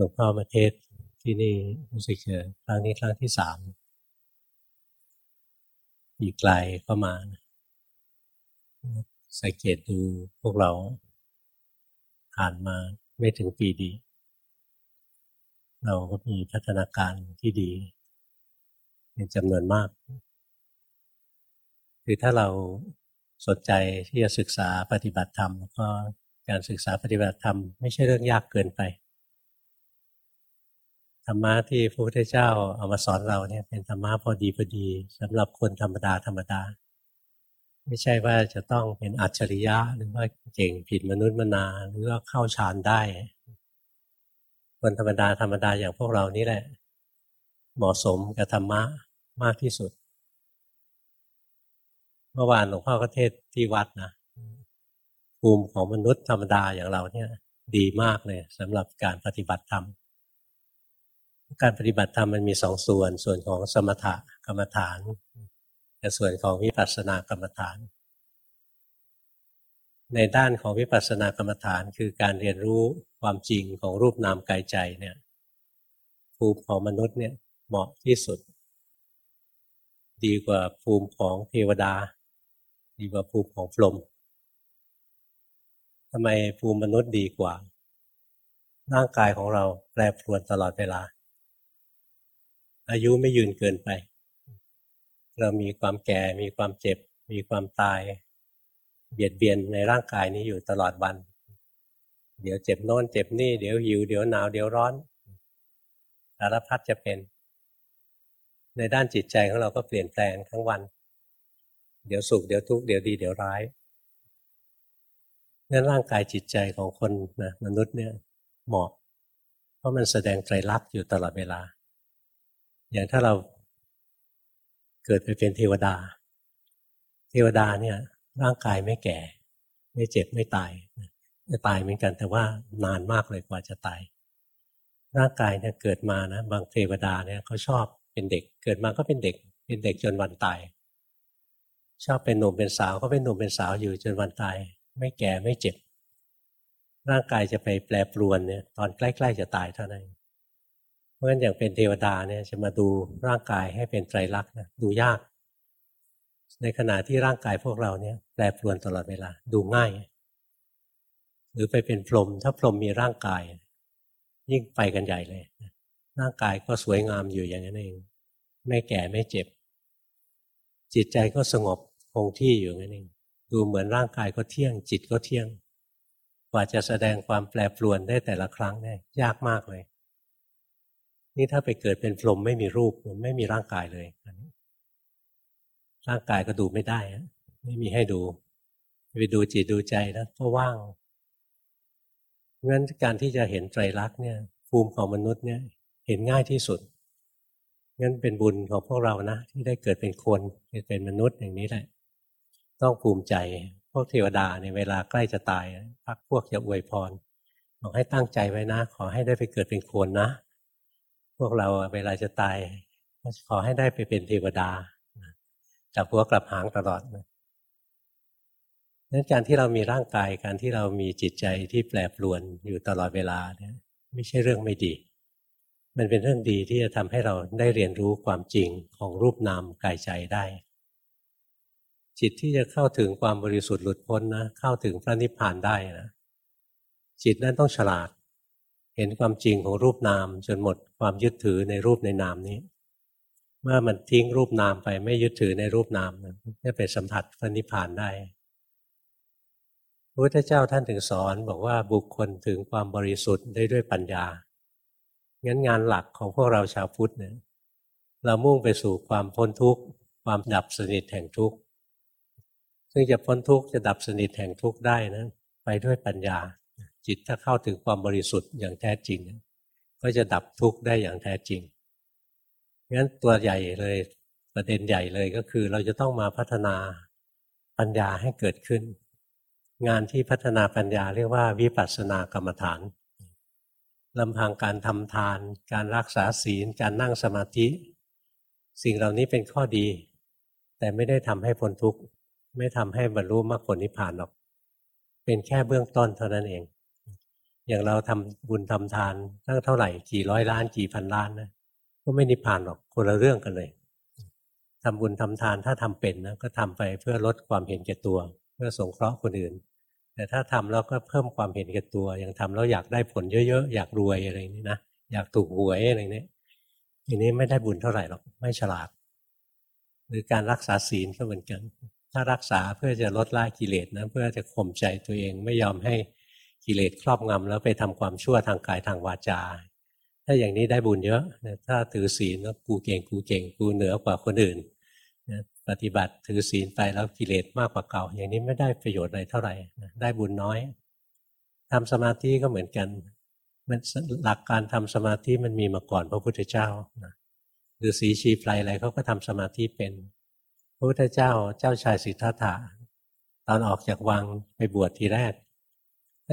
ลวงพ่อมาเทศที่นี่รู้สึกจะครั้งนี้ครั้งที่สามอีกไกลเข้ามาสังเกตดูพวกเราผ่านมาไม่ถึงปีดี เราก็มีพัฒนาการที่ดี เป็นจำนวนมาก คือถ้าเราสนใจที่จะศึกษาปฏิบัติธรรม ก็การศึกษาปฏิบัติธรรม ไม่ใช่เรื่องยากเกินไป รรมะที่พระพุทธเจ้าเอามาสอนเราเนี่ยเป็นธรรมะพอดีพอดีสำหรับคนธรรมดาธรรมดา ไม่ใช่ว่าจะต้องเป็นอัจฉริยะหรือว่าเก่งผิดมนุษย์มนาหรือว่าเข้าฌานได้ คนธรรมดาธรรมดาอย่างพวกเรานี่แหละ เหมาะสมกับธรรมะมากที่สุด เมื่อวานหลวงพ่อก็เทศที่วัดนะภูมิของมนุษย์ธรรมดาอย่างเราเนี่ย ดีมากเลยสำหรับการปฏิบัติธรรม การปฏิบัติธรรมมันมีสองส่วน ส่วนของสมถกรรมฐานกับส่วนของวิปัสสนากรรมฐาน ในด้านของวิปัสสนากรรมฐานคือการเรียนรู้ความจริงของรูปนามกายใจเนี่ยภูมิของมนุษย์เนี่ยเหมาะที่สุด ดีกว่าภูมิของเทวดา ดีกว่าภูมิของพรหมทำไมภูมิมนุษย์ดีกว่า ร่างกายของเราแปรปรวนตลอดเวลา อายุไม่ยืนเกินไป เรามีความแก่ มีความเจ็บ มีความตาย เบียดเบียนในร่างกายนี้อยู่ตลอดวัน เดี๋ยวเจ็บโน่นเจ็บนี่เดี๋ยวหิวเดี๋ยวหนาวเดี๋ยวร้อนสารพัดจะเป็น ในด้านจิตใจของเราก็เปลี่ยนแปลงทั้งวัน เดี๋ยวสุขเดี๋ยวทุกข์เดี๋ยวดีเดี๋ยวร้ายนั่นร่างกายจิตใจของคนนะมนุษย์เนี่ยเหมาะ เพราะมันแสดงไตรลักษณ์อยู่ตลอดเวลา อย่างถ้าเราเกิดไปเป็นเทวดา เทวดาเนี่ย ร่างกายไม่แก่ ไม่เจ็บไม่ตายจะตายเหมือนกัน แต่ว่านานมากเลยกว่าจะตาย ร่างกายเนี่ยเกิดมานะ บางเทวดาเนี่ยเขาชอบเป็นเด็ก เกิดมาก็เป็นเด็ก เป็นเด็กจนวันตาย ชอบเป็นหนุ่มเป็นสาวก็เป็นหนุ่มเป็นสาวอยู่จนวันตาย ไม่แก่ไม่เจ็บ ร่างกายจะไปแปรปรวนเนี่ย ตอนใกล้ ๆ จะตายเท่านั้น ราะฉะนั้นอย่างเป็นเทวดาเนี่ยจะมาดูร่างกายให้เป็นไตรลักษณ์นะดูยาก ในขณะที่ร่างกายพวกเราเนี่ยแปรปรวนตลอดเวลา ดูง่าย หรือไปเป็นพรหมถ้าพรหมมีร่างกาย ยิ่งไปกันใหญ่เลย ร่างกายก็สวยงามอยู่อย่างนั้นเอง ไม่แก่ไม่เจ็บ จิตใจก็สงบคงที่อยู่นั่นเองดูเหมือนร่างกายก็เที่ยง จิตก็เที่ยง กว่าจะแสดงความแปรปรวนได้แต่ละครั้งเนี่ยยากมากเลย นี่ถ้าไปเกิดเป็นพรหมไม่มีรูปมันไม่มีร่างกายเลยร่างกายก็ดูไม่ได้ไม่มีให้ดูไปดูจิตดูใจแล้วก็ว่างงั้นการที่จะเห็นไตรลักษณ์เนี่ย ภูมิของมนุษย์เนี่ยเห็นง่ายที่สุดงั้นเป็นบุญของพวกเรานะ ที่ได้เกิดเป็นคนเป็นมนุษย์อย่างนี้แหละ ต้องภูมิใจพวกเทวดาในเวลาใกล้จะตายพักพวกจะอวยพรบอกให้ตั้งใจไว้นะ ขอให้ได้ไปเกิดเป็นคนนะ พวกเราเวลาจะตายขอให้ได้ไปเป็นเทวดาจับหัวกลับหางตลอดนั้นการที่เรามีร่างกายการที่เรามีจิตใจที่แปรปรวนอยู่ตลอดเวลาเนี่ยไม่ใช่เรื่องไม่ดี มันเป็นเรื่องดีที่จะทำให้เราได้เรียนรู้ความจริงของรูปนามกายใจได้ จิตที่จะเข้าถึงความบริสุทธิ์หลุดพ้นนะเข้าถึงพระนิพพานได้นะจิตนั้นต้องฉลาด เห็นความจริงของรูปนาม จนหมดความยึดถือในรูปในนามนี้ เมื่อมันทิ้งรูปนามไปไม่ยึดถือในรูปนามจะไปสัมผัสพระนิพพานได้พระพุทธเจ้าท่านถึงสอนบอกว่าบุคคลถึงความบริสุทธิ์ได้ด้วยปัญญา งั้นงานหลักของพวกเราชาวพุทธเนี่ยเรามุ่งไปสู่ความพ้นทุกข์ ความดับสนิทแห่งทุกข์ ซึ่งจะพ้นทุกข์จะดับสนิทแห่งทุกข์ได้นะ ไปด้วยปัญญา จิตถ้าเข้าถึงความบริสุทธิ์อย่างแท้จริง ก็จะดับทุกข์ได้อย่างแท้จริงงั้นตัวใหญ่เลยประเด็นใหญ่เลยก็คือ เราจะต้องมาพัฒนาปัญญาให้เกิดขึ้น งานที่พัฒนาปัญญาเรียกว่าวิปัสสนากรรมฐานลำพังการทำทาน การรักษาศีล การนั่งสมาธิ สิ่งเหล่านี้เป็นข้อดี แต่ไม่ได้ทำให้พ้นทุกข์ ไม่ทำให้บรรลุมรรคผลนิพพานหรอก เป็นแค่เบื้องต้นเท่านั้นเอง อย่างเราทำบุญทำทานตั้งเท่าไหร่กี่ร้อยล้านกี่พันล้านนะก็ไม่นิพพานหรอกคนละเรื่องกันเลยทำบุญทำทานถ้าทำเป็นนะก็ทำไปเพื่อลดความเห็นแก่ตัว เพื่อสงเคราะห์คนอื่น แต่ถ้าทำแล้วก็เพิ่มความเห็นแก่ตัว อย่างทำแล้วอยากได้ผลเยอะๆ อยากรวยอะไรนี้นะอยากถูกหวยอะไรนี้ทีนี้ไม่ได้บุญเท่าไหร่หรอกไม่ฉลาด หรือการรักษาศีลก็เหมือนกัน ถ้ารักษาเพื่อจะลดละกิเลสนะเพื่อจะข่มใจตัวเองไม่ยอมให้ กิเลสครอบงำแล้วไปทำความชั่วทางกายทางวาจา ถ้าอย่างนี้ได้บุญเยอะถ้าถือศีลแล้วกูเก่งกูเก่งกูเหนือกว่าคนอื่นปฏิบัติถือศีลไปแล้วกิเลสมากกว่าเก่า อย่างนี้ไม่ได้ประโยชน์อะไรเท่าไหร่ได้บุญน้อยทำสมาธิก็เหมือนกัน มันหลักการทำสมาธิมันมีมาก่อนพระพุทธเจ้าหรือสีชีไพรอะไรเขาก็ทำสมาธิเป็น พระพุทธเจ้าเจ้าชายสิทธัตถะตอนออกจากวังไปบวชทีแรก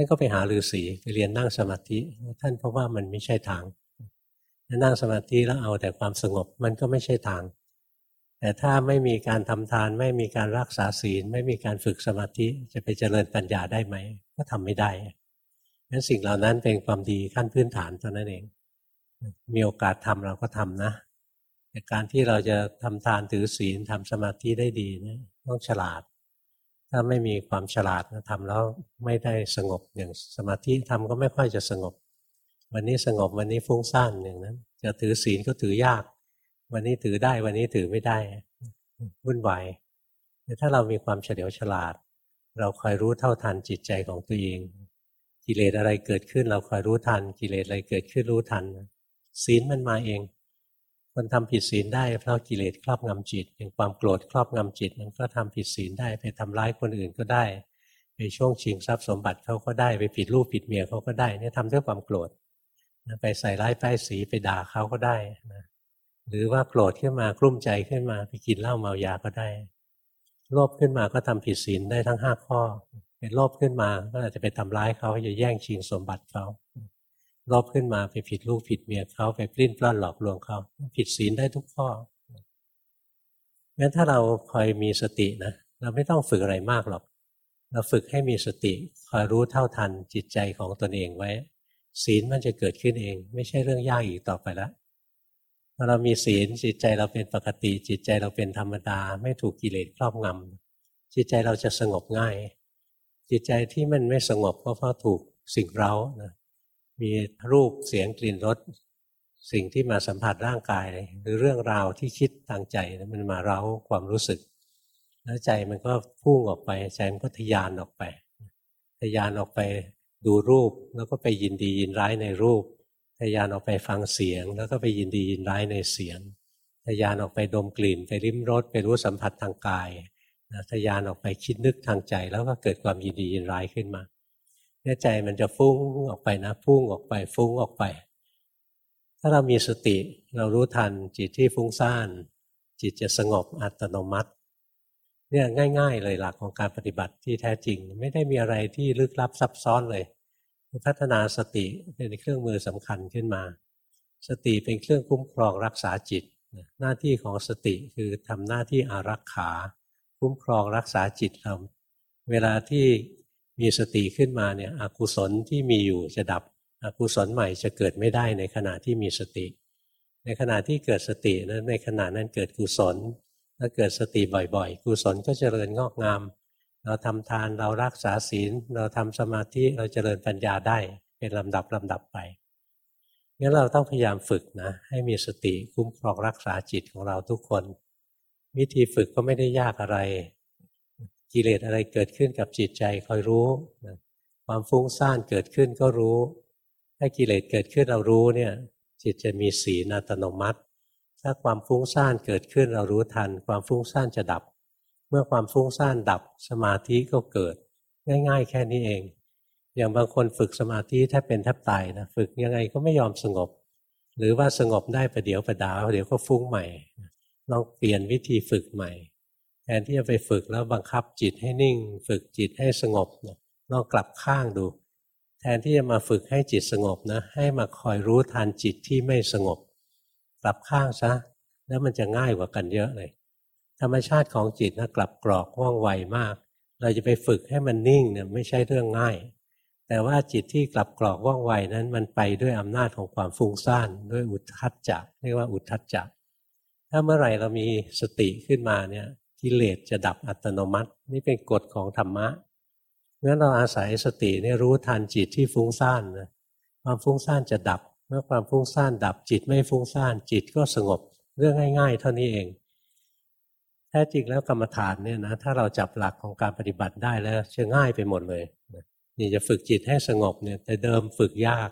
ท่านก็ไปหาฤาษีไปเรียนนั่งสมาธิ ท่านเพราะว่ามันไม่ใช่ทางนั่งสมาธิแล้วเอาแต่ความสงบมันก็ไม่ใช่ทาง แต่ถ้าไม่มีการทำทาน ไม่มีการรักษาศีล ไม่มีการฝึกสมาธิจะไปเจริญปัญญาได้ไหม ก็ทำไม่ได้นั้นสิ่งเหล่านั้นเป็นความดีขั้นพื้นฐานเท่านั้นเอง มีโอกาสทำเราก็ทำนะแต่การที่เราจะทำทานถือศีลทำสมาธิได้ดีนะต้องฉลาด ถ้าไม่มีความฉลาดทำแล้วไม่ได้สงบอย่างสมาธิทำก็ไม่ค่อยจะสงบ วันนี้สงบวันนี้ฟุ้งซ่านอย่างนั้น จะถือศีลก็ถือยาก วันนี้ถือได้วันนี้ถือไม่ได้วุ่นวายแต่ถ้าเรามีความเฉลียวฉลาด เราคอยรู้เท่าทันจิตใจของตัวเอง กิเลสอะไรเกิดขึ้น เราคอยรู้ทัน กิเลสอะไรเกิดขึ้นรู้ทันศีลมันมาเอง คนทำผิดศีลได้เพราะกิเลสครอบงำจิตอย่างความโกรธครอบงำจิต มันก็ทำผิดศีลได้ไปทำร้ายคนอื่นก็ได้ ไปช่วงชิงทรัพย์สมบัติเขาก็ได้ไปผิดลูกผิดเมียเขาก็ได้เนี่ยทำด้วยความโกรธไปใส่ร้ายป้ายสีไปด่าเขาก็ได้นะหรือว่าโกรธขึ้นมากลุ้มใจขึ้นมาไปกินเหล้าเมายาก็ได้โลภขึ้นมาก็ทำผิดศีลได้ทั้งห้าข้อเป็นโลภขึ้นมาก็อาจจะไปทำร้ายเขาจะแย่งชิงสมบัติเขา ลภขึ้นมาไปผิดลูกผิดเมียเขาไปปลิ้นปล้อนหลอกลวงเขาผิดศีลได้ทุกข้องั้นถ้าเราคอยมีสตินะเราไม่ต้องฝึกอะไรมากหรอก เราฝึกให้มีสติคอยรู้เท่าทันจิตใจของตนเองไว้ ศีลมันจะเกิดขึ้นเอง ไม่ใช่เรื่องยากอีกต่อไปแล้วพอเรามีศีลจิตใจเราเป็นปกติ จิตใจเราเป็นธรรมดา ไม่ถูกกิเลสครอบงำจิตใจเราจะสงบง่าย จิตใจที่มันไม่สงบก็เพราะถูกสิ่งเร้านะ มีรูปเสียงกลิ่นรสสิ่งที่มาสัมผัสร่างกาย หรือเรื่องราวที่คิดทางใจมันมาเร้าความรู้สึก แล้วใจมันก็พุ่งออกไปใจมันก็ทยานออกไป ทยานออกไปดูรูปแล้วก็ไปยินดียินร้ายในรูป ทยานออกไปฟังเสียง แล้วก็ไปยินดียินร้ายในเสียง ทยานออกไปดมกลิ่น ไปริมรสไปรู้สัมผัสทางกายทยานออกไปคิดนึกทางใจแล้วก็เกิดความยินดียินร้ายขึ้นมา เนี่ยใจมันจะฟุ้งออกไปนะฟุ้งออกไปฟุ้งออกไป ถ้าเรามีสติเรารู้ทันจิตที่ฟุ้งซ่าน จิตจะสงบอัตโนมัติเนี่ยง่าย ๆ เลยหลักของการปฏิบัติที่แท้จริง ไม่ได้มีอะไรที่ลึกลับซับซ้อนเลย พัฒนาสติเป็นเครื่องมือสำคัญขึ้นมา สติเป็นเครื่องคุ้มครองรักษาจิต หน้าที่ของสติคือทำหน้าที่อารักขา คุ้มครองรักษาจิตเรา เวลาที่ มีสติขึ้นมาเนี่ยอกุศลที่มีอยู่จะดับอกุศลใหม่จะเกิดไม่ได้ในขณะที่มีสติ ในขณะที่เกิดสตินั้นในขณะนั้นเกิดกุศลถ้าเกิดสติบ่อยๆ กุศลก็เจริญงอกงาม เราทำทานเรารักษาศีล เราทำสมาธิเราเจริญปัญญาได้เป็นลำดับลำดับไปงั้นเราต้องพยายามฝึกนะให้มีสติคุ้มครองรักษาจิตของเราทุกคน วิธีฝึกก็ไม่ได้ยากอะไร กิเลสอะไรเกิดขึ้นกับจิตใจคอยรู้ความฟุ้งซ่านเกิดขึ้นก็รู้ ถ้ากิเลสเกิดขึ้นเรารู้เนี่ย จิตจะมีสีอัตโนมัติ ถ้าความฟุ้งซ่านเกิดขึ้นเรารู้ทัน ความฟุ้งซ่านจะดับ เมื่อความฟุ้งซ่านดับสมาธิก็เกิด ง่าย ๆ แค่นี้เอง อย่างบางคนฝึกสมาธิแทบเป็นแทบตายนะฝึกยังไงก็ไม่ยอมสงบ หรือว่าสงบได้ประเดี๋ยวประดาวเดี๋ยวก็ฟุ้งใหม่ลองเปลี่ยนวิธีฝึกใหม่ แทนที่จะไปฝึกแล้วบังคับจิตให้นิ่ง ฝึกจิตให้สงบลองกลับข้างดู แทนที่จะมาฝึกให้จิตสงบนะ ให้มาคอยรู้ทันจิตที่ไม่สงบ กลับข้างซะ แล้วมันจะง่ายกว่ากันเยอะเลย ธรรมชาติของจิตนะกลับกรอกว่องไวมาก เราจะไปฝึกให้มันนิ่งเนี่ยไม่ใช่เรื่องง่าย แต่ว่าจิตที่กลับกรอกว่องไวนั้นมันไปด้วยอำนาจของความฟุ้งซ่านด้วยอุทธัจจะเรียกว่าอุทธัจจะถ้าเมื่อไหร่เรามีสติขึ้นมาเนี่ย กิเลสจะดับอัตโนมัติ นี่เป็นกฎของธรรมะงั้นเราอาศัยสติเนี่ยรู้ทันจิตที่ฟุ้งซ่านนะความฟุ้งซ่านจะดับ เมื่อความฟุ้งซ่านดับจิตไม่ฟุ้งซ่านจิตก็สงบเรื่องง่าย ๆ เท่านี้เองแท้จริงแล้วกรรมฐานเนี่ยนะถ้าเราจับหลักของการปฏิบัติได้แล้วจะง่ายไปหมดเลยนี่จะฝึกจิตให้สงบเนี่ยแต่เดิมฝึกยาก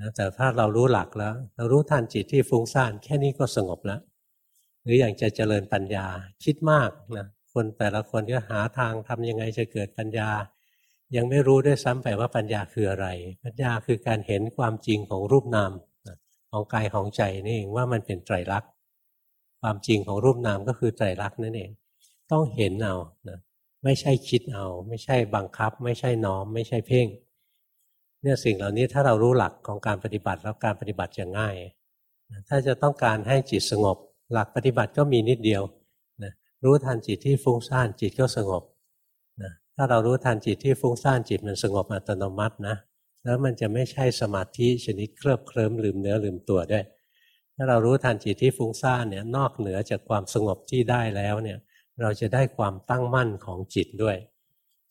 นะแต่ถ้าเรารู้หลักแล้ว เรารู้ทันจิตที่ฟุ้งซ่านแค่นี้ก็สงบแล้ว หรืออย่างจะเจริญปัญญาคิดมากนะคนแต่ละคนก็หาทางทำยังไงจะเกิดปัญญา ยังไม่รู้ด้วยซ้ำไปว่าปัญญาคืออะไร ปัญญาคือการเห็นความจริงของรูปนามของกายของใจนี่เองว่ามันเป็นไตรลักษณ์ความจริงของรูปนามก็คือไตรลักษณ์นั่นเอง ต้องเห็นเอานะไม่ใช่คิดเอา ไม่ใช่บังคับ ไม่ใช่น้อม ไม่ใช่เพ่งเนี่ยสิ่งเหล่านี้ถ้าเรารู้หลักของการปฏิบัติแล้วการปฏิบัติจะง่าย ถ้าจะต้องการให้จิตสงบ หลักปฏิบัติก็มีนิดเดียวนะรู้ทันจิตที่ฟุ้งซ่านจิตก็สงบนะถ้าเรารู้ทันจิตที่ฟุ้งซ่านจิตมันสงบอัตโนมัตินะแล้วมันจะไม่ใช่สมาธิชนิดเคลิบเคลิ้มลืมเนื้อลืมตัวด้วย ถ้าเรารู้ทันจิตที่ฟุ้งซ่านเนี่ยนอกเหนือจากความสงบที่ได้แล้วเนี่ยเราจะได้ความตั้งมั่นของจิตด้วย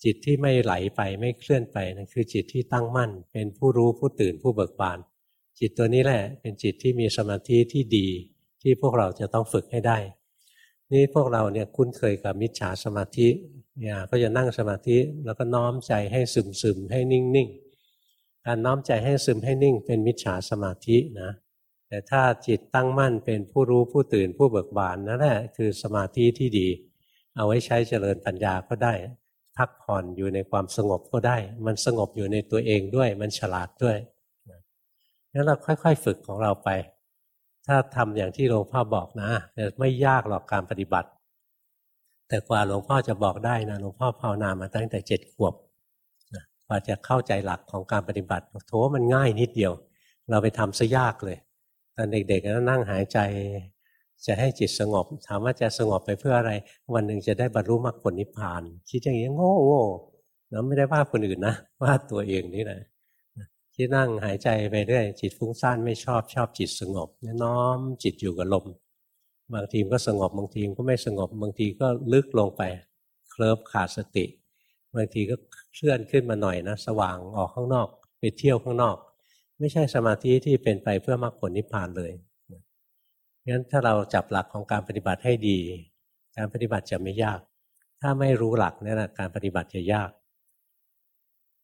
จิตที่ไม่ไหลไปไม่เคลื่อนไปนั่นคือจิตที่ตั้งมั่น เป็นผู้รู้ผู้ตื่นผู้เบิกบาน จิตตัวนี้แหละเป็นจิตที่มีสมาธิที่ดี ที่พวกเราจะต้องฝึกให้ได้ นี่พวกเราเนี่ยคุ้นเคยกับมิจฉาสมาธิเนี่ยก็จะนั่งสมาธิแล้วก็น้อมใจให้ซึมซึมให้นิ่งนิ่งการน้อมใจให้ซึมให้นิ่ง เป็นมิจฉาสมาธินะแต่ถ้าจิตตั้งมั่นเป็นผู้รู้ผู้ตื่นผู้เบิกบานนั่นแหละคือสมาธิที่ดี เอาไว้ใช้เจริญปัญญาก็ได้พักผ่อนอยู่ในความสงบก็ได้ มันสงบอยู่ในตัวเองด้วย มันฉลาดด้วยงั้นเราค่อย ๆ ฝึกของเราไป ถ้าทำอย่างที่หลวงพ่อบอกนะจะไม่ยากหรอกการปฏิบัติ แต่กว่าหลวงพ่อจะบอกได้นะหลวงพ่อภาวนามาตั้งแต่เจ็ดขวบกว่าจะเข้าใจหลักของการปฏิบัติโถมันง่ายนิดเดียว เราไปทำซะยากเลยตอนเด็กๆก็นั่งหายใจ จะให้จิตสงบ ถามว่าจะสงบไปเพื่ออะไร วันหนึ่งจะได้บรรลุมรรคผลนิพพานคิดอย่างนี้โง่โง่แล้วไม่ได้ว่าคนอื่นนะว่าตัวเองนี่แหละ ที่นั่งหายใจไปเรื่อยจิตฟุ้งซ่านไม่ชอบชอบจิตสงบน้อมจิตอยู่กับลม บางทีมก็สงบบางทีมก็ไม่สงบบางทีก็ลึกลงไป เคลิบขาดสติ บางทีก็เคลื่อนขึ้นมาหน่อยนะ สว่างออกข้างนอก ไปเที่ยวข้างนอก ไม่ใช่สมาธิที่เป็นไปเพื่อมรรคผลนิพพานเลยงั้นถ้าเราจับหลักของการปฏิบัติให้ดี การปฏิบัติจะไม่ยาก ถ้าไม่รู้หลักนี่แหละการปฏิบัติจะยาก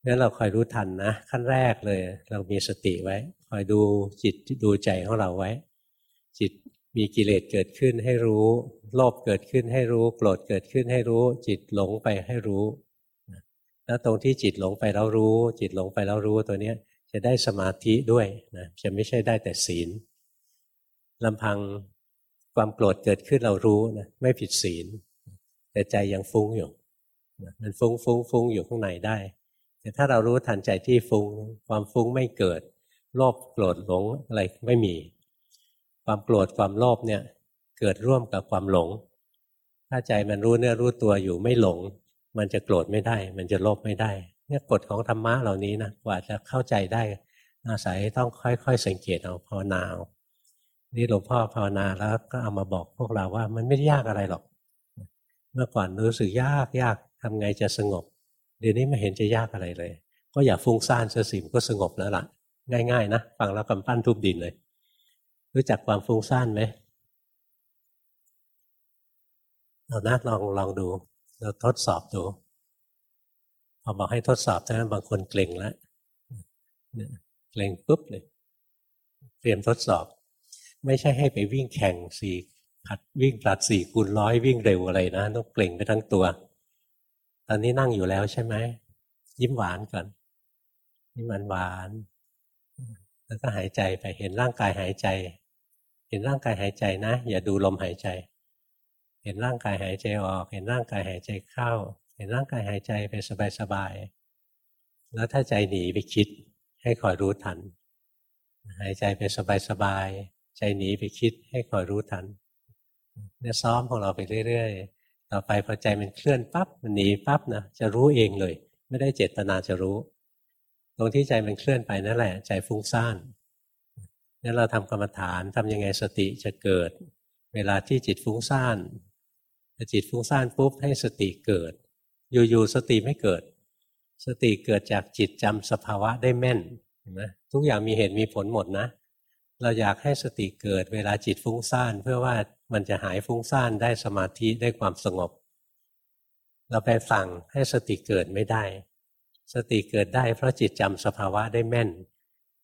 งั้นเราคอยรู้ทันนะ ขั้นแรกเลย เรามีสติไว้ คอยดูจิตดูใจของเราไว้ จิตมีกิเลสเกิดขึ้นให้รู้ โลภเกิดขึ้นให้รู้โกรธเกิดขึ้นให้รู้ จิตหลงไปให้รู้แล้วตรงที่จิตหลงไปแล้วรู้ จิตหลงไปแล้วรู้ตัวนี้จะได้สมาธิด้วยนะจะไม่ใช่ได้แต่ศีลลำพังความโกรธเกิดขึ้นเรารู้นะไม่ผิดศีล แต่ใจยังฟุ้งอยู่มันฟุ้งฟุ้งฟุ้งอยู่ข้างในได้ ถ้าเรารู้ทันใจที่ฟุ้ง ความฟุ้งไม่เกิด โลภโกรธหลงอะไรไม่มี ความโกรธความโลภเนี่ยเกิดร่วมกับความหลง ถ้าใจมันรู้เนื้อรู้ตัวอยู่ไม่หลง มันจะโกรธไม่ได้ มันจะโลภไม่ได้ เนี่ยกฎของธรรมะเหล่านี้นะกว่าจะเข้าใจได้อาศัยต้องค่อยๆ สังเกตเอาภาวนาเอานี่หลวงพ่อภาวนาแล้วก็เอามาบอกพวกเราว่ามันไม่ยากอะไรหรอก เมื่อก่อนรู้สึกยากยากทำไงจะสงบ เดี๋ยวนี้ไม่เห็นจะยากอะไรเลย ก็อย่าฟุ้งซ่านเสียสิมก็สงบแล้วล่ะ ง่าย ๆ นะฟังแล้วกำปั้นทุบดินเลย รู้จักความฟุ้งซ่านไหมเรานะลองลองดู เราทดสอบดูพอบอกให้ทดสอบท่านั้นบางคนเกร็งแล้วเกร็งปุ๊บเลยเตรียมทดสอบ ไม่ใช่ให้ไปวิ่งแข่งสี่ผัดวิ่งปลัดสี่คูณร้อยวิ่งเร็วอะไรนะต้องเกร็งไปทั้งตัว ตอนนี้นั่งอยู่แล้วใช่ไหม ยิ้มหวานก่อนยิ้มหวานหวาน แล้วก็หายใจไปเห็นร่างกายหายใจ เห็นร่างกายหายใจนะ อย่าดูลมหายใจ เห็นร่างกายหายใจออก เห็นร่างกายหายใจเข้า เห็นร่างกายหายใจไปสบายๆแล้วถ้าใจหนีไปคิด ให้คอยรู้ทัน หายใจไปสบายๆใจหนีไปคิดให้คอยรู้ทันเนี่ยซ้อมของเราไปเรื่อยๆ ต่อไปพอใจมันเคลื่อนปั๊บมันหนีปั๊บนะจะรู้เองเลย ไม่ได้เจตนาจะรู้ ตรงที่ใจมันเคลื่อนไปนั่นแหละ ใจฟุ้งซ่านงั้นเราทำกรรมฐานทำยังไงสติจะเกิด เวลาที่จิตฟุ้งซ่านพอจิตฟุ้งซ่านปุ๊บให้สติเกิด อยู่ๆสติไม่เกิด สติเกิดจากจิตจำสภาวะได้แม่นเห็นไหมทุกอย่างมีเหตุมีผลหมดนะ เราอยากให้สติเกิด เวลาจิตฟุ้งซ่านเพื่อว่า มันจะหายฟุ้งซ่านได้สมาธิได้ความสงบ เราไปสั่งให้สติเกิดไม่ได้ สติเกิดได้เพราะจิตจำสภาวะได้แม่น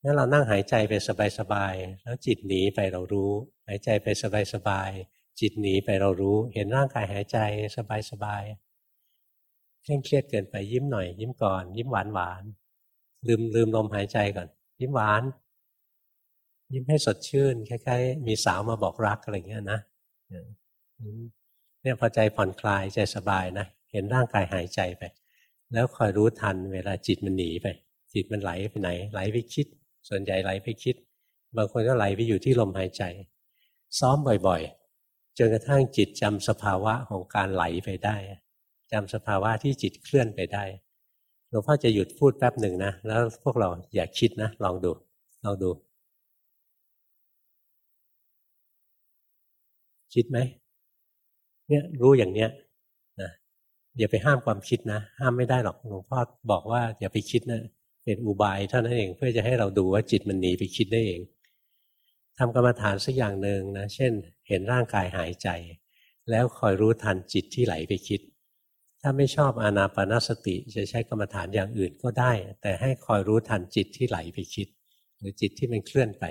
งั้นเรานั่งหายใจไปสบายๆแล้วจิตหนีไปเรารู้ หายใจไปสบายๆจิตหนีไปเรารู้ เห็นร่างกายหายใจสบายๆเคร่งเครียดเกินไปยิ้มหน่อย ยิ้มก่อน ยิ้มหวานหวานลืมลืมลมหายใจก่อน ยิ้มหวาน ยิ้มให้สดชื่นคล้ายๆ มีสาวมาบอกรักอะไรเงี้ยนะ เนี่ยพอใจผ่อนคลายใจสบายนะเห็นร่างกายหายใจไป แล้วคอยรู้ทันเวลาจิตมันหนีไป จิตมันไหลไปไหน ไหลไปคิด ส่วนใหญ่ไหลไปคิด บางคนก็ไหลไปอยู่ที่ลมหายใจ ซ้อมบ่อยๆจนกระทั่งจิตจำสภาวะของการไหลไปได้จำสภาวะที่จิตเคลื่อนไปได้หลวงพ่อจะหยุดพูดแป๊บหนึ่งนะแล้วพวกเราอย่าคิดนะลองดูลองดู คิดไหมเนี่ยรู้อย่างเนี้ยนะอย่าไปห้ามความคิดนะ ห้ามไม่ได้หรอกหลวงพ่อบอกว่าอย่าไปคิดนะเป็นอุบายเท่านั้นเองเพื่อจะให้เราดูว่าจิตมันหนีไปคิดได้เองทำกรรมฐานสักอย่างหนึ่งนะเช่น เห็นร่างกายหายใจ แล้วคอยรู้ทันจิตที่ไหลไปคิด ถ้าไม่ชอบอานาปนาสติจะใช้กรรมฐานอย่างอื่นก็ได้ แต่ให้คอยรู้ทันจิตที่ไหลไปคิด หรือจิตที่มันเคลื่อนไป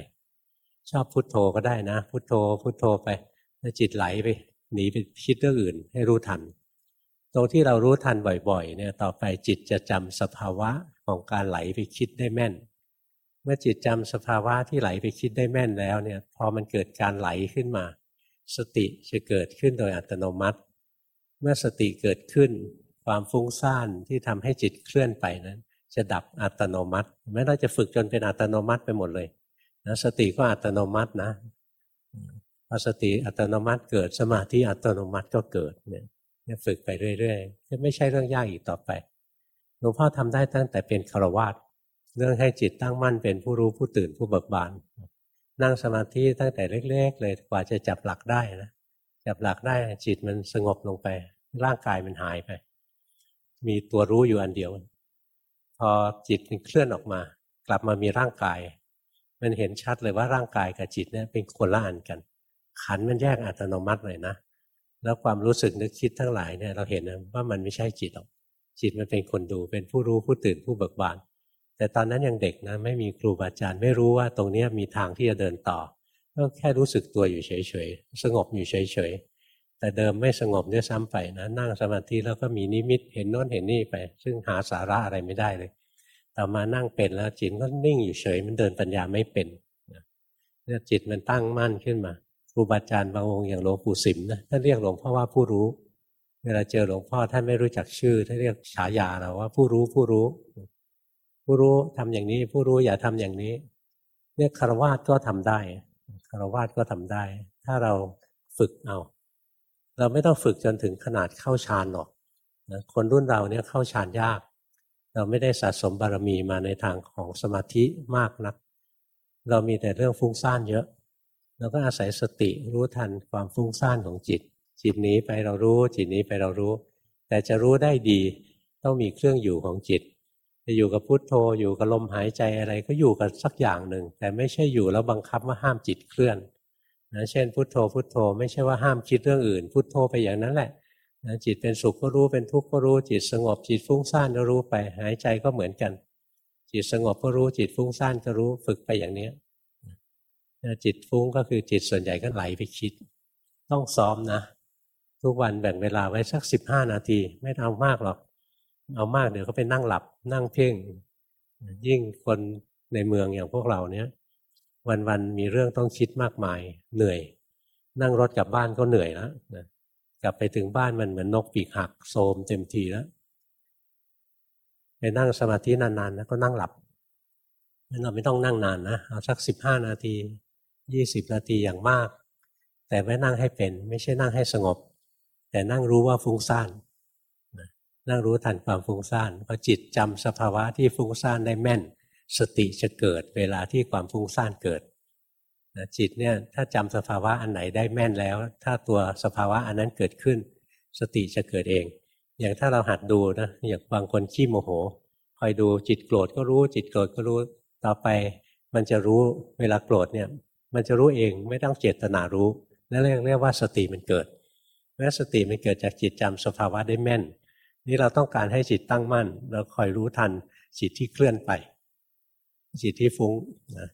ชอบพุโทโธก็ได้นะ พุโทโธพุโทโธไป แล้วจิตไหลไปหนีไปคิดเรื่องอื่น ให้รู้ทัน ตรงที่เรารู้ทันบ่อย ๆ เนี่ยต่อไปจิตจะจำสภาวะของการไหลไปคิดได้แม่น เมื่อจิตจำสภาวะที่ไหลไปคิดได้แม่นแล้วเนี่ย พอมันเกิดการไหลขึ้นมา สติจะเกิดขึ้นโดยอัตโนมัติ เมื่อสติเกิดขึ้น ความฟุ้งซ่านที่ทำให้จิตเคลื่อนไปนั้น จะดับอัตโนมัติแม้เราจะฝึกจนเป็นอัตโนมัติไปหมดเลยนะสติก็อัตโนมัตินะ พอสติอัตโนมัติเกิดสมาธิอัตโนมัติก็เกิดเนี่ยฝึกไปเรื่อยๆจะไม่ใช่เรื่องยากอีกต่อไปหลวงพ่อทำได้ตั้งแต่เป็นคารวาสเรื่องให้จิตตั้งมั่นเป็นผู้รู้ผู้ตื่นผู้เบิกบานนั่งสมาธิตั้งแต่เล็ก ๆ เลยกว่าจะจับหลักได้นะจับหลักได้จิตมันสงบลงไป ร่างกายมันหายไป มีตัวรู้อยู่อันเดียว พอจิตมันเคลื่อนออกมา กลับมามีร่างกาย มันเห็นชัดเลยว่าร่างกายกับจิตเนี่ยเป็นคนละอันกัน ขันมันแยกอัตโนมัติเลยนะ แล้วความรู้สึกนึกคิดทั้งหลายเนี่ยเราเห็นว่ามันไม่ใช่จิตหรอกจิตมันเป็นคนดูเป็นผู้รู้ผู้ตื่นผู้เบิกบาน แต่ตอนนั้นยังเด็กนะไม่มีครูบาอาจารย์ไม่รู้ว่าตรงนี้มีทางที่จะเดินต่อ ก็แค่รู้สึกตัวอยู่เฉยๆ สงบอยู่เฉยๆ แต่เดิมไม่สงบเนี่ยซ้ำไปนะนั่งสมาธิแล้วก็มีนิมิตเห็นโน้นเห็นนี่ไป ซึ่งหาสาระอะไรไม่ได้เลย ต่อมานั่งเป็นแล้วจิตก็นิ่งอยู่เฉย มันเดินปัญญาไม่เป็นเนี่ยจิตมันตั้งมั่นขึ้นมา รูบาอาจารย์บางองค์อย่างหลวงปู่สิมนะท่านเรียกหลวงพ่อว่าผู้รู้ เวลาเจอหลวงพ่อท่านไม่รู้จักชื่อท่านเรียกฉายาเราว่าผู้รู้ผู้รู้ ผู้รู้ทำอย่างนี้ ผู้รู้อย่าทำอย่างนี้ เนี่ยคารวาสก็ทำได้คารวาสก็ทำได้ ถ้าเราฝึกเอา เราไม่ต้องฝึกจนถึงขนาดเข้าฌานหรอกนะคนรุ่นเราเนี่ยเข้าฌานยาก เราไม่ได้สะสมบารมีมาในทางของสมาธิมากนัก เรามีแต่เรื่องฟุ้งซ่านเยอะ เราก็อาศัยสติรู้ทันความฟุ้งซ่านของจิต จิตนี้ไปเรารู้ จิตนี้ไปเรารู้ แต่จะรู้ได้ดีต้องมีเครื่องอยู่ของจิต จะอยู่กับพุทโธอยู่กับลมหายใจอะไรก็อยู่กับสักอย่างหนึ่ง แต่ไม่ใช่อยู่แล้วบังคับว่าห้ามจิตเคลื่อนนะเช่นพุทโธพุทโธ ไม่ใช่ว่าห้ามคิดเรื่องอื่น พุทโธไปอย่างนั้นแหละนะจิตเป็นสุขก็รู้เป็นทุกข์ก็รู้ จิตสงบจิตฟุ้งซ่านก็รู้ไปหายใจก็เหมือนกัน จิตสงบก็รู้จิตฟุ้งซ่านก็รู้ฝึกไปอย่างนี้ จิตฟุ้งก็คือจิตส่วนใหญ่ก็ไหลไปคิด ต้องซ้อมนะ ทุกวันแบ่งเวลาไว้สักสิบห้านาที ไม่เอามากหรอก เอามากเดี๋ยวก็ไปนั่งหลับ นั่งเพ่ง ยิ่งคนในเมืองอย่างพวกเราเนี้ยวันๆมีเรื่องต้องคิดมากมายเหนื่อย นั่งรถกลับบ้านก็เหนื่อยแล้วนะกลับไปถึงบ้านมันเหมือนนกปีกหักโซมเต็มทีแล้วไปนั่งสมาธินานๆนะก็นั่งหลับเราไม่ต้องนั่งนานนะเอาสักสิบห้านาที ยี่สิบนาทีอย่างมาก แต่ไม่นั่งให้เป็น ไม่ใช่นั่งให้สงบ แต่นั่งรู้ว่าฟุ้งซ่านนั่งรู้ทันความฟุ้งซ่านพอจิตจำสภาวะที่ฟุ้งซ่านได้แม่น สติจะเกิดเวลาที่ความฟุ้งซ่านเกิดนะจิตเนี่ยถ้าจำสภาวะอันไหนได้แม่นแล้ว ถ้าตัวสภาวะอันนั้นเกิดขึ้น สติจะเกิดเอง อย่างถ้าเราหัดดูนะอย่างบางคนขี้โมโหคอยดูจิตโกรธก็รู้ จิตโกรธก็รู้ต่อไปมันจะรู้เวลาโกรธเนี่ย มันจะรู้เองไม่ต้องเจตนารู้นั่นเรียกเรียกว่าสติมันเกิดแม้สติมันเกิดจากจิตจำสภาวะได้แม่น นี่เราต้องการให้จิตตั้งมั่น เราคอยรู้ทันจิตที่เคลื่อนไป จิตที่ฟุ้งนะ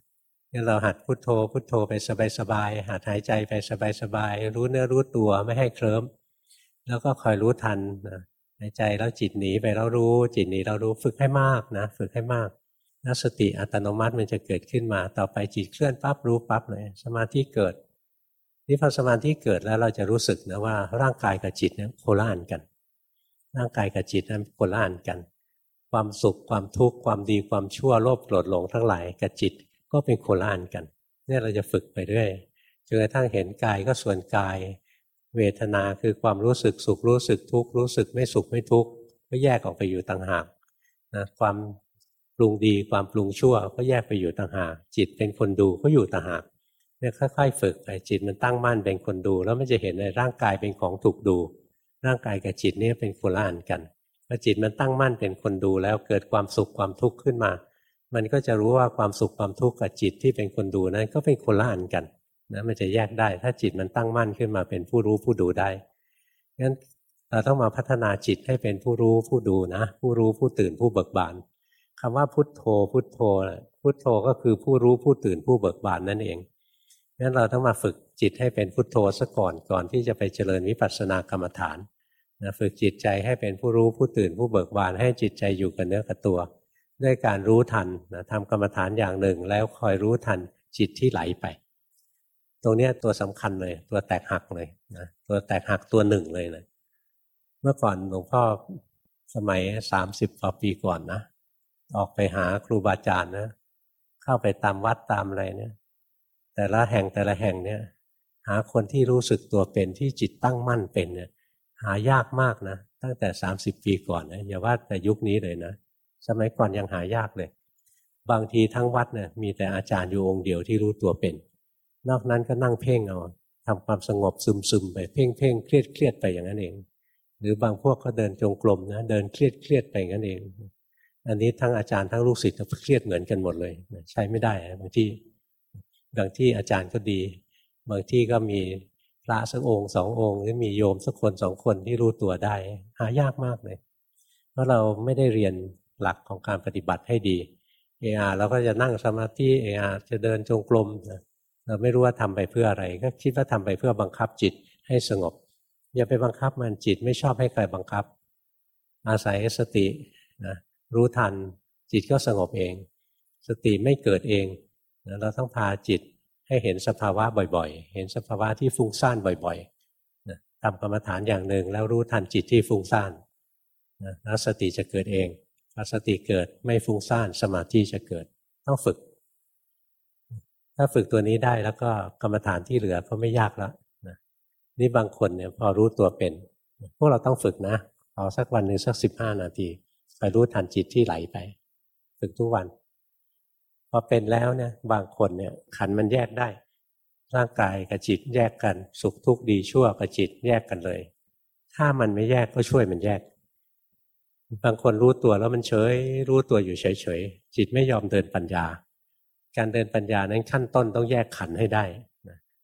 นี่เราหัดพุดโทโธพุโทโธไปสบายๆหัดหายใจไปสบายๆรู้เนื้อรู้ตัวไม่ให้เคลิ้มแล้วก็คอยรู้ทันนะหายใจแล้วจิตหนีไปแล้วรู้ จิตหนีเรารู้ฝึกให้มากนะ ฝึกให้มาก แล้วสติอัตโนมัติมันจะเกิดขึ้นมา ต่อไปจิตเคลื่อนปั๊บรู้ปั๊บเลย สมาธิเกิดนี่พอสมาธิเกิดแล้วเราจะรู้สึกนะว่าร่างกายกับจิตเนี่ยโคละอันกัน ร่างกายกับจิตนั้นโคละอันกัน ความสุขความทุกข์ความดีความชั่วโลภโกรธหลงทั้งหลายกับจิตก็เป็นโคละอันกันเนี่ยเราจะฝึกไปเรื่อยจนกระทั่งเห็นกายก็ส่วนกาย เวทนาคือความรู้สึกสุขรู้สึกทุกข์รู้สึกไม่สุขไม่ทุกข์ก็แยกออกไปอยู่ต่างหากนะความ ปรุงดีความปรุงชั่วก็แยกไปอยู่ต่างหากจิตเป็นคนดูก็อยู่ต่างหากเนี่ยค่อยๆฝึกไปจิตมันตั้งมั่นเป็นคนดู แล้วมันจะเห็นในร่างกายเป็นของถูกดู ร่างกายกับจิตนี่เป็นคนละอันกันพอจิตมันตั้งมั่นเป็นคนดูแล้วเกิดความสุขความทุกข์ขึ้นมา มันก็จะรู้ว่าความสุขความทุกข์กับจิตที่เป็นคนดูนั้นก็เป็นคนละอันกันนะมันจะแยกได้ ถ้าจิตมันตั้งมั่นขึ้นมาเป็นผู้รู้ผู้ดูได้งั้นเราต้องมาพัฒนาจิตให้เป็นผู้รู้ผู้ดูนะ ผู้รู้ผู้ตื่นผู้เบิกบาน คำว่าพุทโธ พุทโธ พุทโธก็คือผู้รู้ผู้ตื่นผู้เบิกบานนั่นเองงั้นเราต้องมาฝึกจิตให้เป็นพุทโธซะก่อนก่อนที่จะไปเจริญวิปัสสนากรรมฐานนะฝึกจิตใจให้เป็นผู้รู้ผู้ตื่นผู้เบิกบานให้จิตใจอยู่กับเนื้อกับตัว ด้วยการรู้ทันนะทำกรรมฐานอย่างหนึ่ง แล้วคอยรู้ทันจิตที่ไหลไป ตรงนี้ตัวสำคัญเลย ตัวแตกหักเลยนะตัวแตกหักตัวหนึ่งเลยนะเมื่อก่อนหลวงพ่อสมัยสามสิบกว่าปีก่อนนะ ออกไปหาครูบาอาจารย์นะ เข้าไปตามวัดตามอะไรเนี่ย แต่ละแห่งแต่ละแห่งเนี่ย หาคนที่รู้สึกตัวเป็นที่จิตตั้งมั่นเป็นเนี่ย หายากมากนะ ตั้งแต่สามสิบปีก่อนนะอย่าว่าแต่ยุคนี้เลยนะ สมัยก่อนยังหายากเลย บางทีทั้งวัดเนี่ยมีแต่อาจารย์อยู่องค์เดียวที่รู้ตัวเป็น นอกนั้นก็นั่งเพ่งเอาทำความสงบซึมซึมไปเพ่งเพ่งเครียดเครียดไปอย่างนั้นเอง หรือบางพวกก็เดินจงกรมนะเดินเครียดเครียดไปอย่างนั้นเอง อันนี้ทั้งอาจารย์ทั้งลูกศิษย์เครียดเหมือนกันหมดเลย ใช้ไม่ได้บางที่บางที่อาจารย์ก็ดี บางที่ก็มีพระสักองค์สององค์หรือมีโยมสักคนสองคนที่รู้ตัวได้ หายากมากเลย เพราะเราไม่ได้เรียนหลักของการปฏิบัติให้ดีเออาเราก็จะนั่งสมาธิเออาจะเดินจงกรมเราไม่รู้ว่าทำไปเพื่ออะไร ก็คิดว่าทำไปเพื่อบังคับจิตให้สงบ อย่าไปบังคับมันจิตไม่ชอบให้ใครบังคับ อาศัยสตินะ รู้ทัน จิตก็สงบเอง สติไม่เกิดเองเราต้องพาจิตให้เห็นสภาวะบ่อยๆ เห็นสภาวะที่ฟุ้งซ่านบ่อยๆทำกรรมฐานอย่างหนึ่งแล้วรู้ทันจิตที่ฟุ้งซ่านแล้วสติจะเกิดเองพอสติเกิดไม่ฟุ้งซ่านสมาธิจะเกิด ต้องฝึก ถ้าฝึกตัวนี้ได้แล้วก็กรรมฐานที่เหลือก็ไม่ยากแล้วนี่บางคนเนี่ยพอรู้ตัวเป็น พวกเราต้องฝึกนะเอาสักวันหนึ่งสักสิบห้านาที ไปรู้ทันจิตที่ไหลไปฝึกทุกวันพอเป็นแล้วเนี่ยบางคนเนี่ยขันมันแยกได้ ร่างกายกับจิตแยกกัน สุขทุกข์ดีชั่วกับจิตแยกกันเลย ถ้ามันไม่แยกก็ช่วยมันแยก บางคนรู้ตัวแล้วมันเฉย รู้ตัวอยู่เฉยๆจิตไม่ยอมเดินปัญญา การเดินปัญญานั้นขั้นต้นต้องแยกขันให้ได้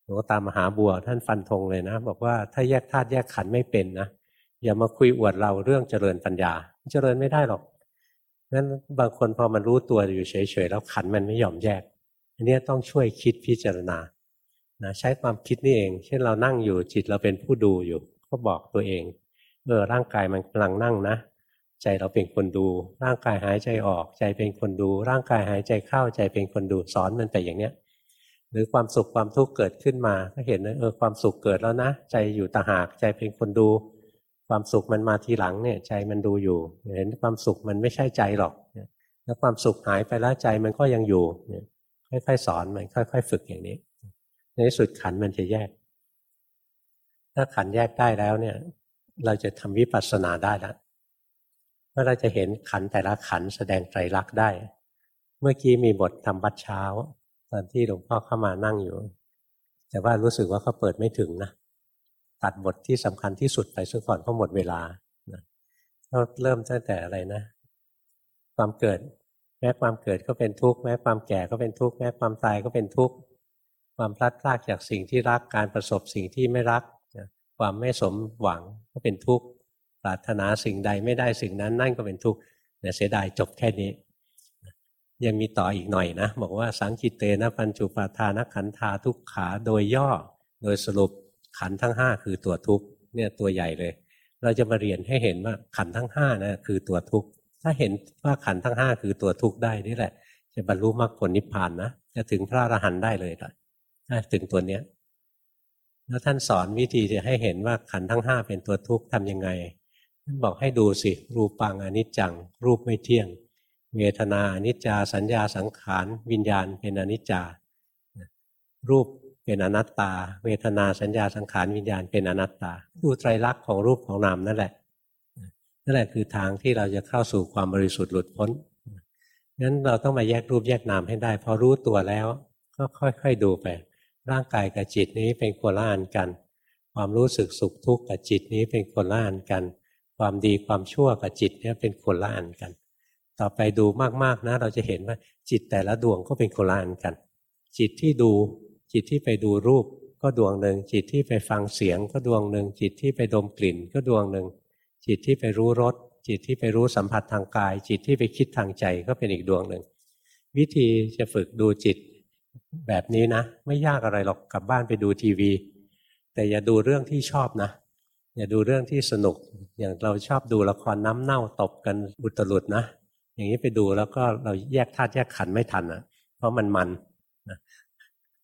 หลวงตามหาบัวท่านฟันธงเลยนะ บอกว่าถ้าแยกธาตุแยกขันไม่เป็นนะอย่ามาคุยอวดเราเรื่องเจริญปัญญา เจริญไม่ได้หรอกงั้นบางคนพอมันรู้ตัวอยู่เฉยๆแล้วขันมันไม่ยอมแยก อันนี้ต้องช่วยคิดพิจารณานะใช้ความคิดนี่เอง เช่นเรานั่งอยู่จิตเราเป็นผู้ดูอยู่ ก็บอกตัวเองเออร่างกายมันกำลังนั่งนะใจเราเป็นคนดู ร่างกายหายใจออก ใจเป็นคนดู ร่างกายหายใจเข้าใจเป็นคนดูสอนมันไปอย่างเนี้ยหรือความสุขความทุกข์เกิดขึ้นมา ก็เห็นนะเออความสุขเกิดแล้วนะ ใจอยู่ต่างหากใจเป็นคนดู ความสุขมันมาทีหลังเนี่ยใจมันดูอยู่ เห็นความสุขมันไม่ใช่ใจหรอกแล้วความสุขหายไปแล้วใจมันก็ยังอยู่ค่อยๆสอนมันค่อย ๆ ฝึกอย่างนี้ ในที่สุดขันมันจะแยก ถ้าขันแยกได้แล้วเนี่ย เราจะทำวิปัสสนาได้แล้วเมื่อเราจะเห็นขันแต่ละขันแสดงไตรลักษณ์ได้ เมื่อกี้มีบททำบัดเช้า ตอนที่หลวงพ่อเข้ามานั่งอยู่ แต่ว่ารู้สึกว่าเขาเปิดไม่ถึงนะ ตัดบทที่สำคัญที่สุดไปซะก่อนเพราะหมดเวลาก็เริ่มตั้งแต่อะไรนะ ความเกิด แม้ความเกิดก็เป็นทุกข์แม้ความแก่ก็เป็นทุกข์แม้ความตายก็เป็นทุกข์ความพลัดพรากจากสิ่งที่รักการประสบสิ่งที่ไม่รักความไม่สมหวังก็เป็นทุกข์ปรารถนาสิ่งใดไม่ได้สิ่งนั้นนั่นก็เป็นทุกข์เสียดายจบแค่นี้ ยังมีต่ออีกหน่อยนะ บอกว่าสังกิเตนะปัญจุปาทานขันธาทุกขาโดยย่อ โดยสรุป ขันทั้งห้าคือตัวทุกข์เนี่ยตัวใหญ่เลย เราจะมาเรียนให้เห็นว่าขันทั้งห้านะคือตัวทุกข์ถ้าเห็นว่าขันทั้งห้าคือตัวทุกข์ได้นี่แหละ จะบรรลุมรรคผลนิพพานนะจะถึงพระอรหันต์ได้เลยละถ้าถึงตัวเนี้ยแล้วท่านสอนวิธีจะให้เห็นว่าขันทั้งห้าเป็นตัวทุกข์ทำยังไงท่านบอกให้ดูสิรูปังอนิจจัง รูปไม่เที่ยงเวทนาอนิจจาสัญญาสังขาร วิญญาณเป็นอนิจจา รูป เป็นอนัตตา เวทนาสัญญาสังขารวิญญาณเป็นอนัตตา ดูไตรลักษณ์ของรูปของนามนั่นแหละนั่นแหละคือทางที่เราจะเข้าสู่ความบริสุทธิ์หลุดพ้นงั้นเราต้องมาแยกรูปแยกนามให้ได้ พอรู้ตัวแล้ว ก็ค่อย ๆ ดูไป ร่างกายกับจิตนี้เป็นคนละอันกัน ความรู้สึกสุขทุกข์กับจิตนี้เป็นคนละอันกัน ความดีความชั่วกับจิตเนี่ยเป็นคนละอันกัน ต่อไปดูมากๆนะ เราจะเห็นว่าจิตแต่ละดวงก็เป็นคนละอันกัน จิตที่ดู จิตที่ไปดูรูปก็ดวงหนึ่ง จิตที่ไปฟังเสียงก็ดวงหนึ่ง จิตที่ไปดมกลิ่นก็ดวงหนึ่ง จิตที่ไปรู้รสจิตที่ไปรู้สัมผัสทางกาย จิตที่ไปคิดทางใจก็เป็นอีกดวงหนึ่ง วิธีจะฝึกดูจิตแบบนี้นะ ไม่ยากอะไรหรอกกลับบ้านไปดูทีวี แต่อย่าดูเรื่องที่ชอบนะ อย่าดูเรื่องที่สนุก อย่างเราชอบดูละครน้ำเน่าตบกันอุตลุดนะ อย่างนี้ไปดูแล้วก็เราแยกธาตุแยกขันไม่ทันอะ เพราะมันมันนะ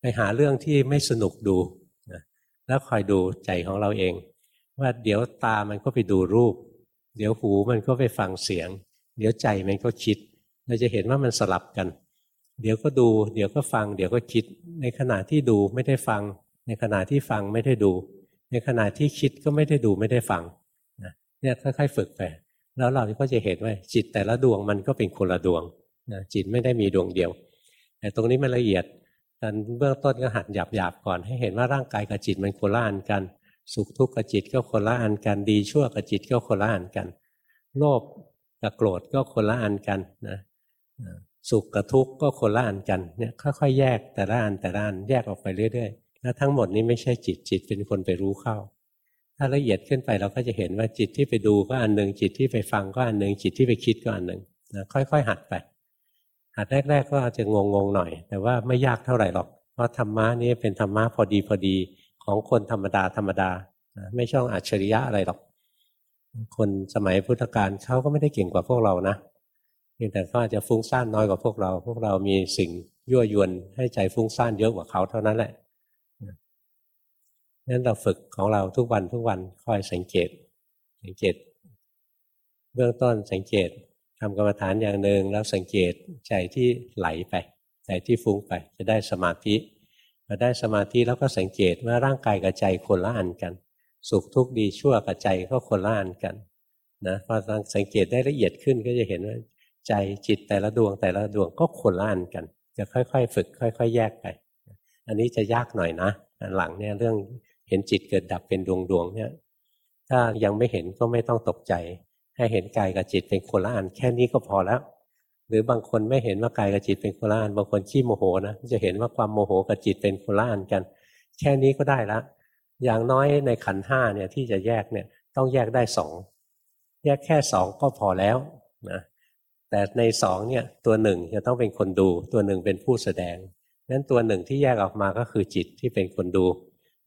ไปหาเรื่องที่ไม่สนุกดูนะแล้วคอยดูใจของเราเอง ว่าเดี๋ยวตามันก็ไปดูรูป เดี๋ยวหูมันก็ไปฟังเสียง เดี๋ยวใจมันก็คิด เราจะเห็นว่ามันสลับกัน เดี๋ยวก็ดู เดี๋ยวก็ฟัง เดี๋ยวก็คิด ในขณะที่ดูไม่ได้ฟัง ในขณะที่ฟังไม่ได้ดู ในขณะที่คิดก็ไม่ได้ดูไม่ได้ฟังนะเนี่ยค่อยๆฝึกไปแล้วเราก็จะเห็นว่าจิตแต่ละดวงมันก็เป็นคนละดวงนะจิตไม่ได้มีดวงเดียว แต่ตรงนี้มันละเอียด ตอนเบื้องต้นก็หัดหยาบๆก่อน ให้เห็นว่าร่างกายกับจิตมันโคละอันกัน สุขทุกข์กับจิตก็โคละอันกัน ดีชั่วกับจิตก็โคละอันกัน โลภกับโกรธก็โคละอันกันนะสุขกับทุกข์ก็คนละอันกันเนี่ยค่อยๆแยกแต่ละอันแต่ละอันแยกออกไปเรื่อยๆแล้วทั้งหมดนี้ไม่ใช่จิตจิตเป็นคนไปรู้เข้า ถ้าละเอียดขึ้นไปเราก็จะเห็นว่าจิตที่ไปดูก็อันหนึ่งจิตที่ไปฟังก็อันหนึ่งจิตที่ไปคิดก็อันหนึ่งนะค่อยๆหัดไป หัดแรก ๆ ก็อาจจะงงๆหน่อย แต่ว่าไม่ยากเท่าไหร่หรอก เพราะธรรมะนี้เป็นธรรมะพอดีพอดีของคนธรรมดาธรรมดา ไม่ช่องอัจฉริยะอะไรหรอก คนสมัยพุทธกาลเขาก็ไม่ได้เก่งกว่าพวกเรานะเพียงแต่เขาอาจจะฟุ้งซ่านน้อยกว่าพวกเรา พวกเรามีสิ่งยั่วยวนให้ใจฟุ้งซ่านเยอะกว่าเขาเท่านั้นแหละนั้นเราฝึกของเราทุกวันทุกวันคอยสังเกต สังเกต เบื้องต้นสังเกต ทำกรรมฐานอย่างหนึ่งแล้วสังเกตใจที่ไหลไป ใจที่ฟุ้งไปจะได้สมาธิพอได้สมาธิแล้วก็สังเกตว่าร่างกายกับใจคนละอันกัน สุขทุกข์ดีชั่วกับใจก็คนละอันกันนะพอสังเกตได้ละเอียดขึ้นก็จะเห็นว่าใจจิตแต่ละดวงแต่ละดวงก็คนละอันกัน จะค่อยๆ ฝึก ค่อย ๆ แยกไป อันนี้จะยากหน่อยนะอันหลังเนี่ยเรื่องเห็นจิตเกิดดับเป็นดวงดวงเนี่ยถ้ายังไม่เห็นก็ไม่ต้องตกใจ ให้เห็นกายกับจิตเป็นคนละอันแค่นี้ก็พอแล้ว หรือบางคนไม่เห็นว่ากายกับจิตเป็นคนละอันบางคนขี้โมโหนะจะเห็นว่าความโมโหกับจิตเป็นคนละอันกัน แค่นี้ก็ได้ละ อย่างน้อยในขันห้าเนี่ยที่จะแยกเนี่ยต้องแยกได้สองแยกแค่สองก็พอแล้วนะแต่ในสองเนี่ยตัวหนึ่งจะต้องเป็นคนดู ตัวหนึ่งเป็นผู้แสดงนั้นตัวหนึ่งที่แยกออกมาก็คือจิตที่เป็นคนดู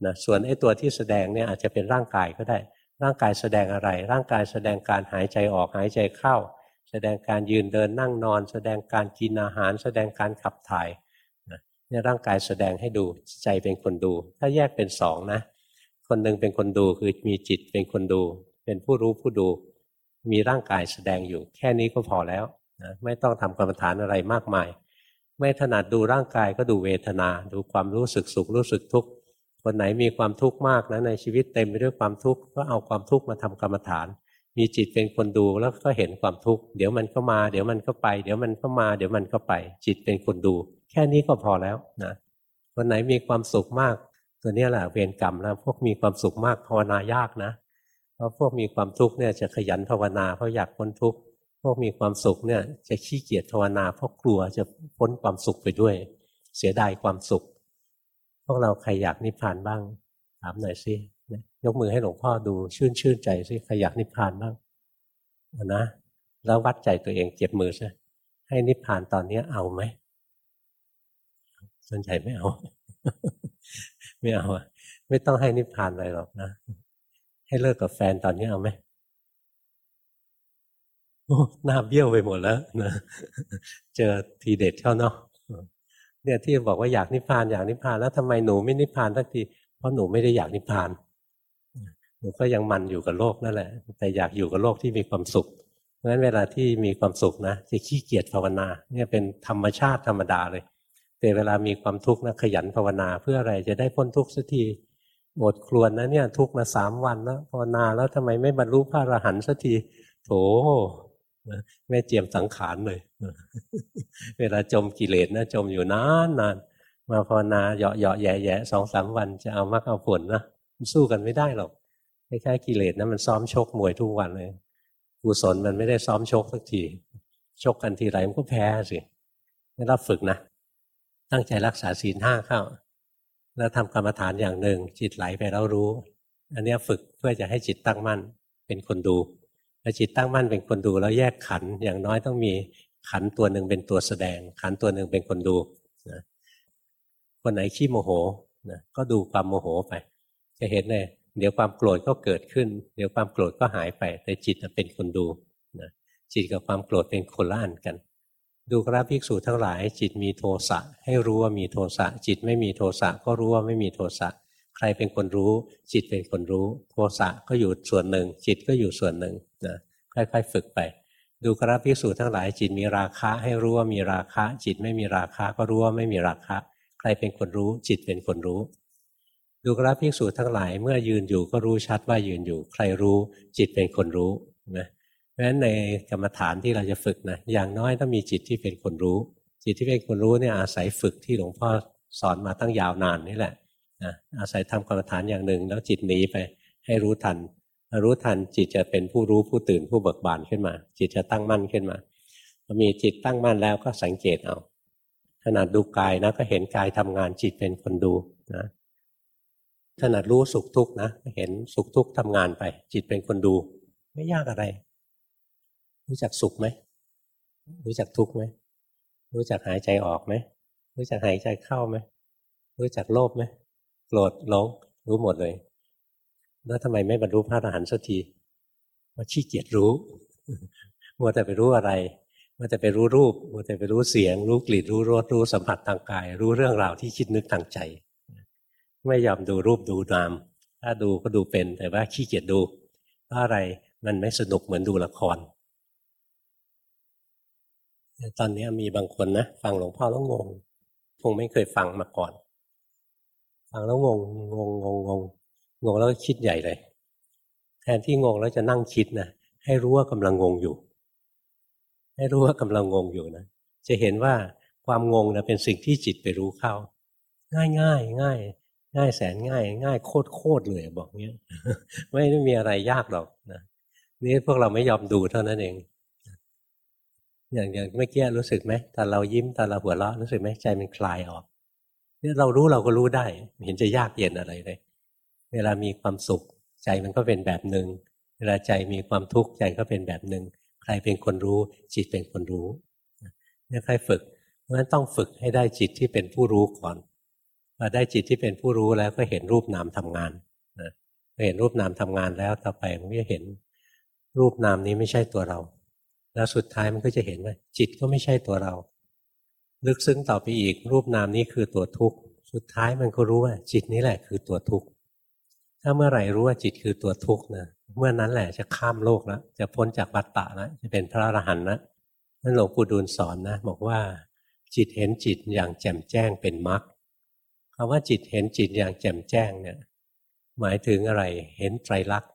นะส่วนไอ้ตัวที่แสดงเนี่ยอาจจะเป็นร่างกายก็ได้ ร่างกายแสดงอะไร ร่างกายแสดงการหายใจออกหายใจเข้า แสดงการยืนเดินนั่งนอน แสดงการกินอาหาร แสดงการขับถ่ายเนี่ยร่างกายแสดงให้ดูใจเป็นคนดู ถ้าแยกเป็นสองนะ คนหนึ่งเป็นคนดูคือมีจิตเป็นคนดู เป็นผู้รู้ผู้ดู มีร่างกายแสดงอยู่ แค่นี้ก็พอแล้วนะไม่ต้องทำกรรมฐานอะไรมากมาย ไม่ถนัดดูร่างกายก็ดูเวทนา ดูความรู้สึกสุขรู้สึกทุกข์ คนไหนมีความทุกข์มากนะในชีวิตเต็มไปด้วยความทุกข์ก็เอาความทุกข์มาทำกรรมฐาน มีจิตเป็นคนดูแล้วก็เห็นความทุกข์เดี๋ยวมันก็มาเดี๋ยวมันก็ไป เดี๋ยวมันก็มาเดี๋ยวมันก็ไป จิตเป็นคนดู แค่นี้ก็พอแล้วนะคนไหนมีความสุขมากตัวนี้แหละเวรกรรมแล้วพวกมีความสุขมากภาวนายากนะ เพราะพวกมีความทุกข์เนี่ยจะขยันภาวนาเพราะอยากพ้นทุกข์พวกมีความสุขเนี่ยจะขี้เกียจภาวนาเพราะกลัวจะพ้นความสุขไปด้วย เสียดายความสุข พวกเราใครอยากนิพพานบ้าง ถามหน่อยสิยกมือให้หลวงพ่อดูชื่นชื่นใจสิใครอยากนิพพานบ้างนะแล้ววัดใจตัวเองเจ็บมือใช่ให้นิพพานตอนนี้เอาไหมส่วนใหญ่ไม่เอา ไม่เอาไม่ต้องให้นิพพานอะไรหรอกนะ ให้เลิกกับแฟนตอนนี้เอาไหมโอ้หน้าเบี้ยวไปหมดแล้วนะเจอทีเด็ดเข้าเนาะ เนี่ยที่บอกว่าอยากนิพพานอยากนิพพานแล้วทำไมหนูไม่นิพพานสักทีเพราะหนูไม่ได้อยากนิพพานหนูก็ยังมันอยู่กับโลกนั่นแหละ แต่อยากอยู่กับโลกที่มีความสุขเพราะฉะนั้นเวลาที่มีความสุขนะจะขี้เกียจภาวนา เนี่ยเป็นธรรมชาติธรรมดาเลย แต่เวลามีความทุกข์นะขยันภาวนาเพื่ออะไรจะได้พ้นทุกข์สักทีหมดครวนนะเนี่ย ทุกข์มาสามวันแล้วภาวนาแล้วทำไมไม่บรรลุพระอรหันต์สักทีโถไม่เจียมสังขารเลย เวลาจมกิเลสนะจมอยู่นานนานมาภาวนาเหยาะเหาะแย่แย่สองสามวันจะเอามากเอาผลนะมันสู้กันไม่ได้หรอกคล้ายๆกิเลสนะมันซ้อมชกมวยทุกวันเลยกุศลมันไม่ได้ซ้อมชกสักทีชกกันทีไรมันก็แพ้สิไม่รับฝึกนะ ตั้งใจรักษาศีลห้าเข้า แล้วทำกรรมฐานอย่างหนึ่ง จิตไหลไปแล้วรู้ อันนี้ฝึกเพื่อจะให้จิตตั้งมั่นเป็นคนดูพอจิตตั้งมั่นเป็นคนดูแล้วแยกขันอย่างน้อยต้องมี ขันตัวหนึ่งเป็นตัวแสดง ขันตัวหนึ่งเป็นคนดูนะคนไหนขี้โมโหนะก็ดูความโมโหไป จะเห็นเลยเดี๋ยวความโกรธก็เกิดขึ้น เดี๋ยวความโกรธก็หายไป แต่จิตเป็นคนดูนะจิตกับความโกรธเป็นคนละอันกัน ดูกราภิกษุทั้งหลาย จิตมีโทสะให้รู้ว่ามีโทสะจิตไม่มีโทสะก็รู้ว่าไม่มีโทสะใครเป็นคนรู้ จิตเป็นคนรู้ โทสะก็อยู่ส่วนหนึ่ง จิตก็อยู่ส่วนหนึ่งนะค่อยๆ ฝึกไป ดูกราภิกษุทั้งหลายจิตมีราคะ ให้รู้ว่ามีราคะ จิตไม่มีราคะก็รู้ว่าไม่มีราคะ ใครเป็นคนรู้ จิตเป็นคนรู้ ดูกราภิกษุทั้งหลายเมื่อยืนอยู่ก็รู้ชัดว่ายืนอยู่ ใครรู้ จิตเป็นคนรู้นะเพราะฉะนั้นในกรรมฐานที่เราจะฝึกนะอย่างน้อยต้องมีจิตที่เป็นคนรู้ จิตที่เป็นคนรู้เนี่ยอาศัยฝึกที่หลวงพ่อสอนมาตั้งยาวนานนี่แหละนะอาศัยทำกรรมฐานอย่างหนึ่ง แล้วจิตหนีไปให้รู้ทัน รู้ทันจิตจะเป็นผู้รู้ผู้ตื่นผู้เบิกบานขึ้นมา จิตจะตั้งมั่นขึ้นมาพอมีจิตตั้งมั่นแล้วก็สังเกตเอาขนาดดูกายนะก็เห็นกายทำงานจิตเป็นคนดูนะถนัดรู้สุขทุกข์นะเห็นสุขทุกข์ทำงานไป จิตเป็นคนดู ไม่ยากอะไร รู้จักสุขไหมรู้จักทุกข์ไหมรู้จักหายใจออกไหมรู้จักหายใจเข้าไหมรู้จักโลภไหมโกรธหลงรู้หมดเลย แล้วทำไมไม่บรรลุพระอรหันต์สักทีว่าขี้เกียจรู้มัวแต่ไปรู้อะไรมัวแต่ไปรู้รูปมัวแต่ไปรู้เสียง รู้กลิ่นรู้รสรู้สัมผัสทางกาย รู้เรื่องราวที่คิดนึกทางใจ ไม่ยอมดูรูปดูนาม ถ้าดูก็ดูเป็น แต่ว่าขี้เกียจดูเพราะอะไรมันไม่สนุกเหมือนดูละครตอนนี้มีบางคนนะฟังหลวงพ่อแล้วงง คงไม่เคยฟังมาก่อน ฟังแล้วงงงงงงง งงแล้วคิดใหญ่เลย แทนที่งงแล้วจะนั่งคิดนะให้รู้ว่ากำลังงงอยู่ ให้รู้ว่ากำลังงงอยู่นะจะเห็นว่าความงงนะเป็นสิ่งที่จิตไปรู้เข้า ง่ายง่ายง่ายง่ายแสนง่าย ง่ายโคตรโคตรเลยบอกเงี้ยไม่ได้มีอะไรยากหรอกนะนี่พวกเราไม่ยอมดูเท่านั้นเอง อย่างอย่างเมื่อกี้รู้สึกไหมตอนเรายิ้มตอนเราหัวเราะรู้สึกไหมใจมันคลายออกเนี่ยเรารู้เราก็รู้ได้ เห็นจะยากเย็นอะไรเลย เวลามีความสุข ใจมันก็เป็นแบบหนึ่งเวลาใจมีความทุกข์ใจก็เป็นแบบหนึ่งใครเป็นคนรู้ จิตเป็นคนรู้เนี่ยใครฝึกเพราะฉะนั้นต้องฝึกให้ได้จิตที่เป็นผู้รู้ก่อนพอได้จิตที่เป็นผู้รู้แล้วก็เห็นรูปนามทำงานนะเห็นรูปนามทำงานแล้วต่อไปมันก็จะเห็นรูปนามนี้ไม่ใช่ตัวเรา แล้วสุดท้ายมันก็จะเห็นว่าจิตก็ไม่ใช่ตัวเรา ลึกซึ้งต่อไปอีกรูปนามนี้คือตัวทุกข์สุดท้ายมันก็รู้ว่าจิตนี้แหละคือตัวทุกข์ ถ้าเมื่อไหร่รู้ว่าจิตคือตัวทุกข์นะเมื่อนั้นแหละจะข้ามโลกแล้วจะพ้นจากวัฏฏะแล้วจะเป็นพระอรหันต์แล้วนั่นหลวงปู่ดูลสอนนะบอกว่า จิตเห็นจิตอย่างแจ่มแจ้งเป็นมรรคคำว่าจิตเห็นจิตอย่างแจ่มแจ้งเนี่ย หมายถึงอะไรเห็นไตรลักษณ์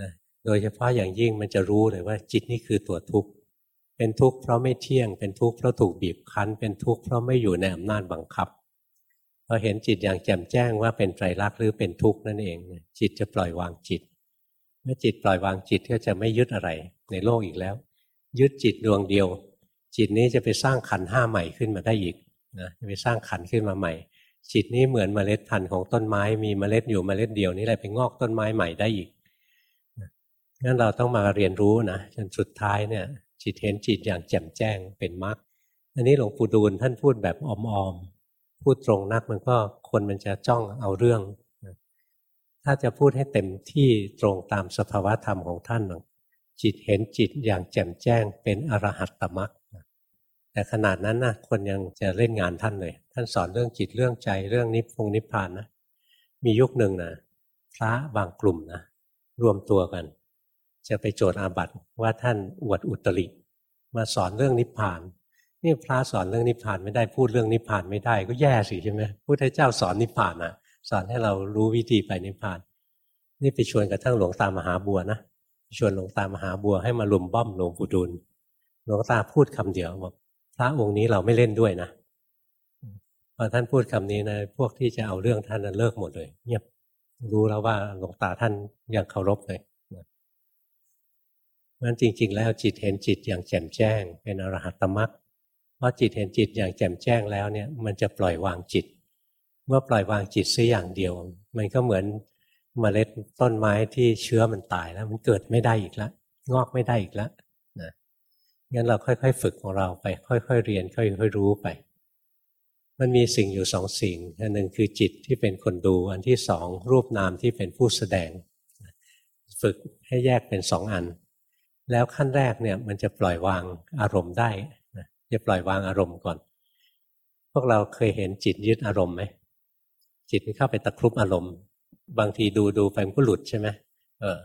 นะโดยเฉพาะอย่างยิ่งมันจะรู้เลยว่าจิตนี่คือตัวทุกข์เป็นทุกข์เพราะไม่เที่ยงเป็นทุกข์เพราะถูกบีบคั้น เป็นทุกข์เพราะไม่อยู่ในอำนาจบังคับ พอเห็นจิตอย่างแจ่มแจ้งว่าเป็นไตรลักษณ์หรือเป็นทุกข์นั่นเอง จิตจะปล่อยวางจิต เมื่อจิตปล่อยวางจิตก็จะไม่ยึดอะไรในโลกอีกแล้ว ยึดจิตดวงเดียว จิตนี้จะไปสร้างขันห้าใหม่ขึ้นมาได้อีกนะจะไปสร้างขันขึ้นมาใหม่ จิตนี้เหมือนเมล็ดพันธุ์ของต้นไม้ มีเมล็ดอยู่เมล็ดเดียวนี่แหละไปงอกต้นไม้ใหม่ได้อีกงั้นเราต้องมาเรียนรู้นะจนสุดท้ายเนี่ย จิตเห็นจิตอย่างแจ่มแจ้งเป็นมรรคอันนี้หลวงปู่ดูลท่านพูดแบบออมๆ พูดตรงนักมันก็คนมันจะจ้องเอาเรื่อง ถ้าจะพูดให้เต็มที่ตรงตามสภาวะธรรมของท่านจิตเห็นจิตอย่างแจ่มแจ้งเป็นอรหัตตมรรคแต่ขนาดนั้นนะคนยังจะเล่นงานท่านเลย ท่านสอนเรื่องจิตเรื่องใจเรื่องนิพพงนิพพานนะมียุคหนึ่งนะพระบางกลุ่มนะรวมตัวกัน จะไปโจทย์อาบัติว่าท่านอวดอุตริมาสอนเรื่องนิพพาน นี่พระสอนเรื่องนิพพานไม่ได้พูดเรื่องนิพพานไม่ได้ก็แย่สิใช่ไหมพุทธเจ้าสอนนิพพานนะสอนให้เรารู้วิธีไปนิพพาน นี่ไปชวนกระทั่งหลวงตามหาบัวนะชวนหลวงตามหาบัวให้มาลุมบ้อมหลวงปู่ดูลหลวงตาพูดคำเดียวบอกพระองค์นี้เราไม่เล่นด้วยนะพอท่านพูดคำนี้นะพวกที่จะเอาเรื่องท่านนั้นเลิกหมดเลย เงียบรู้แล้วว่าหลวงตาท่านยังเคารพเลยนั้นจริง ๆ แล้วจิตเห็นจิตอย่างแจ่มแจ้ง เป็นอรหัตตมรรค เพราะจิตเห็นจิตอย่างแจ่มแจ้งแล้วเนี่ย มันจะปล่อยวางจิต เมื่อปล่อยวางจิตซะอย่างเดียว มันก็เหมือนเมล็ดต้นไม้ที่เชื้อมันตายแล้ว มันเกิดไม่ได้อีกแล้วงอกไม่ได้อีกแล้วนะงั้นเราค่อย ๆ ฝึกของเราไป ค่อย ๆ เรียนค่อยๆรู้ไป มันมีสิ่งอยู่สองสิ่งอันหนึ่งคือจิตที่เป็นคนดู อันที่สองรูปนามที่เป็นผู้แสดง ฝึกให้แยกเป็นสองอัน แล้วขั้นแรกเนี่ยมันจะปล่อยวางอารมณ์ได้ จะปล่อยวางอารมณ์ก่อน พวกเราเคยเห็นจิตยึดอารมณ์ไหมจิตมันเข้าไปตะครุบอารมณ์ บางทีดูดูไปมันก็หลุดใช่ไหมเออ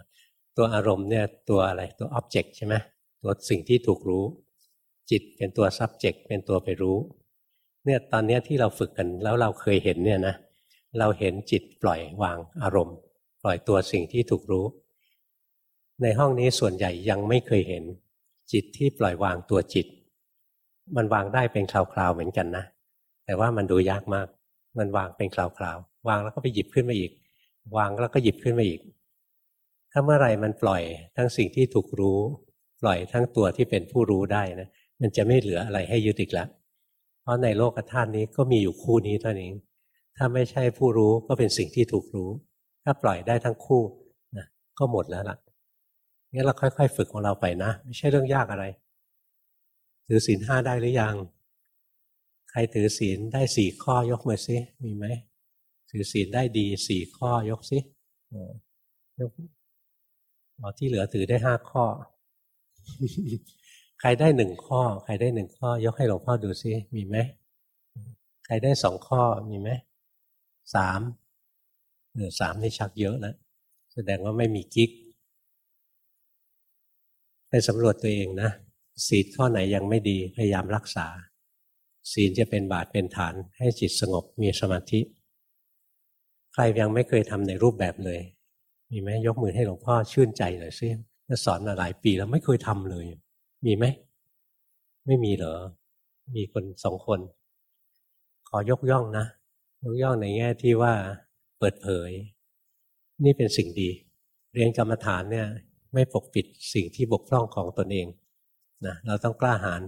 ตัวอารมณ์เนี่ยตัวอะไรตัวอ็อบเจกต์ใช่ไหมตัวสิ่งที่ถูกรู้ จิตเป็นตัว subject เป็นตัวไปรู้ เนี่ยตอนนี้ที่เราฝึกกันแล้วเราเคยเห็นเนี่ยนะเราเห็นจิตปล่อยวางอารมณ์ ปล่อยตัวสิ่งที่ถูกรู้ ในห้องนี้ส่วนใหญ่ยังไม่เคยเห็น จิตที่ปล่อยวางตัวจิต มันวางได้เป็นคราวๆเหมือนกันนะแต่ว่ามันดูยากมาก มันวางเป็นคราวๆวางแล้วก็ไปหยิบขึ้นมาอีก วางแล้วก็หยิบขึ้นมาอีก ถ้าเมื่อไรมันปล่อยทั้งสิ่งที่ถูกรู้ ปล่อยทั้งตัวที่เป็นผู้รู้ได้นะมันจะไม่เหลืออะไรให้ยึดอีกแล้วเพราะในโลกธาตุนี้ก็มีอยู่คู่นี้เท่านี้ถ้าไม่ใช่ผู้รู้ก็เป็นสิ่งที่ถูกรู้ ถ้าปล่อยได้ทั้งคู่นะก็หมดแล้วล่ะงั้นเราค่อย ๆ ฝึกของเราไปนะ ไม่ใช่เรื่องยากอะไร ถือศีลห้าได้หรือยัง ใครถือศีลได้สี่ข้อยกมือซิมีไหมถือศีลได้ดีสี่ข้อยกซิยกอ๋อที่เหลือถือได้ห้าข้อ ใครได้หนึ่งข้อ ใครได้หนึ่งข้อ ยกให้หลวงพ่อดูซิมีไหมใครได้สองข้อมีไหมสามเออสามนี่ชักเยอะแล้วแสดงว่าไม่มีกิ๊กไปสำรวจตัวเองนะ ศีลข้อไหนยังไม่ดีพยายามรักษา ศีลจะเป็นบาตเป็นฐานให้จิตสงบมีสมาธิ ใครยังไม่เคยทำในรูปแบบเลย มีไหมยกมือให้หลวงพ่อชื่นใจหน่อยซิสอนมาหลายปีแล้วไม่เคยทำเลย มีไหมไม่มีเหรอ มีคนสองคน ขอยกย่องนะยกย่องในแง่ที่ว่าเปิดเผย นี่เป็นสิ่งดี เรียนกรรมฐานเนี่ย ไม่ปกปิดสิ่งที่บกพร่องของตนเอง นะเราต้องกล้าหาญ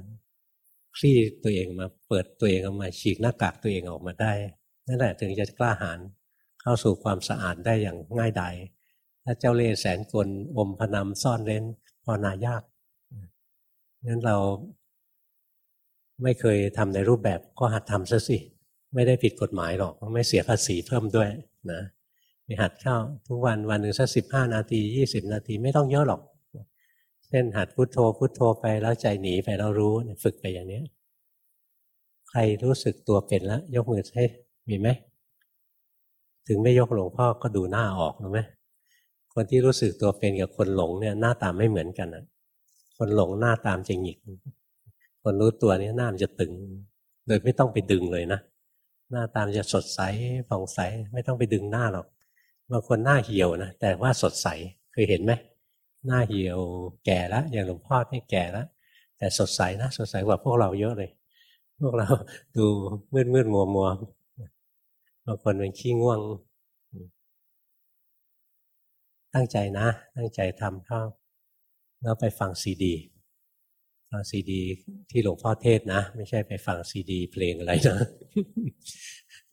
คลี่ตัวเองมาเปิดตัวเองออกมาฉีกหน้ากากตัวเองออกมาได้นั่นแหละถึงจะกล้าหาญเข้าสู่ความสะอาดได้อย่างง่ายดายถ้าเจ้าเล่ห์แสนกลอมพนำซ่อนเร้นพอนายากงั้นเราไม่เคยทำในรูปแบบก็หัดทำซะสิ ไม่ได้ผิดกฎหมายหรอกไม่เสียภาษีเพิ่มด้วยนะไปหัดเข้าทุกวันวันหนึ่งสักสิบห้านาทียี่สิบนาทีไม่ต้องเยอะหรอก ช่นหัดพุโทโธพุโทโธไปแล้วใจหนีไปเรารู้ฝึกไปอย่างนี้ใครรู้สึกตัวเป็นแล้ว ยกมือให้มีไหมถึงไม่ยกหลวงพ่อก็ดูหน้าออกรู้ไหมคนที่รู้สึกตัวเป็นกับคนหลงเนี่ยหน้าตาไม่เหมือนกันนะคนหลงหน้าตามจะหงิก คนรู้ตัวนี่หน้ามันจะตึง โดยไม่ต้องไปดึงเลยนะหน้าตามจะสดใสผ่องใสไม่ต้องไปดึงหน้าหรอกบางคนหน้าเหี่ยวนะแต่ว่าสดใสเคยเห็นไหม หน้าเหี่ยวแก่แล้วอย่างหลวงพ่อที่แก่แล้วแต่สดใสนะสดใสกว่าพวกเราเยอะเลย พวกเราดูมืดมืดมัวมัวบางคนเป็นขี้ง่วง ตั้งใจนะ ตั้งใจทำเข้าแล้วไปฟังซีดีฟังซีดี ที่หลวงพ่อเทศนะ ไม่ใช่ไปฟังซีดี เพลงอะไรนะ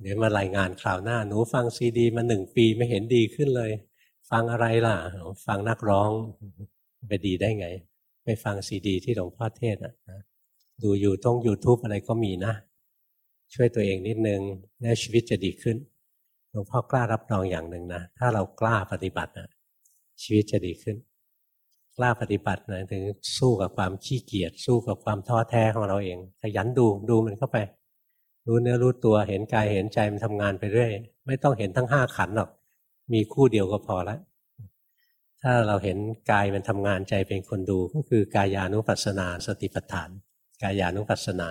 เดี๋ยวมารายงานคราวหน้า หนูฟังซีดี มาหนึ่งปีไม่เห็นดีขึ้นเลย ฟังอะไรล่ะ ฟังนักร้องไปดีได้ไง ไปฟังซีดี ที่หลวงพ่อเทศนะดูอยู่ต้อง YouTube อะไรก็มีนะ ช่วยตัวเองนิดนึงแล้วชีวิตจะดีขึ้นหลวงพ่อกล้ารับรองอย่างหนึ่งนะถ้าเรากล้าปฏิบัตินะชีวิตจะดีขึ้น กล้าปฏิบัตินะถึงสู้กับความขี้เกียจสู้กับความท้อแท้ของเราเองขยันดูดูมันเข้าไป รู้เนื้อรู้ตัวเห็นกายเห็นใจมันทำงานไปเรื่อยไม่ต้องเห็นทั้งห้าขันหรอก มีคู่เดียวก็พอแล้วถ้าเราเห็นกายมันทำงานใจเป็นคนดูก็คือกายานุปัสสนาสติปัฏฐาน กายานุปัสสนา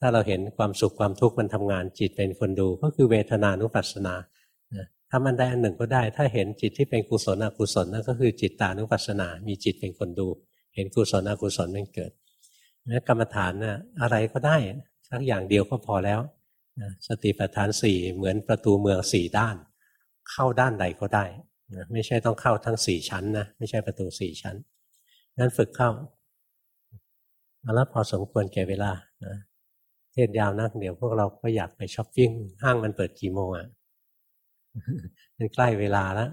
ถ้าเราเห็นความสุขความทุกข์มันทำงานจิตเป็นคนดู ก็คือเวทนานุปัสสนาถ้ามันได้อันหนึ่งก็ได้ ถ้าเห็นจิตที่เป็นกุศลอกุศลนั่นก็คือจิตตานุปัสสนา มีจิตเป็นคนดู เห็นกุศลอกุศลมันเกิดนะกรรมฐานนะ่ะอะไรก็ได้สักอย่างเดียวก็พอแล้วสติปัฏฐานสี่เหมือนประตูเมืองสี่ด้าน เข้าด้านใดก็ได้นะไม่ใช่ต้องเข้าทั้งสี่ชั้นนะไม่ใช่ประตูสี่ชั้นงั้นฝึกเข้ามาแล้วพอสมควรแก่เวลานะเทศยาวนักเดี๋ยวพวกเราก็อยากไปช้อปปิ้งห้างมันเปิดกี่โมงอะ่ะมันใกล้เวลาแล้ว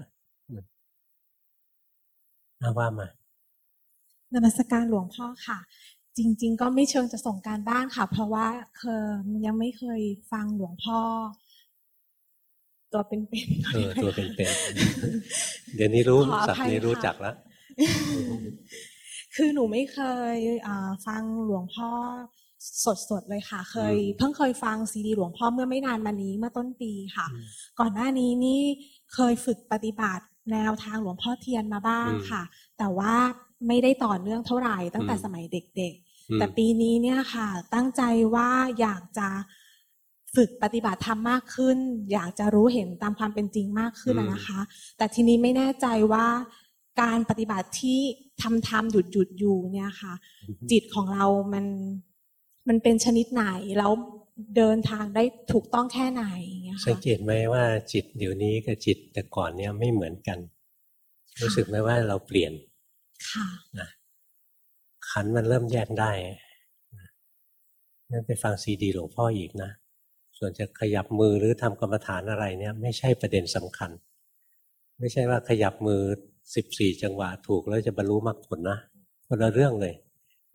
น่าว่ามานมัสการหลวงพ่อค่ะ จริง ๆ ก็ไม่เชิงจะส่งการบ้านค่ะ เพราะว่าเคยยังไม่เคยฟังหลวงพ่อ ตัวเป็นๆเออตัวเป็นๆเดี๋ยวนี้รู้สักนี้รู้จักแล้วคือหนูไม่เคยฟังหลวงพ่อสดๆเลยค่ะ เคย เพิ่งเคยฟังซีดีหลวงพ่อเมื่อไม่นานมานี้เมื่อต้นปีค่ะ ก่อนหน้านี้นี่เคยฝึกปฏิบัติแนวทางหลวงพ่อเทียนมาบ้างค่ะ แต่ว่าไม่ได้ต่อเนื่องเท่าไหร่ตั้งแต่สมัยเด็กๆ แต่ปีนี้เนี่ยค่ะ ตั้งใจว่าอยากจะ ฝึกปฏิบัติธรรมมากขึ้น อยากจะรู้เห็นตามความเป็นจริงมากขึ้นนะคะ แต่ทีนี้ไม่แน่ใจว่าการปฏิบัติที่ทำทำหยุดหยุดอยู่เนี่ยค่ะ จิตของเรามันมันเป็นชนิดไหนแล้วเดินทางได้ถูกต้องแค่ไหนสังเกตไหมว่าจิตเดี๋ยวนี้กับจิตแต่ก่อนเนี่ยไม่เหมือนกัน รู้สึกไหมว่าเราเปลี่ยนค่ะนะขันมันเริ่มแยกได้นั่นไปฟังซีดีหลวงพ่ออีกนะ ส่วนจะขยับมือหรือทำกรรมฐานอะไรเนี่ยไม่ใช่ประเด็นสำคัญ ไม่ใช่ว่าขยับมือสิบสี่จังหวะถูกแล้วจะบรรลุมรรคผลนะคนละเรื่องเลย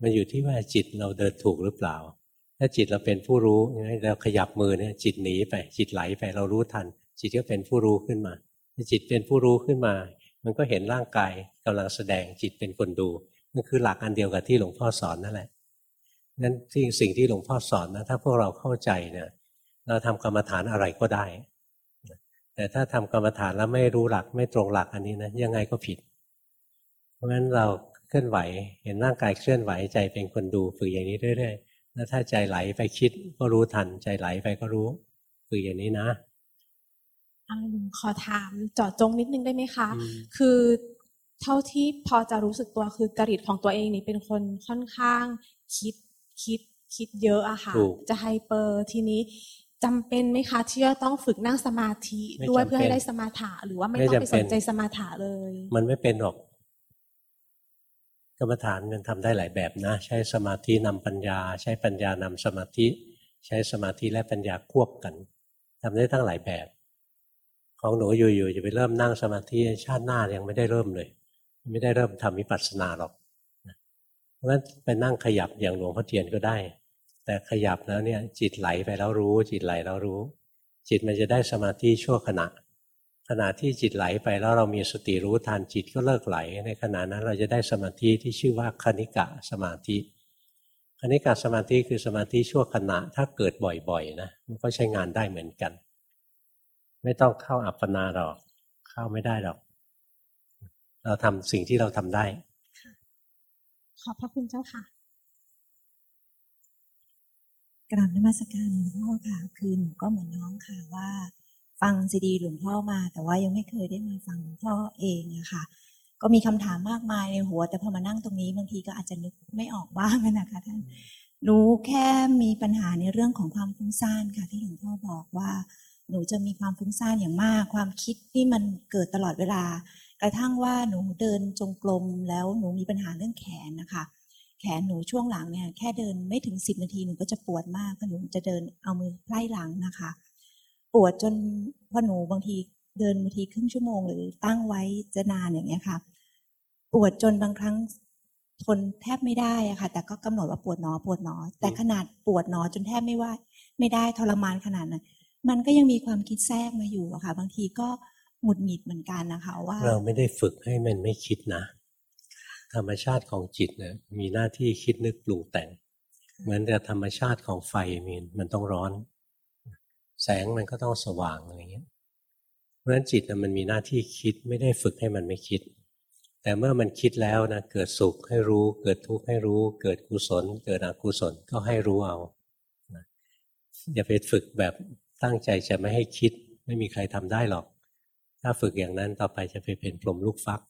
มันอยู่ที่ว่าจิตเราเดินถูกหรือเปล่า ถ้าจิตเราเป็นผู้รู้เราขยับมือเนี่ยจิตหนีไปจิตไหลไปเรารู้ทัน จิตก็เป็นผู้รู้ขึ้นมาถ้าจิตเป็นผู้รู้ขึ้นมา มันก็เห็นร่างกายกำลังแสดงจิตเป็นคนดูนั่นคือหลักอันเดียวกับที่หลวงพ่อสอนนั่นแหละนั้นที่สิ่งที่หลวงพ่อสอนนะถ้าพวกเราเข้าใจเนี่ย เราทำกรรมฐานอะไรก็ได้ แต่ถ้าทำกรรมฐานแล้วไม่รู้หลักไม่ตรงหลักอันนี้นะยังไงก็ผิด เพราะฉะนั้นเราเคลื่อนไหวเห็นร่างกายเคลื่อนไหวใจเป็นคนดูฝึกอย่างนี้เรื่อยๆแล้วถ้าใจไหลไปคิดก็รู้ทัน ใจไหลไปก็รู้ฝึกอย่างนี้นะขอถามเจาะจงนิดนึงได้ไหมคะ คือเท่าที่พอจะรู้สึกตัวคือกริตของตัวเองนี่เป็นคนค่อนข้างคิดคิดคิดเยอะอะค่ะ จะไฮเปอร์ทีนี้ จำเป็นไหมคะที่จะต้องฝึกนั่งสมาธิด้วยเพื่อให้ได้สมาธิหรือว่าไม่ต้องไปสนใจสมาธิเลย มันไม่เป็นหรอก กรรมฐานมันทำได้หลายแบบนะ ใช้สมาธินำปัญญา ใช้ปัญญานำสมาธิ ใช้สมาธิและปัญญาควบกันทำได้ตั้งหลายแบบ ของหนูอยู่ๆจะไปเริ่มนั่งสมาธิชาติหน้ายังไม่ได้เริ่มเลย ไม่ได้เริ่มทำวิปัสสนาหรอกเพราะฉะนั้นไปนั่งขยับอย่างหลวงพ่อเทียนก็ได้ แต่ขยับแล้วเนี่ยจิตไหลไปแล้วรู้ จิตไหลแล้วรู้ จิตมันจะได้สมาธิชั่วขณะ ขณะที่จิตไหลไปแล้วเรามีสติรู้ทันจิตก็เลิกไหล ในขณะนั้นเราจะได้สมาธิที่ชื่อว่าคณิกะสมาธิคณิกะสมาธิคือสมาธิชั่วขณะถ้าเกิดบ่อยๆนะมันก็ใช้งานได้เหมือนกัน ไม่ต้องเข้าอัปปนาหรอก เข้าไม่ได้หรอก เราทำสิ่งที่เราทำได้ขอบพระคุณเจ้าค่ะ กราบนมัสการหลวงพ่อค่ะคือหนูก็เหมือนน้องค่ะว่า ฟังซีดีหลวงพ่อมา แต่ว่ายังไม่เคยได้มาฟังหลวงพ่อเองอะค่ะ ก็มีคำถามมากมายในหัว แต่พอมานั่งตรงนี้บางทีก็อาจจะนึกไม่ออกบ้างนะคะท่านหนูแค่มีปัญหาในเรื่องของความฟุ้งซ่านค่ะ ที่หลวงพ่อบอกว่า หนูจะมีความฟุ้งซ่านอย่างมาก ความคิดที่มันเกิดตลอดเวลา กระทั่งว่าหนูเดินจงกรมแล้วหนูมีปัญหาเรื่องแขนนะคะ แขนหนูช่วงหลังเนี่ยแค่เดินไม่ถึงสิบนาทีหนูก็จะปวดมากเพราะหนูจะเดินเอามือไล่หลังนะคะ ปวดจนพอหนูบางทีเดินบางทีครึ่งชั่วโมง หรือตั้งไว้จะนานอย่างเงี้ยค่ะ ปวดจนบางครั้งทนแทบไม่ได้อะค่ะ แต่ก็กำหนดว่าปวดหนอปวดหนอ แต่ขนาดปวดหนอจนแทบไม่ว่า ไม่ได้ทรมานขนาดนั้นมันก็ยังมีความคิดแทรกมาอยู่อะค่ะ บางทีก็หงุดหงิดเหมือนกันนะคะว่า เราไม่ได้ฝึกให้มันไม่คิดนะ ธรรมชาติของจิตเนี่ยมีหน้าที่คิดนึกปรุงแต่ง เหมือนกับธรรมชาติของไฟมีมันต้องร้อน แสงมันก็ต้องสว่างอะไรเงี้ยเพราะฉะนั้นจิตนะมันมีหน้าที่คิดไม่ได้ฝึกให้มันไม่คิด แต่เมื่อมันคิดแล้วนะเกิดสุขให้รู้ เกิดทุกข์ให้รู้ เกิดกุศล เกิดอกุศลก็ให้รู้เอาอย่าไปฝึกแบบตั้งใจจะไม่ให้คิด ไม่มีใครทำได้หรอก ถ้าฝึกอย่างนั้นต่อไปจะไปเป็นพรหมลูกฟัก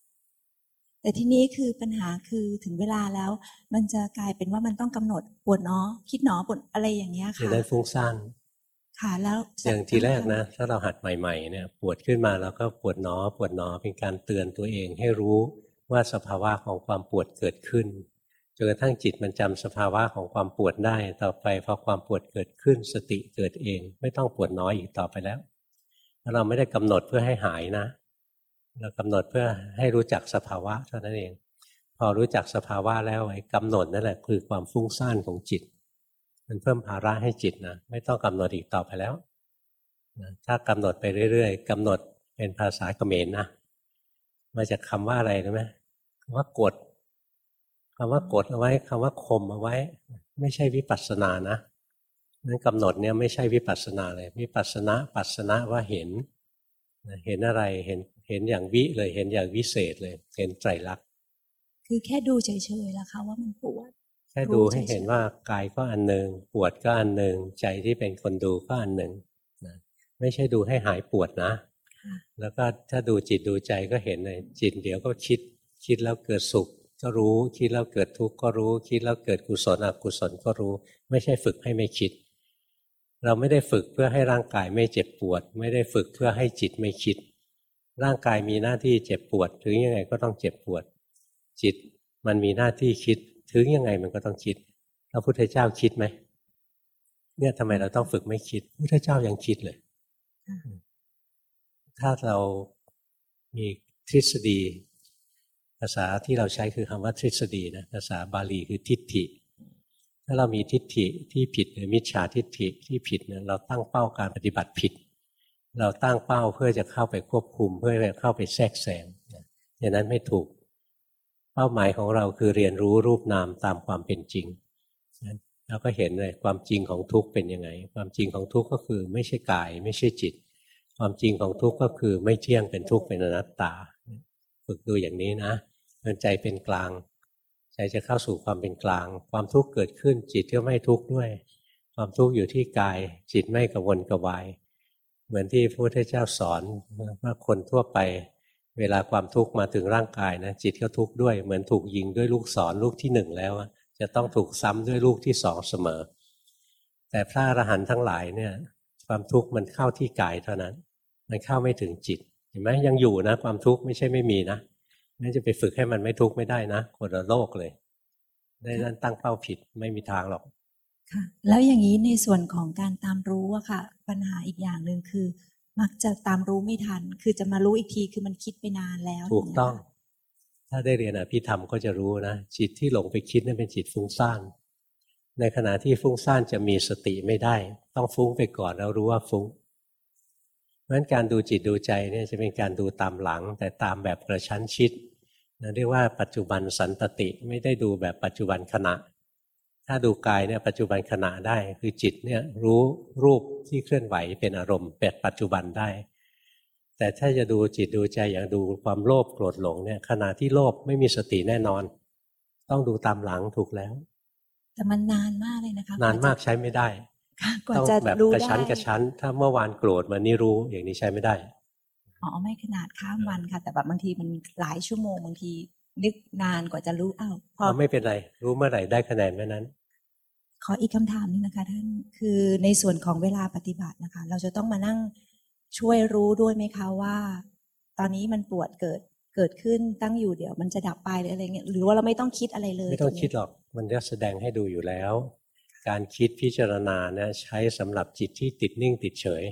แต่ทีนี้คือปัญหาคือถึงเวลาแล้ว มันจะกลายเป็นว่ามันต้องกำหนดปวดหนอคิดหนอปวดอะไรอย่างเงี้ยจะค่ะได้ฟุ้งซ่านค่ะแล้วอย่างทีแรกนะ ถ้าเราหัดใหม่ ๆ เนี่ย ปวดขึ้นมาแล้วก็ปวดหนอปวดหนอเป็นการเตือนตัวเองให้รู้ว่าสภาวะของความปวดเกิดขึ้นจนกระทั่งจิตมันจำสภาวะของความปวดได้ ต่อไปพอความปวดเกิดขึ้น สติเกิดเอง ไม่ต้องปวดน้อยอีกต่อไปแล้วเราไม่ได้กำหนดเพื่อให้หายนะ เรากำหนดเพื่อให้รู้จักสภาวะเท่านั้นเอง พอรู้จักสภาวะแล้วไอ้กำหนดนั่นแหละคือความฟุ้งซ่านของจิต มันเพิ่มภาระให้จิตนะไม่ต้องกำหนดอีกต่อไปแล้วถ้ากำหนดไปเรื่อยๆกำหนดเป็นภาษาเขมรนนะมาจากคำว่าอะไรรู้ไหมคำว่ากดคำว่ากดเอาไว้คำว่าคมเอาไว้ ไม่ใช่วิปัสสนานะนั้นกำหนดเนี่ยไม่ใช่วิปัสสนาเลยวิปัสสนาปัสสนะว่าเห็น เห็นอะไรเห็น เห็นอย่างวิเลยเห็นอย่างวิเศษเลย เห็นไตรลักษณ์คือแค่ดูเฉยๆแล้วค่ะว่ามันปวด แค่ดูให้เห็นว่ากายก็อันหนึ่งปวดก็อันหนึ่งใจที่เป็นคนดูก็อันหนึ่งนะไม่ใช่ดูให้หายปวดนะค่ะแล้วก็ถ้าดูจิตดูใจก็เห็นเลยจิตเดี๋ยวก็คิด คิดแล้วเกิดสุขก็รู้ คิดแล้วเกิดทุกข์ก็รู้ คิดแล้วเกิดกุศลอกุศลก็รู้ ไม่ใช่ฝึกให้ไม่คิด เราไม่ได้ฝึกเพื่อให้ร่างกายไม่เจ็บปวด ไม่ได้ฝึกเพื่อให้จิตไม่คิด ร่างกายมีหน้าที่เจ็บปวด ถึงยังไงก็ต้องเจ็บปวด จิตมันมีหน้าที่คิด ถึงยังไงมันก็ต้องคิดพระพุทธเจ้าคิดไหมเนี่ยทำไมเราต้องฝึกไม่คิดพระพุทธเจ้ายังคิดเลย ถ้าเรามีทฤษฎี ภาษาที่เราใช้คือคำว่าทฤษฎีนะภาษาบาลีคือทิฏฐิ ถ้าเรามีทิฏฐิที่ผิดหรือมิจฉาทิฏฐิที่ผิดเนี่ยเราตั้งเป้าการปฏิบัติผิด เราตั้งเป้าเพื่อจะเข้าไปควบคุม เพื่อจะเข้าไปแทรกแซงอย่างนั้นไม่ถูก เป้าหมายของเราคือเรียนรู้รูปนามตามความเป็นจริงเราก็เห็นเลยความจริงของทุกข์เป็นยังไง ความจริงของทุกข์ก็คือไม่ใช่กาย ไม่ใช่จิต ความจริงของทุกข์ก็คือไม่เที่ยงเป็นทุกข์เป็นอนัตตา ฝึกดูอย่างนี้นะมื่อใจเป็นกลาง ใจจะเข้าสู่ความเป็นกลาง ความทุกข์เกิดขึ้นจิตก็ไม่ทุกข์ด้วย ความทุกข์อยู่ที่กาย จิตไม่กระวนกระวาย เหมือนที่พระพุทธเจ้าสอนว่าคนทั่วไป เวลาความทุกข์มาถึงร่างกายนะจิตก็ทุกข์ด้วยเหมือนถูกยิงด้วยลูกศรลูกที่หนึ่งแล้ว จะต้องถูกซ้ำด้วยลูกที่สองเสมอ แต่พระอรหันต์ทั้งหลายเนี่ย ความทุกข์มันเข้าที่กายเท่านั้น มันเข้าไม่ถึงจิตเห็นไหมยังอยู่นะ ความทุกข์ไม่ใช่ไม่มีนะนั่นจะไปฝึกให้มันไม่ทุกข์ไม่ได้นะคนละโลกเลยได้นั้นตั้งเป้าผิดไม่มีทางหรอก ค่ะ แล้วอย่างนี้ในส่วนของการตามรู้อะค่ะ ปัญหาอีกอย่างหนึ่งคือ มักจะตามรู้ไม่ทัน คือจะมารู้อีกทีคือมันคิดไปนานแล้ว ถูกต้อง ถ้าได้เรียนอภิธรรมก็จะรู้นะ จิตที่หลงไปคิดนั่นเป็นจิตฟุ้งซ่านในขณะที่ฟุ้งซ่านจะมีสติไม่ได้ ต้องฟุ้งไปก่อนแล้วรู้ว่าฟุ้งเพราะฉะนั้นการดูจิตดูใจเนี่ยจะเป็นการดูตามหลัง แต่ตามแบบกระชั้นชิดนะเรียกว่าปัจจุบันสันตติไม่ได้ดูแบบปัจจุบันขณะ ถ้าดูกายเนี่ยปัจจุบันขณะได้ คือจิตเนี่ยรู้รูปที่เคลื่อนไหวเป็นอารมณ์เป็นปัจจุบันได้ แต่ถ้าจะดูจิตดูใจอย่างดูความโลภโกรธหลงเนี่ยขณะที่โลภไม่มีสติแน่นอน ต้องดูตามหลังถูกแล้ว แต่มันนานมากเลยนะคะ นานมากใช้ไม่ได้ค่ะกว่าต้องจะแบบรู้กระชั้นได้กระชั้น ถ้าเมื่อวานโกรธวันนี้รู้อย่างนี้ใช้ไม่ได้อ๋อไม่ขนาดข้ามวันค่ะ แต่แบบบางทีมันหลายชั่วโมงบางทีนึกนานกว่าจะรู้อ้าวพอเราไม่เป็นไร รู้เมื่อไหร่ได้คะแนนเมื่อนั้น ขออีกคำถามหนึงนะคะท่านคือในส่วนของเวลาปฏิบัตินะคะ เราจะต้องมานั่งช่วยรู้ด้วยไหมคะว่า ตอนนี้มันปวดเกิดเกิดขึ้นตั้งอยู่เดี๋ยว มันจะดับไปหรืออะไรเงี้ยหรือว่าเราไม่ต้องคิดอะไรเลย ไม่ต้องรนี้คิดหรอกมันจะแสดงให้ดูอยู่แล้ว การคิดพิจารณาเนี่ยใช้สำหรับจิตที่ติดนิ่งติดเฉย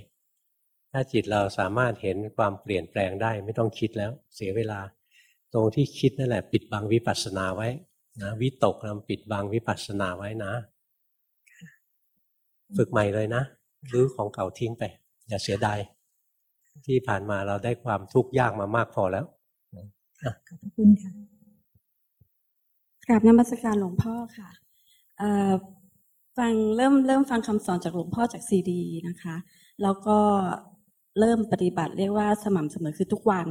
ถ้าจิตเราสามารถเห็นความเปลี่ยนแปลงได้ ไม่ต้องคิดแล้ว เสียเวลา ตรงที่คิดนั่นแหละ ปิดบังวิปัสสนาไว้นะวิตกเราปิดบังวิปัสสนาไว้นะ ฝึกใหม่เลยนะรื้อของเก่าทิ้งไป อย่าเสียดายที่ผ่านมาเราได้ความทุกข์ยากมามากพอแล้วขอบคุณค่ะกราบนมัสการหลวงพ่อค่ะฟังเริ่มเริ่มฟังคำสอนจากหลวงพ่อจากซีดีนะคะ แล้วก็เริ่มปฏิบัติเรียกว่าสม่ำเสมอคือทุกวัน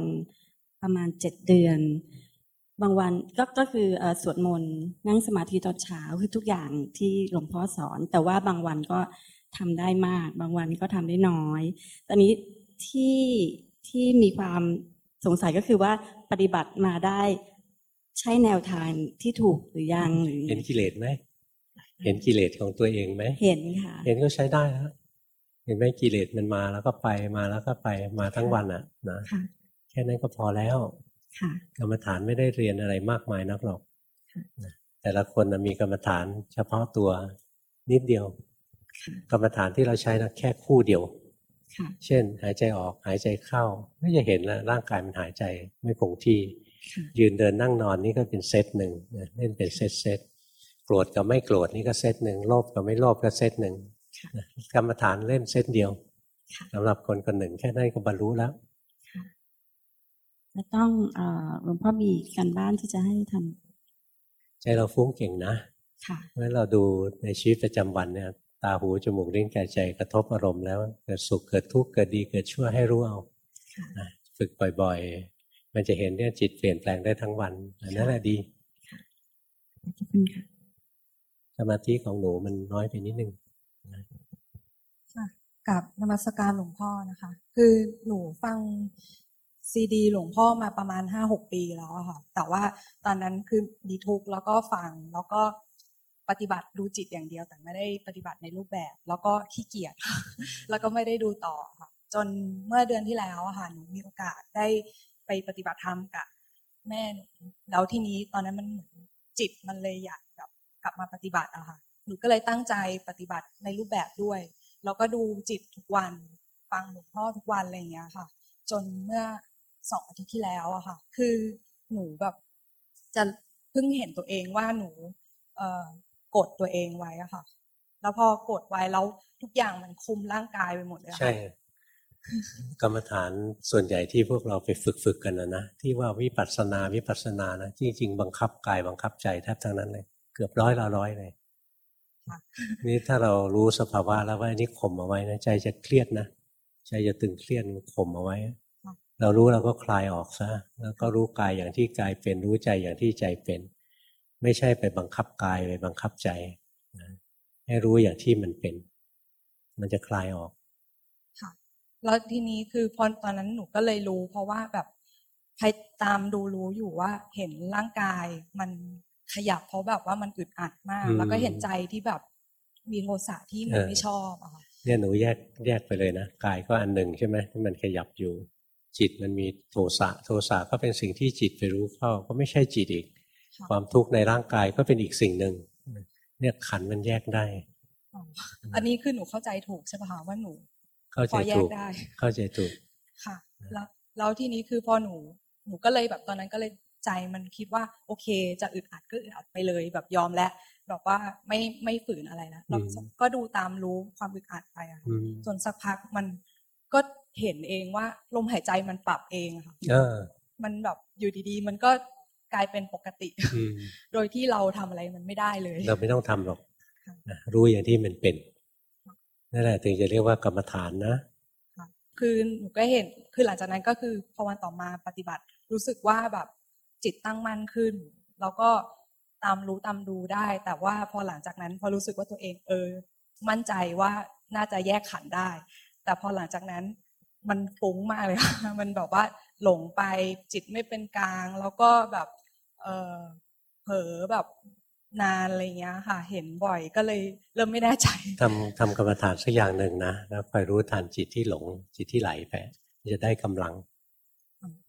ประมาณเจ็ดเดือน บางวันก็ก็คือเอ่อสวดมนต์นั่งสมาธิตอนเช้าคือทุกอย่างที่หลวงพ่อสอน แต่ว่าบางวันก็ทำได้มาก บางวันก็ทำได้น้อย ตอนนี้ที่ที่มีความสงสัยก็คือว่าปฏิบัติมาได้ใช่แนวทางที่ถูกหรือยังหรือเห็นกิเลสไหมเห็นกิเลสของตัวเองไหมเห็นค่ะ เห็นก็ใช้ได้แล้วเห็นไหมกิเลสมันมาแล้วก็ไปมาแล้วก็ไปมาทั้งวันอะนะค่ะแค่นั้นก็พอแล้วค่ะ กรรมฐานไม่ได้เรียนอะไรมากมายนักหรอกค่ะนะแต่ละคนน่ะมีกรรมฐานเฉพาะตัวนิดเดียวค่ะกรรมฐานที่เราใช้นะแค่คู่เดียวค่ะเช่น หายใจออกหายใจเข้าก็จะเห็นแล้วร่างกายมันหายใจไม่คงที่ค่ะยืนเดินนั่งนอนนี่ก็เป็นเซตหนึ่งนะเล่นเป็นเซตเซตโกรธกับไม่โกรธนี่ก็เซตหนึ่งโลภกับไม่โลภก็เซตหนึ่งค่ะนะกรรมฐานเล่นเซตเดียวค่ะสำหรับคนคนหนึ่งแค่นั้นก็บรรลุแล้ว จะต้องเอ่อหลวงพ่อมีการบ้านที่จะให้ทำใจเราฟุ้งเก่งนะค่ะเมื่อเราดูในชีวิตประจำวันเนี่ยตาหูจมูกลิ้นกายใจกระทบอารมณ์แล้วเกิดสุขเกิดทุกข์เกิดดีเกิดชั่วให้รู้เอาค่ะนะฝึกบ่อยๆ มันจะเห็นเนี่ยจิตเปลี่ยนแปลงได้ทั้งวันอันนั้นแหละดีขอบคุณค่ะสมาธิของหนูมันน้อยไปนิดนึงค่ะกับนมัสการหลวงพ่อนะคะ คือหนูฟัง ซีดีหลวงพ่อมาประมาณห้าหกปีแล้วค่ะ แต่ว่าตอนนั้นคือดีทุกข์แล้วก็ฟังแล้วก็ปฏิบัติดูจิตอย่างเดียวแต่ไม่ได้ปฏิบัติในรูปแบบ แล้วก็ขี้เกียจแล้วก็ไม่ได้ดูต่อค่ะจนเมื่อเดือนที่แล้วอะค่ะหนูมีโอกาสได้ไปปฏิบัติธรรมกับแม่หนูแล้วทีนี้ตอนนั้นมันเหมือนจิตมันเลยอยากแบบกลับมาปฏิบัติอะค่ะหนูก็เลยตั้งใจปฏิบัติในรูปแบบด้วยแล้วก็ดูจิตทุกวันฟังหลวงพ่อทุกวันอะไรอย่างเงี้ยค่ะ จนเมื่อ สองอาทิตย์ที่แล้วอะค่ะ คือหนูแบบจะเพิ่งเห็นตัวเองว่าหนูเอ่อกดตัวเองไว้อะค่ะ แล้วพอกดไว้แล้วทุกอย่างมันคุมร่างกายไปหมดเลยอะใช่ค่ะกรรมฐานส่วนใหญ่ที่พวกเราไปฝึกฝึกกันนะนะที่ว่าวิปัสสนาวิปัสสนานะจริง ๆ บังคับกายบังคับใจแทบทั้งนั้นเลย เกือบร้อยละร้อยเลยค่ะนี่ถ้าเรารู้สภาวะแล้วว่าอันนี้ข่มเอาไว้นะใจจะเครียดนะใจจะตึงเครียดมันข่มเอาไว้ เรารู้เราก็คลายออกซะแล้วก็รู้กายอย่างที่กายเป็นรู้ใจอย่างที่ใจเป็น ไม่ใช่ไปบังคับกายไปบังคับใจนะให้รู้อย่างที่มันเป็น มันจะคลายออกค่ะแล้วทีนี้คือพอตอนนั้นหนูก็เลยรู้ เพราะว่าแบบใครตามดูรู้อยู่ว่าเห็นร่างกายมันขยับเพราะแบบว่ามันอึดอัดมากอืมแล้วก็เห็นใจที่แบบมีโทสะที่มันเออไม่ชอบอะค่ะเนี่ยหนูแยกแยกไปเลยนะกายก็อันหนึ่งใช่ไหมที่มันขยับอยู่ จิตมันมีโทสะโทสะก็เป็นสิ่งที่จิตไปรู้เข้า ก็ไม่ใช่จิตอีกค่ะความทุกข์ในร่างกายก็เป็นอีกสิ่งหนึ่งเนี่ยขันธ์มันแยกได้อ๋ออันนี้คือหนูเข้าใจถูกใช่ปะคะว่าหนู เข้าใจพอแยกถูกได้เข้าใจถูกค่ะ แล้วแล้วทีนี้คือพอหนู หนูก็เลยแบบตอนนั้นก็เลยใจมันคิดว่า โอเค จะอึดอัดก็อึดอัดไปเลยแบบยอมแล้วแบบว่าไม่ไม่ฝืนอะไรแล้วแล้วอืมก็ดูตามรู้ความอึดอัดไปอะค่ะอืมจนสักพักมันก็ เห็นเองว่าลมหายใจมันปรับเองอะค่ะเออมันแบบอยู่ดีๆ มันก็กลายเป็นปกติอืมโดยที่เราทำอะไรมันไม่ได้เลย เราไม่ต้องทำหรอกค่ะนะรู้อย่างที่มันเป็นนั่นแหละถึงจะเรียกว่ากรรมฐานนะค่ะคือหนูก็เห็นคือหลังจากนั้นก็คือพอวันต่อมาปฏิบัติ รู้สึกว่าแบบจิตตั้งมั่นขึ้น แล้วก็ตามรู้ตามดูได้ แต่ว่าพอหลังจากนั้น พอรู้สึกว่าตัวเองเออ มั่นใจว่าน่าจะแยกขันธ์ได้ แต่พอหลังจากนั้น มันฟุ้งมากเลยค่ะมันแบบว่าหลงไปจิตไม่เป็นกลาง แล้วก็แบบเออเผลอแบบนานอะไรเงี้ยค่ะ เห็นบ่อยก็เลยเริ่มไม่แน่ใจทำทำกรรมฐานสักอย่างหนึ่งนะแล้วคอยรู้ทันจิตที่หลงจิตที่ไหลไปจะได้กำลัง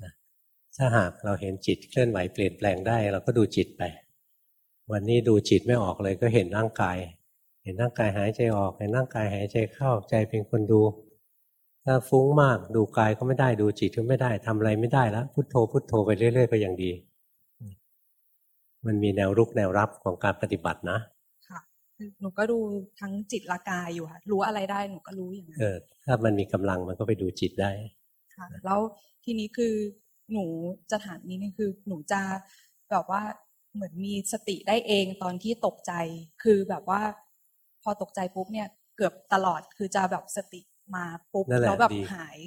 นะถ้าหากเราเห็นจิตเคลื่อนไหวเปลี่ยนแปลงได้ เราก็ดูจิตไป วันนี้ดูจิตไม่ออกเลยก็เห็นร่างกาย เห็นร่างกายหายใจออกเห็นร่างกายหายใจเข้าใจเป็นคนดู ถ้าฟุ้งมากดูกายก็ไม่ได้ดูจิตก็ไม่ได้ทำอะไรไม่ได้แล้วพุโทโธพุโทโธไปเรื่อยๆก็ยังดี มันมีแนวรุกแนวรับของการปฏิบัตินะค่ะหนูก็ดูทั้งจิตละกายอยู่ค่ะรู้อะไรได้หนูก็รู้อย่างนั้นเออถ้ามันมีกำลังมันก็ไปดูจิตได้ค่ะ แล้วทีนี้คือหนูจะถามนี้นึงคือหนูจะแบบว่าเหมือนมีสติได้เองตอนที่ตกใจ คือแบบว่า พอตกใจปุ๊บเนี่ย เกือบตลอดคือจะแบบสติ มาปุ๊บแล้วแบบหาย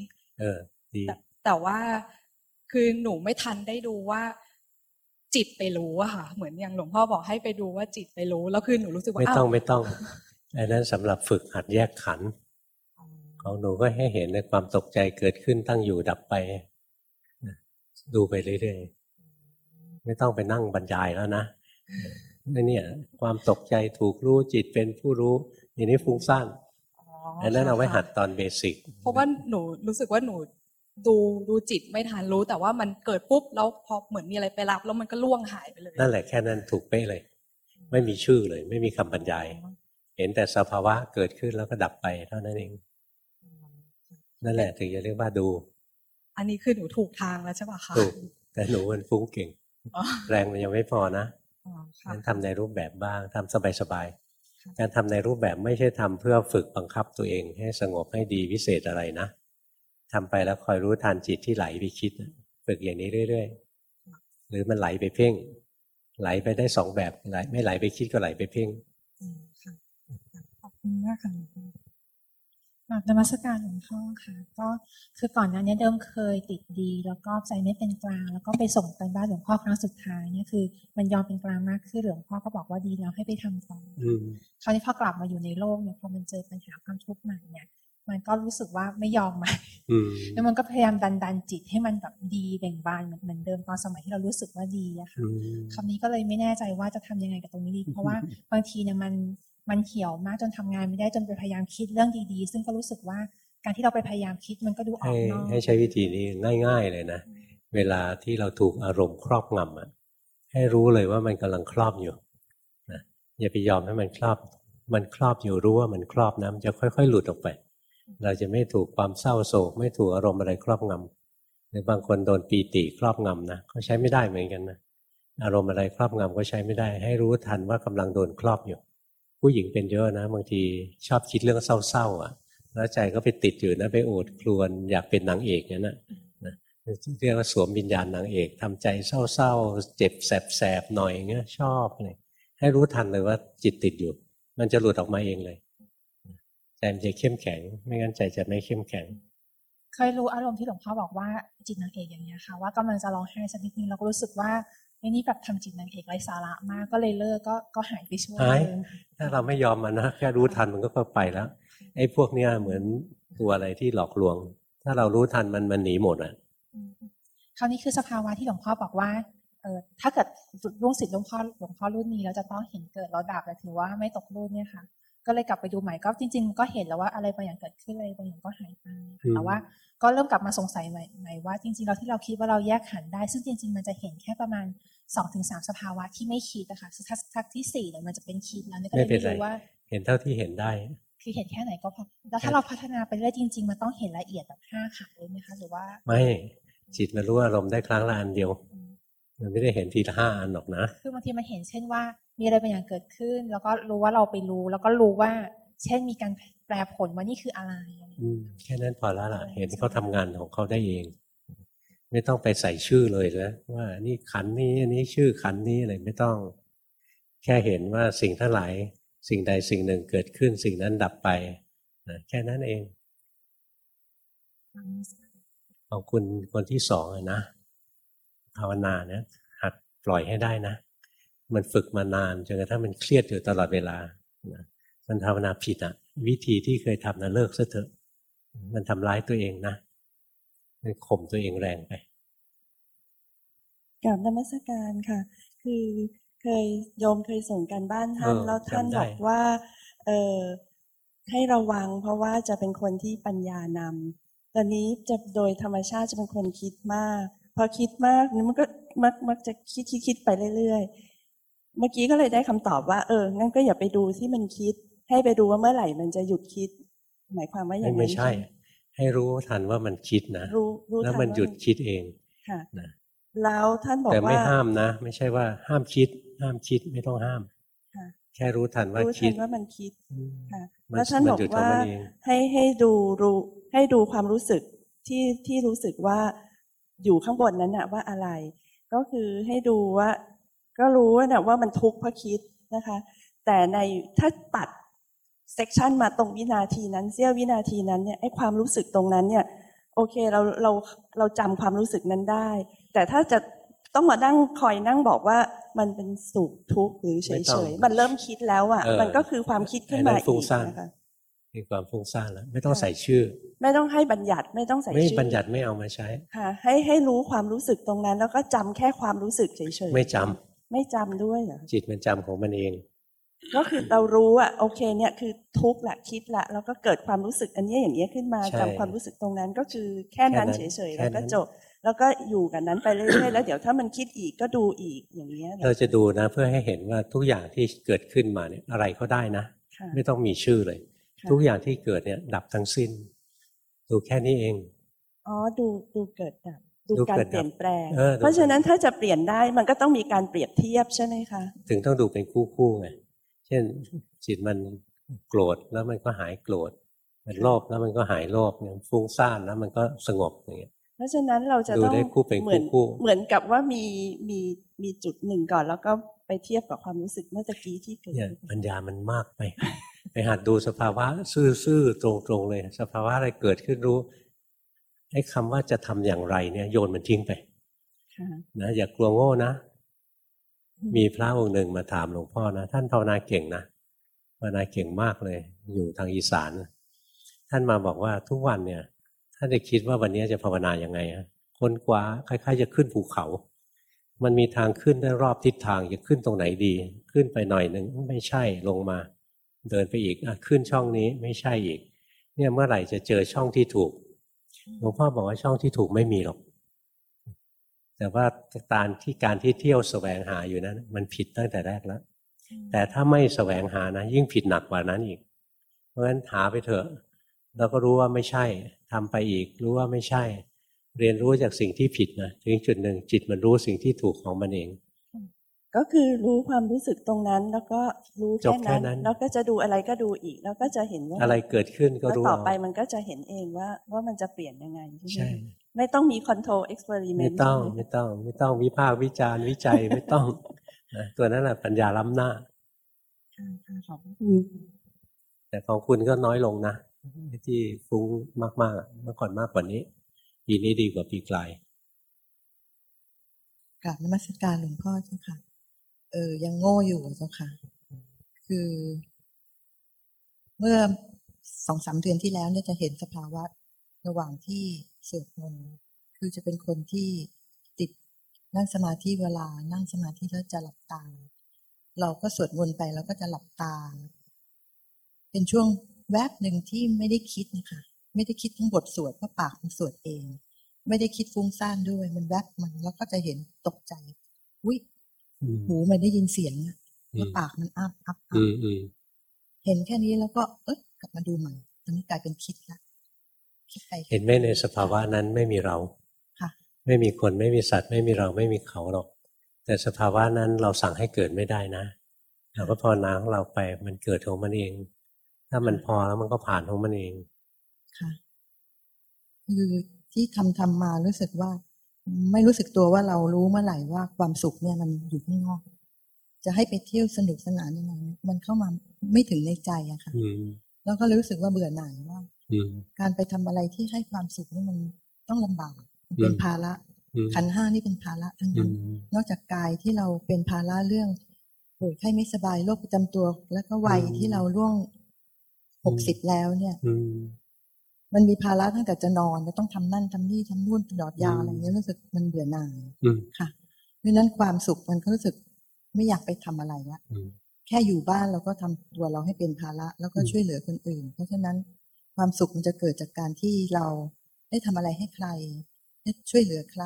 เออดีแต่ว่าคือหนูไม่ทันได้ดูว่า จิตไปรู้อะค่ะ เหมือนอย่างหลวงพ่อบอกให้ไปดูว่าจิตไปรู้ แล้วคือหนูรู้สึกว่าไม่ต้องไม่ต้องอันนั้นสำหรับฝึกหัดแยกขันของหนูก็ให้เห็นในความตกใจเกิดขึ้นตั้งอยู่ดับไปดูไปเรื่อยๆไม่ต้องไปนั่งบรรยายแล้วนะนี่เนี่ย ความตกใจถูกรู้จิตเป็นผู้รู้อย่างนี้ฟุ้งซ่าน อันนั้นเอาไว้หัดตอนเบสิกเพราะว่าหนูรู้สึกว่าหนูดูดูจิตไม่ทันรู้ แต่ว่ามันเกิดปุ๊บแล้วพอเหมือนมีอะไรไปรับ แล้วมันก็ล่วงหายไปเลย นั่นแหละแค่นั้นถูกเป๊ะเลย ไม่มีชื่อเลย ไม่มีคำบรรยาย เห็นแต่สภาวะเกิดขึ้นแล้วก็ดับไปเท่านั้นเอง นั่นแหละถึงจะเรียกว่าดู อันนี้คือหนูถูกทางแล้วใช่ปะคะถูกแต่หนูมันฟุ้งเก่ง แรงมันยังไม่พอนะงั้นทำในรูปแบบบ้างทำสบายๆ การทำในรูปแบบไม่ใช่ทำเพื่อฝึกบังคับตัวเอง ให้สงบให้ดีวิเศษอะไรนะทำไปแล้วคอยรู้ทันจิตที่ไหลไปคิดฝึกอย่างนี้เรื่อยๆ หรือมันไหลไปเพ่ง ไหลไปได้สองแบบไหลไม่ไหลไปคิดก็ไหลไปเพ่งขอบคุณมากค่ะ กราบนมัสการหลวงพ่อค่ะ ก็คือก่อนหน้านี้เดิมเคยติดดี แล้วก็ใจไม่เป็นกลาง แล้วก็ไปส่งไปบ้านหลวงพ่อครั้งสุดท้ายเนี่ยคือ มันยอมเป็นกลางมากขึ้นหลวงพ่อก็บอกว่าดีแล้วให้ไปทำต่อคราวนี้พอกลับมาอยู่ในโลกเนี่ยพอมันเจอปัญหาความทุกข์ใหม่เนี่ย มันก็รู้สึกว่าไม่ยอมมาแล้วมันก็พยายามดันดันจิตให้มันแบบดีแบ่งบานเหมือนเดิมตอนสมัยที่เรารู้สึกว่าดีอะค่ะคำนี้ก็เลยไม่แน่ใจว่าจะทำยังไงกับตรงนี้ดีเพราะว่าบางทีเนี่ยมัน มันเหี่ยวมากจนทำงานไม่ได้จนไปพยายามคิดเรื่องดีๆ ซึ่งก็รู้สึกว่าการที่เราไปพยายามคิดมันก็ดูออกนอกให้ใช้วิธีนี้ง่าย ๆ เลยนะ เวลาที่เราถูกอารมณ์ครอบงำอะให้รู้เลยว่ามันกำลังครอบอยู่นะอย่าไปยอมให้มันครอบ มันครอบอยู่รู้ว่ามันครอบนะมันจะค่อย ๆ หลุดออกไป เราจะไม่ถูกความเศร้าโศก ไม่ถูกอารมณ์อะไรครอบงำหรือบางคนโดนปีติครอบงำนะก็ใช้ไม่ได้เหมือนกันนะอารมณ์อะไรครอบงำก็ใช้ไม่ได้ ให้รู้ทันว่ากำลังโดนครอบอยู่ ผู้หญิงเป็นเยอะนะ บางทีชอบคิดเรื่องเศร้าๆอะ แล้วใจก็ไปติดอยู่นะไปโอดครวนอยากเป็นนางเอกเนี่ยนะเรียกว่าสวมวิญญาณนางเอกทำใจเศร้าๆเจ็บแสบๆหน่อยเงี้ยชอบเลยให้รู้ทันเลยว่าจิตติดอยู่ มันจะหลุดออกมาเองเลยใจมันจะเข้มแข็ง ไม่งั้นใจจะไม่เข้มแข็ง เคยรู้อารมณ์ที่หลวงพ่อบอกว่าจิตนางเอกอย่างเงี้ยค่ะ ว่ากำลังจะร้องไห้สักนิดนึงเราก็รู้สึกว่า ไอ้นี่แบบทำจิตนางเอกไร้สาระมากก็เลยเลิกก็ก็หายไปช่วงนึงถ้าเราไม่ยอมมันนะแค่รู้ทันมันก็ไปแล้วไอ้พวกเนี้ยเหมือนตัวอะไรที่หลอกลวง ถ้าเรารู้ทันมันมันหนีหมดอะคราวนี้คือสภาวะที่หลวงพ่อบอกว่าเออถ้าเกิดรุ่งศิษย์หลวงพ่อหลวงพ่อรุ่นนี้เราจะต้องเห็นเกิดเราดับแต่ถือว่าไม่ตกรุ่นเนี่ยค่ะ ก็เลยกลับไปดูใหม่ก็จริง ๆ ก็เห็นแล้วว่าอะไรบางอย่างเกิดขึ้นอะไรบางอย่างก็หายไปแต่ว่าก็เริ่มกลับมาสงสัยใหม่ว่าจริงๆเราที่เราคิดว่าเราแยกขันได้ ซึ่งจริง ๆ มันจะเห็นแค่ประมาณสองถึงสามสภาวะที่ไม่คิดนะคะทักที่สี่เนี่ยมันจะเป็นคิดแล้วก็เลยไม่รู้ว่า เห็นเท่าที่เห็นได้ คือเห็นแค่ไหนก็พอแล้วถ้าเราพัฒนาไปเรื่อยจริง ๆ มันต้องเห็นละเอียดแบบห้าขันเลยไหมคะหรือว่า ไม่จิตมันรู้อารมณ์ได้ครั้งละอันเดียว มันไม่ได้เห็นทีละห้าอันหรอกนะ คือบางทีมันเห็นเช่นว่ามีอะไรบางอย่างเกิดขึ้น แล้วก็รู้ว่าเราไปรู้ แล้วก็รู้ว่า เช่นมีการแปลผลว่านี่คืออะไรแค่นั้นพอแล้วล่ะ เห็นเขาทำงานของเขาได้เอง ไม่ต้องไปใส่ชื่อเลยนะว่านี่ขันนี้อันนี้ชื่อขันนี้อะไรไม่ต้อง แค่เห็นว่าสิ่งทั้งหลายสิ่งใดสิ่งหนึ่งเกิดขึ้นสิ่งนั้นดับไปนะแค่นั้นเองของคุณคนที่สองนะ ภาวนาเนี่ยหัดปล่อยให้ได้นะ มันฝึกมานานจนกระทั่งมันเครียดอยู่ตลอดเวลานะมันภาวนาผิดอะวิธีที่เคยทำนะเลิกซะเถอะ มันทำร้ายตัวเองนะมันข่มตัวเองแรงไปกับนมัสการค่ะ คือเคยโยมเคยส่งกันบ้านท่านเออแล้วท่านจำได้บอกว่า เออให้ระวัง เพราะว่าจะเป็นคนที่ปัญญานำตอนนี้จะโดยธรรมชาติจะเป็นคนคิดมาก พอคิดมากมันก็มักมักจะคิดคิดคิดไปเรื่อยๆ เมื่อกี้ก็เลยได้คำตอบว่า เอองั้นก็อย่าไปดูที่มันคิด ให้ไปดูว่าเมื่อไหร่มันจะหยุดคิด หมายความว่าอย่างไม่นั้นใช่ ให้รู้ทันว่ามันคิดนะรู้รู้แล้วทัมันว่าหยุดคิดเองค่ะนะแล้วท่านบอกแต่ไม่ว่าห้ามนะ ไม่ใช่ว่าห้ามคิด ห้ามคิดไม่ต้องห้ามค่ะแค่รู้ทันว่ารู้คิทัดนว่ามันคิดอืมค่ะมันแล้วท่านมันบอกหยุดของว่ามันเองให้ให้ดูรู้ให้ดูความรู้สึกที่ที่รู้สึกว่า อยู่ข้างบนนั้นน่ะว่าอะไร ก็คือให้ดูว่า ก็รู้ว่าน่ะว่ามันทุกข์เพราะคิดนะคะ แต่ในถ้าตัดเซกชันมาตรงวินาทีนั้นเสี้ยววินาทีนั้นเนี่ยไอ้ความรู้สึกตรงนั้นเนี่ย โอเคเราเราเราจำความรู้สึกนั้นได้ แต่ถ้าจะต้องมานั่งคอยนั่งบอกว่ามันเป็นสุขทุกข์หรือเฉไม่ยต้เฉองยมันเริ่มคิดแล้วอะเออมันก็คือความคิดขึ้นไอ้นั้มานฟุ้งอีกซ่านนะคะ มีความฟุ้งซ่านแล้ว ไม่ต้องใส่ชื่อ ไม่ต้องให้บัญญัติไม่ต้องใส่ไม่ชื่อบัญญัติไม่เอามาใช้ ค่ะ ให้ให้รู้ความรู้สึกตรงนั้น แล้วก็จำแค่ความรู้สึกเฉยๆไม่จำไม่จำด้วยเหรอจิตมันจำของมันเอง ก็คือเรารู้อะโอเคเนี่ยคือทุกข์ละคิดละแล้วก็เกิดความรู้สึกอันเนี้ยอย่างเนี้ยขึ้นมาใช่จำความรู้สึกตรงนั้นก็คือแค่นั้นแค่เฉนั้นยๆแค่แล้วก็นั้นจบแล้วก็อยู่กับนั้นไปเรื่อยๆแล้วเดี๋ยวถ้ามันคิดอีกก็ดูอีกอย่างเงี้ยเหรอเราจะดูนะ เพื่อให้เห็นว่าทุกอย่างที่เกิดขึ้นมาเนี่ยอะไรก็ได้นะค่ะไม่ต้องมีชื่อเลยค่ะ ทุกอย่างที่เกิดเนี่ยดับทั้งสิ้น ดูแค่นี้เอง อ๋อ ดูดูเกิดดับ ดูดูการเกิดดับเปลี่ยนแปลงเออดูเพราะฉะนั้นถ้าจะเปลี่ยนได้มันก็ต้องมีการเปรียบเทียบใช่ไหมคะ ถึงต้องดูเป็นคู่คู่ๆไง เช่นจิตมันโกรธแล้วมันก็หายโกรธ มันโลภแล้วมันก็หายโลภอย่างฟุ้งซ่านแล้วมันก็สงบอย่างเงี้ย เพราะฉะนั้นเราจะดูต้องได้คู่เป็นเหมือนคู่เหมือนกับว่ามีมีมีจุดหนึ่งก่อนแล้วก็ไปเทียบกับความรู้สึกเมื่อตะกี้ที่เกิดเนี่ยขึ้นปัญญามันมากไป ไปหัดดูสภาวะซื่อๆตรงๆเลย สภาวะอะไรเกิดขึ้นรู้ไอ้คำว่าจะทำอย่างไรเนี่ยโยนมันทิ้งไปค่ะนะอย่ากลัวโง่นะ มีพระองค์หนึ่งมาถามหลวงพ่อนะ ท่านภาวนาเก่งนะภาวนาเก่งมากเลย อยู่ทางอีสาน ท่านมาบอกว่าทุกวันเนี่ย ท่านจะคิดว่าวันนี้จะภาวนายังไงฮะค้นคว้าคล้ายๆ จะขึ้นภูเขา มันมีทางขึ้นได้รอบทิศทางจะขึ้นตรงไหนดี ขึ้นไปหน่อยหนึ่งไม่ใช่ลงมา เดินไปอีกอขึ้นช่องนี้ไม่ใช่อีก เนี่ยเมื่อไหร่จะเจอช่องที่ถูกหลวงพ่อบอกว่าช่องที่ถูกไม่มีหรอก แต่ว่าการที่การที่เที่ยวแสวงหาอยู่นั้น มันผิดตั้งแต่แรกแล้ว แต่ถ้าไม่แสวงหานะ ยิ่งผิดหนักกว่านั้นอีก เพราะฉะนั้นหาไปเถอะเราก็รู้ว่าไม่ใช่ทำไปอีก รู้ว่าไม่ใช่ เรียนรู้จากสิ่งที่ผิดนะถึงจุดหนึ่งจิตมันรู้สิ่งที่ถูกของมันเอง ก็คือรู้ความรู้สึกตรงนั้น แล้วก็รู้จบแค่แค่นั้นนั้น แล้วก็จะดูอะไรก็ดูอีก แล้วก็จะเห็นว่าอะไรเกิดขึ้นก็แล้วรู้ต่อเอาไปมันก็จะเห็นเองว่าว่ามันจะเปลี่ยนยังไงใช่ไหมใช่ไม่ต้องมี control experiment ไม่ต้องใช่หไม่ต้อง ไม่ต้องวิพากษ์วิจารณ์วิจัยไม่ต้องนะตัวนั้นแหละปัญญาล้ำหน้าค่ะค่ะขอบพระคุณแต่ของคุณก็น้อยลงนะที่ฟุ้งมากๆเมื่อก่อนมากกว่านี้ปีนี้ดีกว่าปีกลายกราบนมัสการหลวงพ่อเจ้าค่ะ เออยังโง่อยู่เจ้าค่ะ คือ เมื่อสองสามเดือนที่แล้วเนี่ยจะเห็นสภาวะระหว่างที่สวดมนต์คือจะเป็นคนที่ติดนั่งสมาธิเวลานั่งสมาธิแล้วจะหลับตา เราก็สวดมนต์ไปแล้วก็จะหลับตา เป็นช่วงแวบหนึ่งที่ไม่ได้คิดนะคะ ไม่ได้คิดทั้งบทสวดเพราะปากมันสวดเอง ไม่ได้คิดฟุ้งซ่านด้วย มันแวบมันแล้วก็จะเห็นตกใจวิ หูมันได้ยินเสียงอะอืมแล้วปากมันอับอับอัอืบมอืมเห็นแค่นี้แล้วก็เอ๊ะกลับมาดูใหม่ตอนนี้กลายเป็นคิดละคิดไปเห็นไหมในสภาวะนั้นไม่มีเราค่ะไม่มีคนไม่มีสัตว์ ไม่มีเราไม่มีเขาหรอก แต่สภาวะนั้นเราสั่งให้เกิดไม่ได้นะเราก็ภาวนาของเราไปมันเกิดของมันเอง ถ้ามันพอแล้วมันก็ผ่านของมันเองค่ะคือที่ทำทำมารู้สึกว่า ไม่รู้สึกตัวว่าเรารู้เมื่อไหร่ว่าความสุขเนี่ยมันอยู่ข้างนอก จะให้ไปเที่ยวสนุกสนานยังไงมันเข้ามาไม่ถึงในใจอะค่ะอืมแล้วก็รู้สึกว่าเบื่อหน่ายว่าอืมการไปทำอะไรที่ให้ความสุขนี่มันต้องลำบากมันเป็นอืมภาระอืมขันธ์ห้านี่เป็นภาระทั้งอืนั้นมนอกจากกายที่เราเป็นภาระเรื่องป่วยไข้ไม่สบายโรคประจำตัว แล้วก็วัยอืมที่เราล่วงอืหมกสิบแล้วเนี่ยอื มมันมีภาระตั้งแต่จะนอนจะต้องทำนั่นทำนี่ทำนู่นหยอดยาอะไรเงี้ยรู้สึกมันเบื่อหน่ายอืมค่ะเพราะฉะนั้นความสุขมันก็รู้สึกไม่อยากไปทำอะไรละอืมแค่อยู่บ้านเราก็ทำตัวเราให้เป็นภาระแล้วก็อืมช่วยเหลือคนอื่น เพราะฉะนั้นความสุขมันจะเกิดจากการที่เราได้ทำอะไรให้ใครได้ช่วยเหลือใคร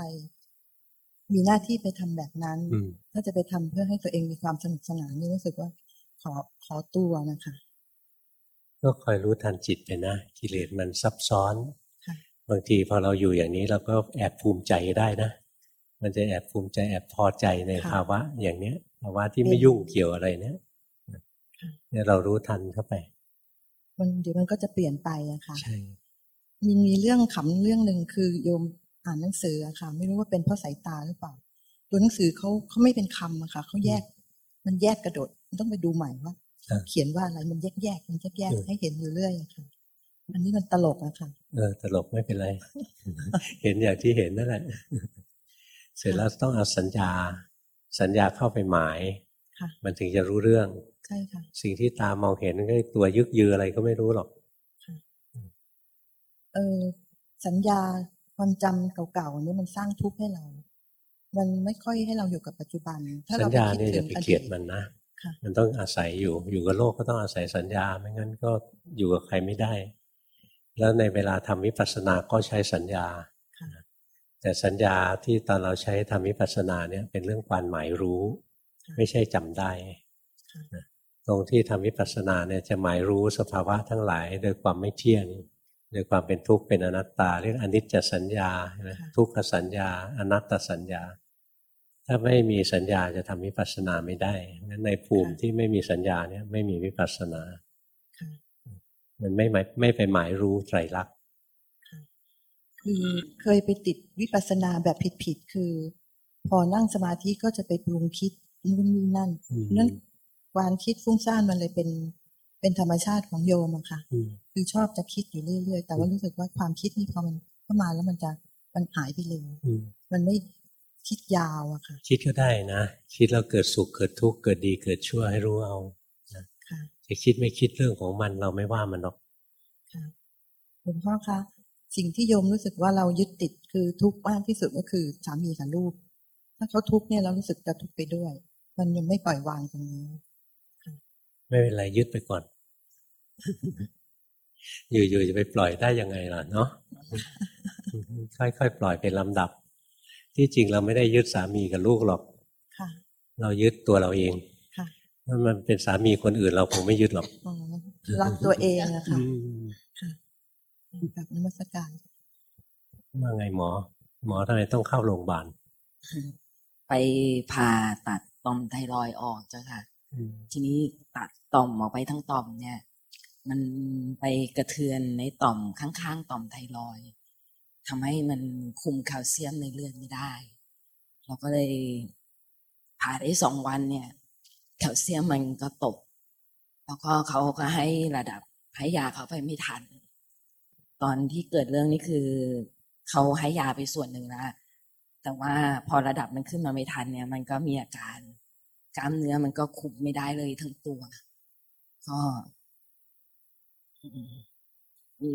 มีหน้าที่ไปทำแบบนั้นอืมถ้าจะไปทำเพื่อให้ตัวเองมีความสนุกสนานนี่รู้สึกว่าขอขอตัวนะคะ ก็คอยรู้ทันจิตไปนะกิเลสมันซับซ้อนค่ะบางทีพอเราอยู่อย่างนี้เราก็แอบภูมิใจได้นะ มันจะแอบภูมิใจแอบพอใจในภาวะอย่างเนี้ยภาวะที่ไม่ยุ่งเกี่ยวอะไรเนี้ยเนี่ยเรารู้ทันเข้าไปมันเดี๋ยวมันก็จะเปลี่ยนไปอะค่ะใช่มีมีเรื่องขำเรื่องหนึ่งคือโยมอ่านหนังสืออะค่ะ ไม่รู้ว่าเป็นเพราะสายตาหรือเปล่า ตัวหนังสือเขาเขาไม่เป็นคำอะค่ะเขาแยก มันแยกกระโดด มันต้องไปดูใหม่ว่าอะ เขียนว่าอะไรมันแยกแยกมันแยกแยกเออให้เห็นอยู่เรื่อยอะค่ะอันนี้มันตลกอะค่ะเออตลกไม่เป็นไร เห็นอย่างที่เห็นนั่นแหละ เสร็จแล้วต้องเอาสัญญา สัญญาเข้าไปหมายค่ะมันถึงจะรู้เรื่องใช่ค่ะ สิ่งที่ตามองเห็นก็ตัวยึกยืออะไรก็ไม่รู้หรอกเออสัญญาความจำเก่าๆนี่มันสร้างทุกข์ให้เรา มันไม่ค่อยให้เราอยู่กับปัจจุบัน ถ้าสัเราญไปญาคิดเนี่ยถึจะงไปอเกลีดียดตมันนะค่ะ มันต้องอาศัยอยู่ อยู่กับโลกก็ต้องอาศัยสัญญา ไม่งั้นก็อยู่กับใครไม่ได้ แล้วในเวลาทำวิปัสสนาก็ใช้สัญญาค่ะแต่สัญญาที่ตอนเราใช้ทำวิปัสสนาเนี่ยเป็นเรื่องความหมายรู้ ไม่ใช่จำได้นะตรงที่ทำวิปัสสนาเนี่ยจะหมายรู้สภาวะทั้งหลายโดยความไม่เที่ยงโดยความเป็นทุกข์เป็นอนัตตา เรียกอนิจจสัญญาใช่ไหมทุกขสัญญา อนัตตสัญญา ถ้าไม่มีสัญญาจะทำวิปัสสนาไม่ได้งั้นในภูมิที่ไม่มีสัญญาเนี่ยไม่มีวิปัสสนาค่ะมันไม่หมายไม่ไปหมายรู้ไตรลักษณ์คือเคยไปติดวิปัสสนาแบบผิดๆคือ พอนั่งสมาธิก็จะไปปรุงคิดนู่นนี่นั่นอืมนั้นความคิดฟุ้งซ่านมันเลยเป็นเป็นธรรมชาติของโยมอะค่ะอืมคือชอบจะคิดอยู่เรื่อยๆ แต่ว่ารู้สึกว่าความคิดนี่พอมันเข้ามาแล้วมันจะมันหายไปเลยอืมมันไม่ คิดยาวอะค่ะ คิดก็ได้นะ คิดแล้วเกิดสุขเกิดทุกข์เกิดดีเกิดชั่วให้รู้เอาค่ะจะคิดไม่คิดเรื่องของมันเราไม่ว่ามันหรอกค่ะหลวงพ่อคะสิ่งที่โยมรู้สึกว่าเรายึดติดคือทุกข์มากที่สุดก็คือสามีกับลูก ถ้าเขาทุกข์เนี่ยเรารู้สึกจะทุกข์ไปด้วย มันยังไม่ปล่อยวางตรงนี้ไม่เป็นไรยึดไปก่อน อยู่ๆจะไปปล่อยได้ยังไงล่ะเนาะค่อยๆปล่อยเป็นลำดับ ที่จริงเราไม่ได้ยึดสามีกับลูกหรอกค่ะเรายึดตัวเราเองค่ะถ้ามันเป็นสามีคนอื่นเราคงไม่ยึดหรอกอ๋อรักตัวเองอะค่ะอืมค่ะแบบนมัสการว่าไงหมอ หมอทำไมต้องเข้าโรงพยาบาลไปผ่าตัดต่อมไทรอยด์ออกจ้ะค่ะอืมทีนี้ตัดต่อมออกไปทั้งต่อมเนี่ย มันไปกระเทือนในต่อมข้างๆต่อมไทรอยด์ ทำให้มันคุมแคลเซียมในเลือดไม่ได้ เราก็เลยผ่าได้สองวันเนี่ย แคลเซียมมันก็ตก แล้วก็เขาก็ให้ระดับให้ยาเขาไปไม่ทัน ตอนที่เกิดเรื่องนี้คือเขาให้ยาไปส่วนหนึ่งแล้วแต่ว่าพอระดับมันขึ้นมาไม่ทันเนี่ย มันก็มีอาการกล้ามเนื้อมันก็คุมไม่ได้เลยทั้งตัว ก็อืมมี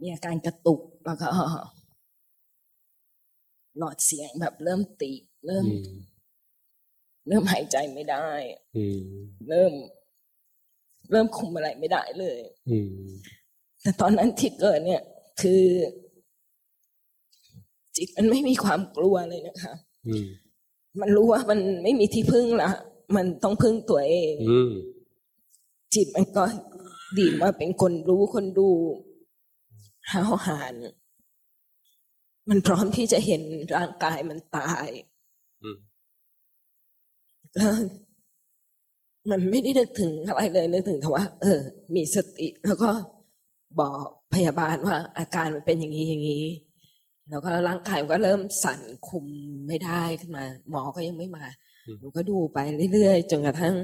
มีอาการกระตุกแล้วก็หลอดเสียงแบบเริ่มตีบเริ่มอืมเริ่มหายใจไม่ได้อืมเริ่ม เริ่มคุมอะไรไม่ได้เลยอืมแต่ตอนนั้นที่เกิดเนี่ย คือ จิตมันไม่มีความกลัวเลยนะคะอืมมันรู้ว่ามันไม่มีที่พึ่งละมันต้องพึ่งตัวเองอืมจิตมันก็ดีดมาเป็นคนรู้คนดู ห้าวหาญมันพร้อมที่จะเห็นร่างกายมันตายอืมแล้วมันไม่ได้นึกถึงอะไรเลยนึกถึงแต่ว่า เออ มีสติ แล้วก็บอกพยาบาลว่า อาการมันเป็นอย่างนี้อย่างนี้ แล้วก็ร่างกายมันก็เริ่มสั่นคุมไม่ได้ขึ้นมา หมอก็ยังไม่มาอืมหนูก็ดูไปเรื่อยๆจนกระทั่ง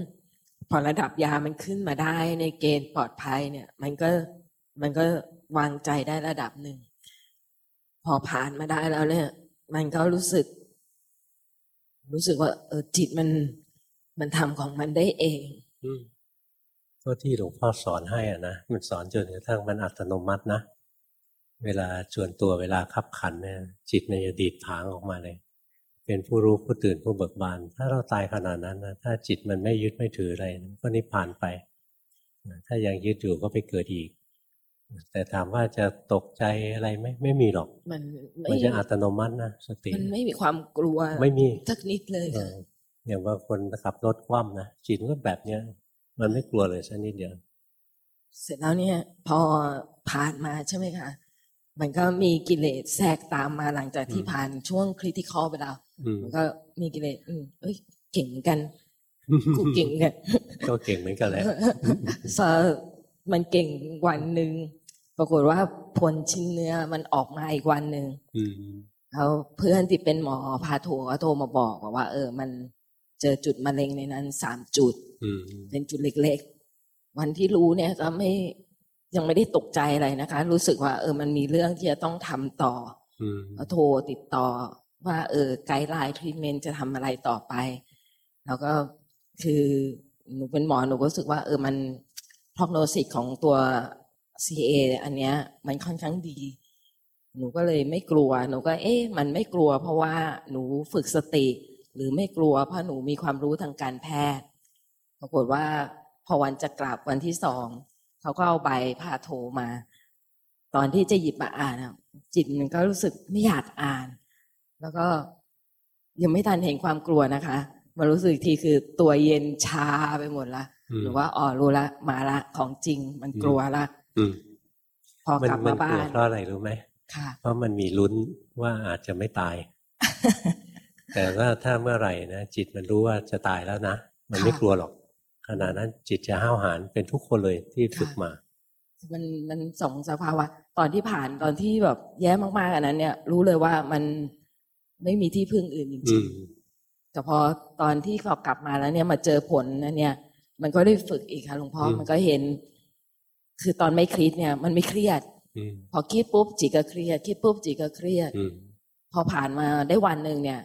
พอระดับยามันขึ้นมาได้ในเกณฑ์ปลอดภัยเนี่ย มันก็ มันก็วางใจได้ระดับหนึ่ง พอผ่านมาได้แล้วเนี่ย มันก็รู้สึก รู้สึกว่า เออจิตมันมันทำของมันได้เองอก็ที่หลวงพ่อสอนให้อะนะมันสอนจนกระทั่งมันอัตโนมัตินะเวลาชวนตัวเวลาขับขันเนี่ย จิตมันจะดีดผางออกมาเลย เป็นผู้รู้ผู้ตื่นผู้เบิกบาน ถ้าเราตายขนาดนั้นนะถ้าจิตมันไม่ยึดไม่ถืออะไรก็นิพพานไป ถ้ายังยึดอยู่ก็ไปเกิดอีก แต่ถามว่าจะตกใจอะไรไหมไม่มีหรอก มันไม่มันจะอัตโนมัตินะสติมันไม่มีความกลัวไม่มีสักนิดเลยเอค่ะออย่างบางคนขับรถคว่ำนะจิตก็แบบเนี้ย มันไม่กลัวเลยสักนิดเดียวเสร็จแล้วเนี่ย พอผ่านมาใช่ไหมคะมันก็มีกิเลสแทรกตามมาหลังจากที่ผ่านช่วงคริติคอลไปแล้วอืมมันก็มีกิเลสอืมเอ้ยเก่งเหมือนกันกูเก่งเหมือนกันก็เก่งเหมือนกันแหละซะมันเก่งวันหนึ่ง ปรากฏว่าผลชิ้นเนื้อมันออกมาอีกวันหนึ่งอืมแล้วเพื่อนที่เป็นหมอพาโทรก็โทรมาบอกว่า เออ มันเจอจุดมะเร็งในนั้นสามจุดอืมเป็นจุดเล็กๆ วันที่รู้เนี่ยก็ไม่ยังไม่ได้ตกใจอะไรนะคะ รู้สึกว่า เออมันมีเรื่องที่จะต้องทำต่ออืมก็โทรติดต่อว่า เออไกด์ไลน์ทรีเมนจะทำอะไรต่อไป แล้วก็คือหนูเป็นหมอหนูก็รู้สึกว่า เออมันพ o g n o s i s ของตัว CA อันเนี้ย มันค่อนข้างดี หนูก็เลยไม่กลัว หนูก็ เอ๊ะ มันไม่กลัว เพราะว่าหนูฝึกสติ หรือไม่กลัว เพราะหนูมีความรู้ทางการแพทย์ ปรากฏว่าพอวันจะกลับวันที่สองเขาก็เอาใบพาโทมา ตอนที่จะหยิบมาอ่านจิตมันก็รู้สึกไม่อยากอ่าน แล้วก็ยังไม่ทันเห็นความกลัวนะคะมารู้สึกทีคือตัวเย็นชาไปหมดละหรือว่าอ๋อรู้ละมาละของจริงมันกลัวละ พอกลับมัมาบ้าลัวนเพราะอะไรรู้ไหมค่ะเพราะมันมีลุ้นว่าอาจจะไม่ตาย แต่ว่าถ้าเมื่อไหร่นะจิตมันรู้ว่าจะตายแล้วนะมันไม่ค่ะกลัวหรอกขณะนั้นจิตจะห้าวหาญเป็นทุกคนเลยที่ฝึกมา มันมันสองสภาวะตอนที่ผ่านตอนที่แบบแย่มากๆอันนั้น เนี่ย รู้เลยว่ามันไม่มีที่พึ่งอื่นจอืริงมๆแต่พอตอนที่เขากลับมาแล้วเนี่ยมาเจอผลนะเนี่ย มันก็ได้ฝึกอีกค่ะหลวงพ่อมันก็เห็น คือตอนไม่เครียดเนี่ย มันไม่เครียดอืมพอคิดปุ๊บจิตก็เครียด คิดปุ๊บจิตก็เครียดอืมพอผ่านมาได้วันหนึ่งเนี่ย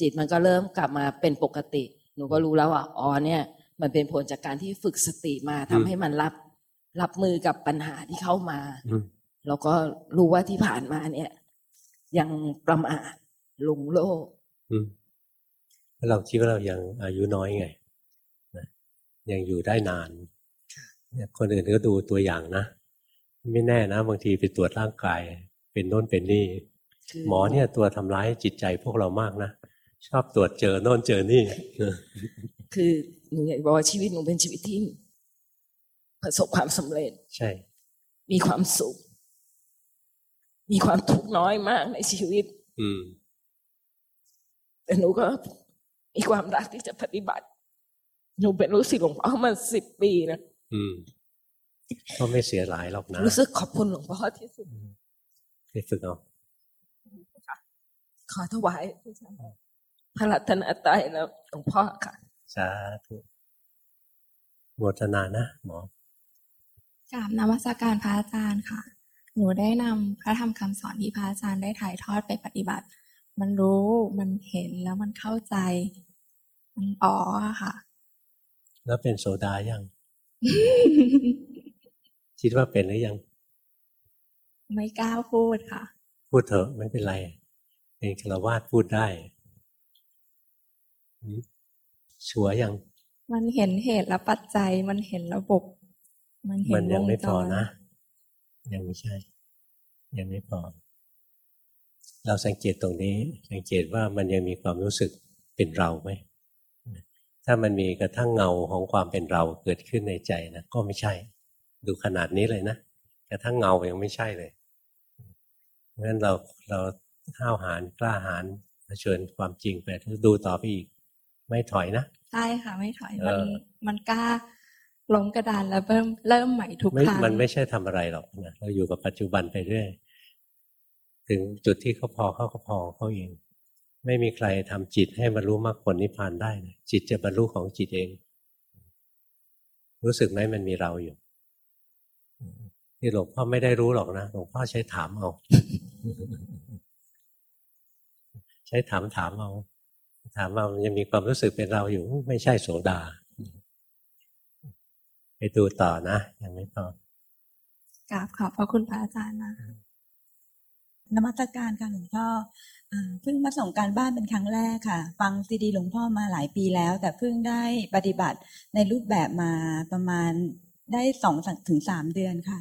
จิตมันก็เริ่มกลับมาเป็นปกติ หนูก็รู้แล้วว่าอ๋อเนี่ย มันเป็นผลจากการที่ฝึกสติมาทำให้มันรับ รับมือกับปัญหาที่เข้ามาอืมแล้วก็รู้ว่าที่ผ่านมาเนี่ย ยังประมาทหลงโลกอืมแล้วเราคิดว่าเรายังอายุน้อยไงนะยังอยู่ได้นานเนี่ย คนอื่นก็ดูตัวอย่างนะ ไม่แน่นะ บางทีไปตรวจร่างกาย เป็นโน่นเป็นนี่คือหมอเนี่ยตัวทำร้ายจิตใจพวกเรามากนะ ชอบตรวจเจอโน่นเจอนี่เออคือหนูอยากบอกว่าชีวิตหนูเป็นชีวิตที่ประสบความสำเร็จ ใช่ มีความสุข มีความทุกข์น้อยมากในชีวิต อืม แต่หนูก็มีความรักที่จะปฏิบัติ หนูเป็นรู้สึกหลวงพ่อมาสิบปีนะ อืมก็ไม่เสียหลายหรอกนะ รู้สึกขอบคุณหลวงพ่อที่สุดไปฝึกเอาขอถวายพระรัตนตรัยแล้วหลวงพ่อค่ะ สาธุโมทนานะหมอกราบนมัสการพระอาจารย์ค่ะ หนูได้นำพระธรรมคำสอนที่พระอาจารย์ได้ถ่ายทอดไปปฏิบัติ มันรู้มันเห็นแล้วมันเข้าใจ มันอ๋ออะค่ะ แล้วเป็นโสดายัง คิดว่าเป็นหรือยัง ไม่กล้าพูดค่ะ พูดเถอะไม่เป็นไรเป็นฆราวาสพูดได้หืมชัวร์ยัง มันเห็นเหตุและปัจจัย มันเห็นระบบ มันเห็มันนยังไม่วพอจรนะ ยังไม่ใช่ ยังไม่พอ เราสังเกตตรงนี้ สังเกตว่ามันยังมีความรู้สึกเป็นเราไหม ถ้ามันมีกระทั่งเงาของความเป็นเราเกิดขึ้นในใจนะก็ไม่ใช่ ดูขนาดนี้เลยนะกระทั่งเงายังไม่ใช่เลยเพราะฉะนั้นเราเราห้าวหาญกล้าหาญเผชิญความจริงไปดูต่อไปอีก ไม่ถอยนะใช่ค่ะไม่ถอยเอมันอมันกล้าล้มกระดานแล้วเริ่มเริ่มใหม่ทุกไม่ครั้งมันไม่ใช่ทำอะไรหรอกนะเราอยู่กับปัจจุบันไปเรื่อยถึงจุดที่เขาพอเขาก็พอเขาเอง ไม่มีใครทำจิตให้บรรลุมรรคผลนิพพานได้นะจิตจะบรรลุของจิตเอง รู้สึกไหมมันมีเราอยู่ที่หลวงพ่อไม่ได้รู้หรอกนะหลวงพ่อใช้ถามเอาใช้ถามถามเอาถามเอามันยังมีความรู้สึกเป็นเราอยู่ ไม่ใช่โสดาไปไปดูต่อนะยังไม่พอกราบขอบพระคุณพระอาจารย์นะนมัสการค่ะหลวงพ่อ เพิ่งมาส่งการบ้านเป็นครั้งแรกค่ะ ฟังซีดีหลวงพ่อมาหลายปีแล้ว แต่เพิ่งได้ปฏิบัติในรูปแบบมาประมาณได้สองถึงสามเดือนค่ะ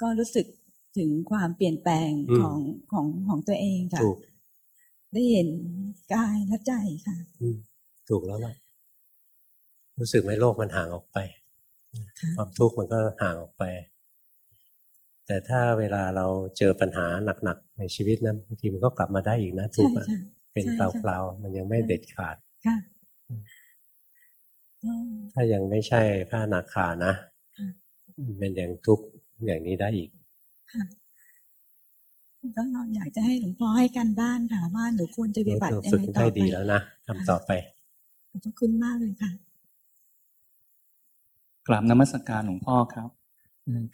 ก็รู้สึกถึงความเปลี่ยนแปลงของของของตัวเองค่ะได้เห็นกายและใจค่ะถูกแล้วล่ะรู้สึกไหมโลกมันห่างออกไป ความทุกข์มันก็ห่างออกไป แต่ถ้าเวลาเราเจอปัญหาหนักๆในชีวิตนั้นบางทีมันก็กลับมาได้อีกนะทุกข์เป็นเปล่าๆมันยังไม่เด็ดขาดถ้ายังไม่ใช่พระนาคานะเป็นอย่างทุกข์อย่างนี้ได้อีกก็อยากจะให้หลวงพ่อให้กันบ้านค่ะว่าหนูควรจะปฏิบัติยังไงต่อไปได้ดีแล้วนะทำต่อไปขอบคุณมากเลยค่ะกราบนมัสการหลวงพ่อครับ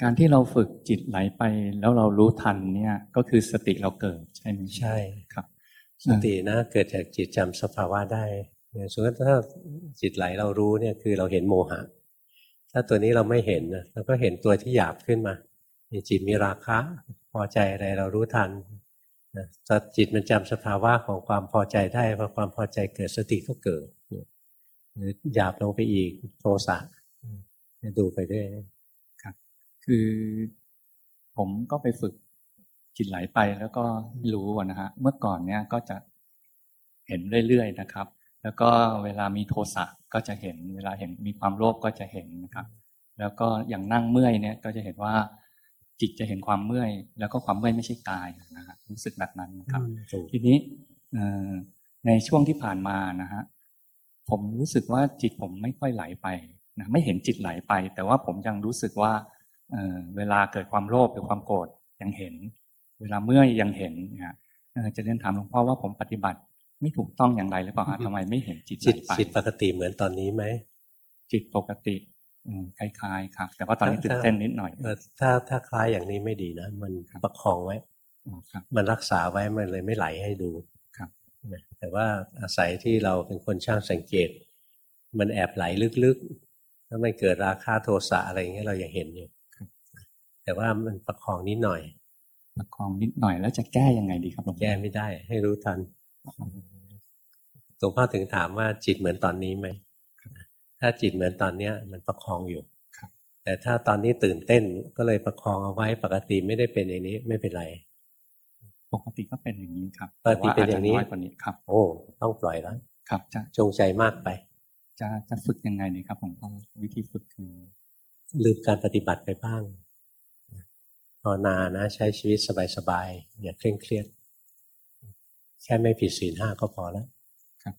การที่เราฝึกจิตไหลไปแล้วเรารู้ทันเนี่ยก็คือสติเราเกิดใช่ไหมใช่ครับ สตินะเกิดจากจิตจำสภาวะได้เนี่ยสมมติถ้าจิตไหลเรารู้เนี่ยคือเราเห็นโมหะ ถ้าตัวนี้เราไม่เห็นนะเราก็เห็นตัวที่หยาบขึ้นมามีจิตมีราคะ พอใจอะไรเรารู้ทันนะจิตมันจำสภาวะของความพอใจได้พอความพอใจเกิดสติก็เกิดหรือหยาบลงไปอีกโทสะดูไปด้วยครับ คือผมก็ไปฝึกจิตไหลไปแล้วก็รู้นะฮะเมื่อก่อนเนี้ยก็จะเห็นเรื่อยๆนะครับ แล้วก็เวลามีโทสะก็จะเห็น เวลาเห็นมีความโลภก็จะเห็นนะครับ แล้วก็อย่างนั่งเมื่อยเนี่ยก็จะเห็นว่าจิตจะเห็นความเมื่อย แล้วก็ความเมื่อยไม่ใช่กายนะฮะรู้สึกแบบนั้นนะครับ ทีนี้ในช่วงที่ผ่านมานะฮะผมรู้สึกว่าจิตผมไม่ค่อยไหลไปนะไม่เห็นจิตไหลไป แต่ว่าผมยังรู้สึกว่า เเวลาเกิดความโลภหรือความโกรธยังเห็น เวลาเมื่อยยังเห็นนะจะเรียนถามหลวงพ่อว่าผมปฏิบัติไม่ถูกต้องอย่างไรหรือเปล่าทำไมไม่เห็นจิตไหลไปจิตปกติเหมือนตอนนี้ไหมจิตปกติคล้ายๆครับแต่ว่าตอนนี้ตื่นเต้นนิดหน่อยถ้าถ้าคล้ายอย่างนี้ไม่ดีนะ มันประคองไว้มันรักษาไว้มันเลยไม่ไหลให้ดูครับแต่ว่าอาศัยที่เราเป็นคนช่างสังเกต มันแอบไหลลึกถ้ามันเกิดราคาโทสะอะไรอย่างเงี้ยเรายังเห็นอยู่ แต่ว่ามันประคองนิดหน่อย ประคองนิดหน่อยแล้วจะแก้ยังไงดีครับหลวงแก้ไม่ได้ ให้รู้ทันหลวงพ่อถึงถามว่าจิตเหมือนตอนนี้ไหมถ้าจิตเหมือนตอนเนี้ย มันประคองอยู่แต่ถ้าตอนนี้ตื่นเต้นก็เลยประคองเอาไว้ปกติไม่ได้เป็นอย่างนี้ไม่เป็นไร ปกติก็เป็นอย่างนี้ครับปกติเป็นอย่างนี้ครับ โอ้ต้องปล่อยแล้วครับจะจงใจมากไป จะจะฝึกยังไงนี่ครับผมพ่อวิธีฝึกคือลืมการปฏิบัติไปบ้าง ภาวนานะ ใช้ชีวิตสบายๆอย่าเคร่งเครียดแค่ไม่ผิดศีลห้าก็พอแล้วครับ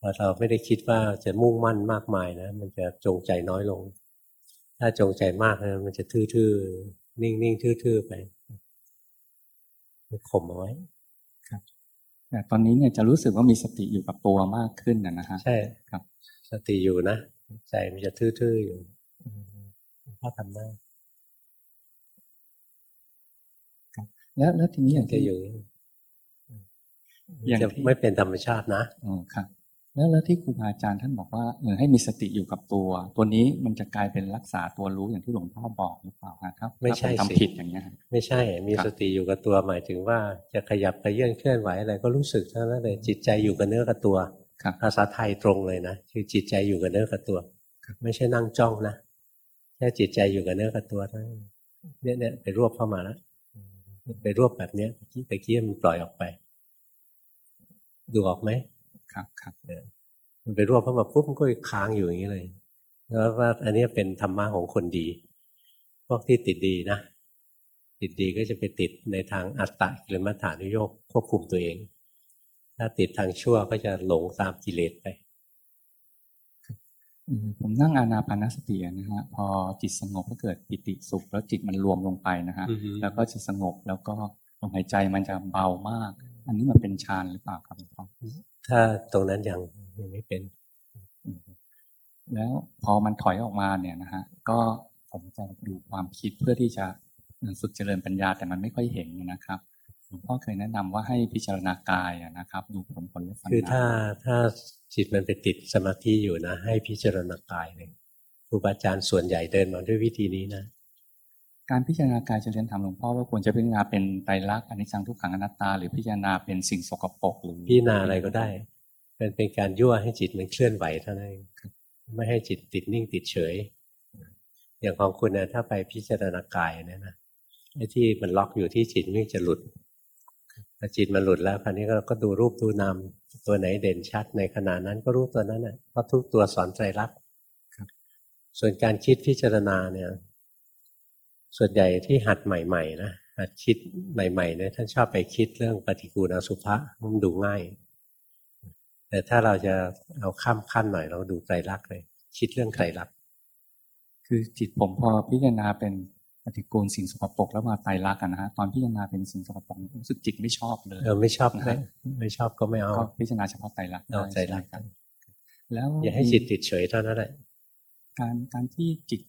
พอเราไม่ได้คิดว่าจะมุ่งมั่นมากมายนะ มันจะจงใจน้อยลง ถ้าจงใจมากนะมันจะทื่อๆ นิ่งๆ ทื่อๆ ไปข่มเอาไว้แต่ตอนนี้เนี่ยจะรู้สึกว่ามีสติอยู่กับตัวมากขึ้นนะฮะ ใช่ครับ สติอยู่นะ ใจมันจะทื่อๆ อยู่พ่อทำได้ แล้วแล้วทีนี้อย่างที่อยู่อย่างที่ไม่เป็นธรรมชาตินะอ๋อครับแล้วแล้วที่ครูบาอาจารย์ท่านบอกว่าเออให้มีสติอยู่กับตัว ตัวนี้มันจะกลายเป็นรักษาตัวรู้อย่างที่หลวงพ่อบอกหรือเปล่าครับ ไม่ใช่ทำผิดอย่างนี้ไม่ใช่ มีสติอยู่กับตัวหมายถึงว่าจะขยับไปเยื่อนเคลื่อนไหวอะไรก็รู้สึกเท่านั้นเลยจิตใจอยู่กับเนื้อกับตัวภาษาไทยตรงเลยนะคือจิตใจอยู่กับเนื้อกับตัว ไม่ใช่นั่งจ้องนะแค่จิตใจอยู่กับเนื้อกับตัวเท่านั้นเนี่ยเนี่ยไปรวบเข้ามาแล้ว ไปรวบแบบเนี้ยตะกี้มันปล่อยออกไป ดูออกไหมครับครับมันไปรวบเข้ามาปุ๊บมันก็ค้างอยู่อย่างนี้เลยแล้วว่า อันนี้เป็นธรรมะของคนดี พวกที่ติดดีนะติดดีก็จะไปติดในทางอัตตะกิลมัฏฐานุโยกควบคุมตัวเอง ถ้าติดทางชั่วก็จะหลงตามกิเลสไป ผมนั่งอานาปานสตินะฮะพอจิตสงบก็เกิดปิติสุข แล้วจิตมันรวมลงไปนะฮะแล้วก็จะสงบแล้วก็ลมหายใจมันจะเบามาก อันนี้มันเป็นฌานหรือเปล่าครับหลวงพ่อถ้าตรงนั้นยังยังไม่เป็น แล้วพอมันถอยออกมาเนี่ยนะฮะก็ผมจะดูความคิดเพื่อที่จะฝึกเจริญปัญญาแต่มันไม่ค่อยเห็นนะครับหลวงพ่อเคยแนะนำว่าให้พิจารณากายนะครับ ดูผลผลและฝันคือถ้าถ้า จิตมันไปติดสมาธิอยู่นะ ให้พิจารณากายเลยครูบาอาจารย์ส่วนใหญ่เดินมาด้วยวิธีนี้นะการพิจารณากายจะเรียนถามหลวงพ่อว่าควรจะพิจารณาเป็นไตรลักษณ์อนิจจังทุกขังอนัตตา หรือพิจารณาเป็นสิ่งสกปรกหรือพิจารณาอะไรก็ได้เป็นเป็นการยั่วให้จิตมันเคลื่อนไหวเท่านั้นเองไม่ให้จิตติดนิ่งติดเฉย อย่างของคุณเนี่ยถ้าไปพิจารณากายเนี่ยนะไอ้ที่มันล็อกอยู่ที่จิตมันจะหลุดพอ จิตมันหลุดแล้วคราวนี้ก็ก็ดูรูปดูนามตัวไหนเด่นชัด ในขณะนั้นก็รู้ตัวนั้นน่ะเพราะทุกตัวสอนใจรักส่วนการคิดพิจารณาเนี่ย ส่วนใหญ่ที่หัดใหม่ ๆ นะหัดคิดใหม่ๆเนี่ยท่านชอบไปคิดเรื่องปฏิกูลอสุภะมันดูง่าย แต่ถ้าเราจะเอาข้ามขั้นหน่อยเราดูไตรลักษณ์เลย คิดเรื่องไตรลักษณ์คือจิตผมพอพิจารณาเป็นป ฏิกูลสิ่งสกปรกแล้วมาไตรลักษณ์กันนะฮะตอนพิจารณาเป็นสิ่งสกปรกรู้สึกจิตไม่ชอบเลยเออไม่ชอบไม่ไม่ชอบก็ไม่เอาก็พิจารณาเฉพาะไตรลักษณ์เอาไตรลักษณ์กันแล้วอย่าให้จิตติดเฉยเท่านั้นแหละการการที่จิต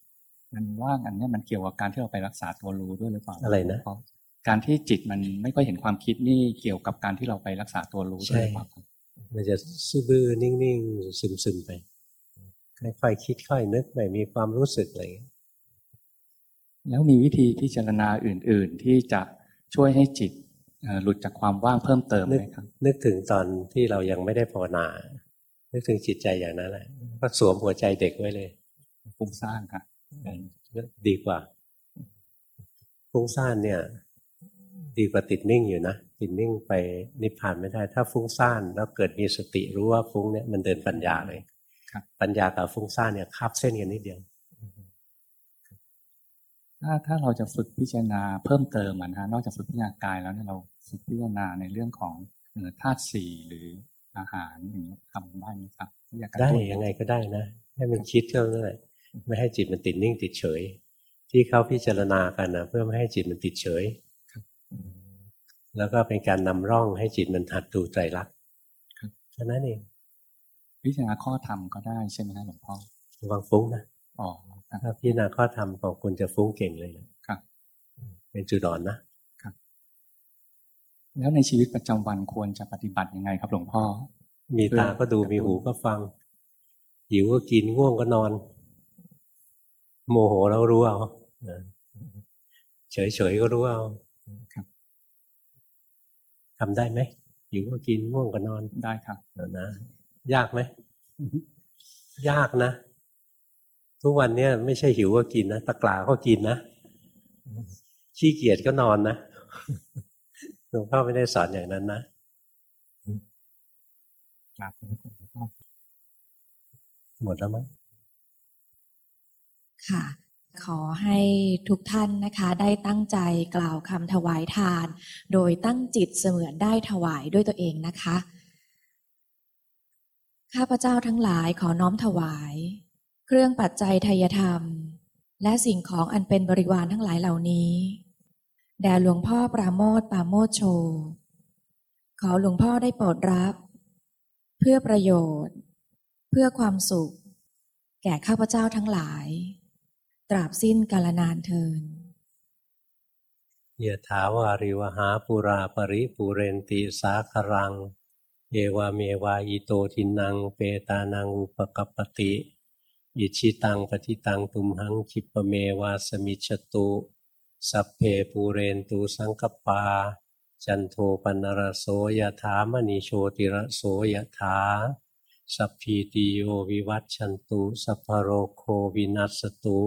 มันว่างอันนี้มันเกี่ยวกับการที่เราไปรักษาตัวรู้ด้วยหรือเปล่าอะไรนะการที่จิตมันไม่ค่อยเห็นความคิดนี่เกี่ยวกับการที่เราไปรักษาตัวรู้ด้วยหรือเปล่ามันจะซื่อๆนิ่งๆซึมๆไปค่อยๆคิดค่อยนึกไม่มีความรู้สึกอะไร แล้วมีวิธีพิจารณาอื่น ๆ ที่จะช่วยให้จิตหลุดจากความว่างเพิ่มเติมไหมครับ นึกถึงตอนที่เรายังไม่ได้ภาวนา นึกถึงจิตใจอย่างนั้นแหละก็สวมหัวใจเด็กไว้เลยฟุ้งซ่านค่ะดีกว่าฟุ้งซ่านเนี่ย ดีกว่าติดนิ่งอยู่นะติดนิ่งไปนิพพานไม่ได้ ถ้าฟุ้งซ่านแล้วเกิดมีสติรู้ว่าฟุ้งเนี่ยมันเดินปัญญาเลยปัญญากับฟุ้งซ่านเนี่ยคาบเส้นกันนิดเดียว ถ้าถ้าเราจะฝึกพิจารณาเพิ่มเติมนะฮะนอกจากฝึกพิจารณากายแล้วเนี่ยเราฝึกพิจารณาในเรื่องของธาตุสี่หรืออาหารอย่างนี้ทำได้ไหมครับได้ยังไงก็ได้นะ ให้มันคิดเท่านั้นแหละไม่ให้จิตมันติดนิ่งติดเฉย ที่เขาพิจารณากันนะเพื่อไม่ให้จิตมันติดเฉยแล้วก็เป็นการนำร่องให้จิตมันหัดดูใจรักแค่นั้นเองพิจารณาข้อธรรมก็ได้ใช่ไหมครับหลวงพ่อระวังฟุ้งนะ อ๋อถ้าพิจารณาข้อธรรมของคุณจะฟุ้งเก่งเลยนะครับ เป็นจุดอ่อนนะครับ แล้วในชีวิตประจำวันควรจะปฏิบัติยังไงครับหลวงพ่อ มีตาก็ดูมีหูก็ฟัง หิวก็กินง่วงก็นอน โมโหแล้วรู้เอาเฉยๆก็รู้เอาทำได้ไหมอยู่ก็กินง่วงก็นอนได้ครับนะยากไหมยากนะ ทุกวันเนี้ยไม่ใช่หิวก็กินนะตะกลาก็กินนะขี้เกียจก็นอนนะหลวงพ่อไม่ได้สอนอย่างนั้นนะหมดแล้วมั้งค่ะ ขอให้ทุกท่านนะคะ ได้ตั้งใจกล่าวคำถวายทาน โดยตั้งจิตเสมือนได้ถวายด้วยตัวเองนะคะ ข้าพเจ้าทั้งหลายขอน้อมถวาย เครื่องปัจจัยทายธรรม และสิ่งของอันเป็นบริวารทั้งหลายเหล่านี้ แด่หลวงพ่อปราโมทปราโมทโช ขอหลวงพ่อได้โปรดรับ เพื่อประโยชน์ เพื่อความสุข แก่ข้าพเจ้าทั้งหลาย ตราบสิ้นกาลนานเทินยะถาวาริวหาปุราปริปุเรนติสาครัง เอวเมว อิโตทินนัง เปตานังอุปกัปปติ อิจฉิตังปัตถิตังตุมหัง ขิปปเมว สมิชฌตุ สัพเพปูเรนตุ สังกัปปา จันโทปัณณรโสยถามณีโชติรโสยถาสัพพีติโยวิวัชชันตุ สัพพโรโควินัสสตุ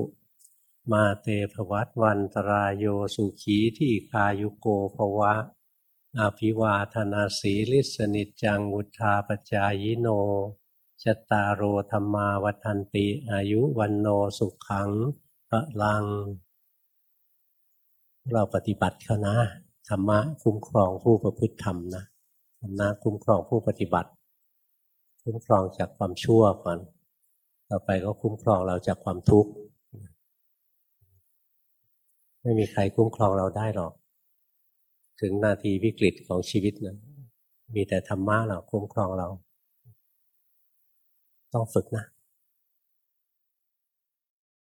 มาเตภวัตวันตราโยสุขีทีฆายุโกภวะ อาภิวาธนาสีลิสนิจังวุธาปจายโน ชตาโรธรรมาวันติ อายุวันโนสุขังพลัง เราปฏิบัติเขานะธรรมะคุ้มครองผู้ประพฤติธรรมนะธรรมะคุ้มครองผู้ปฏิบัติ คุ้มครองจากความชั่วก่อนต่อไปก็คุ้มครองเราจากความทุกข์ไม่มีใครคุ้มครองเราได้หรอก ถึงนาทีวิกฤตของชีวิตนะมีแต่ธรรมะเราคุ้มครองเรา ต้องฝึกนะ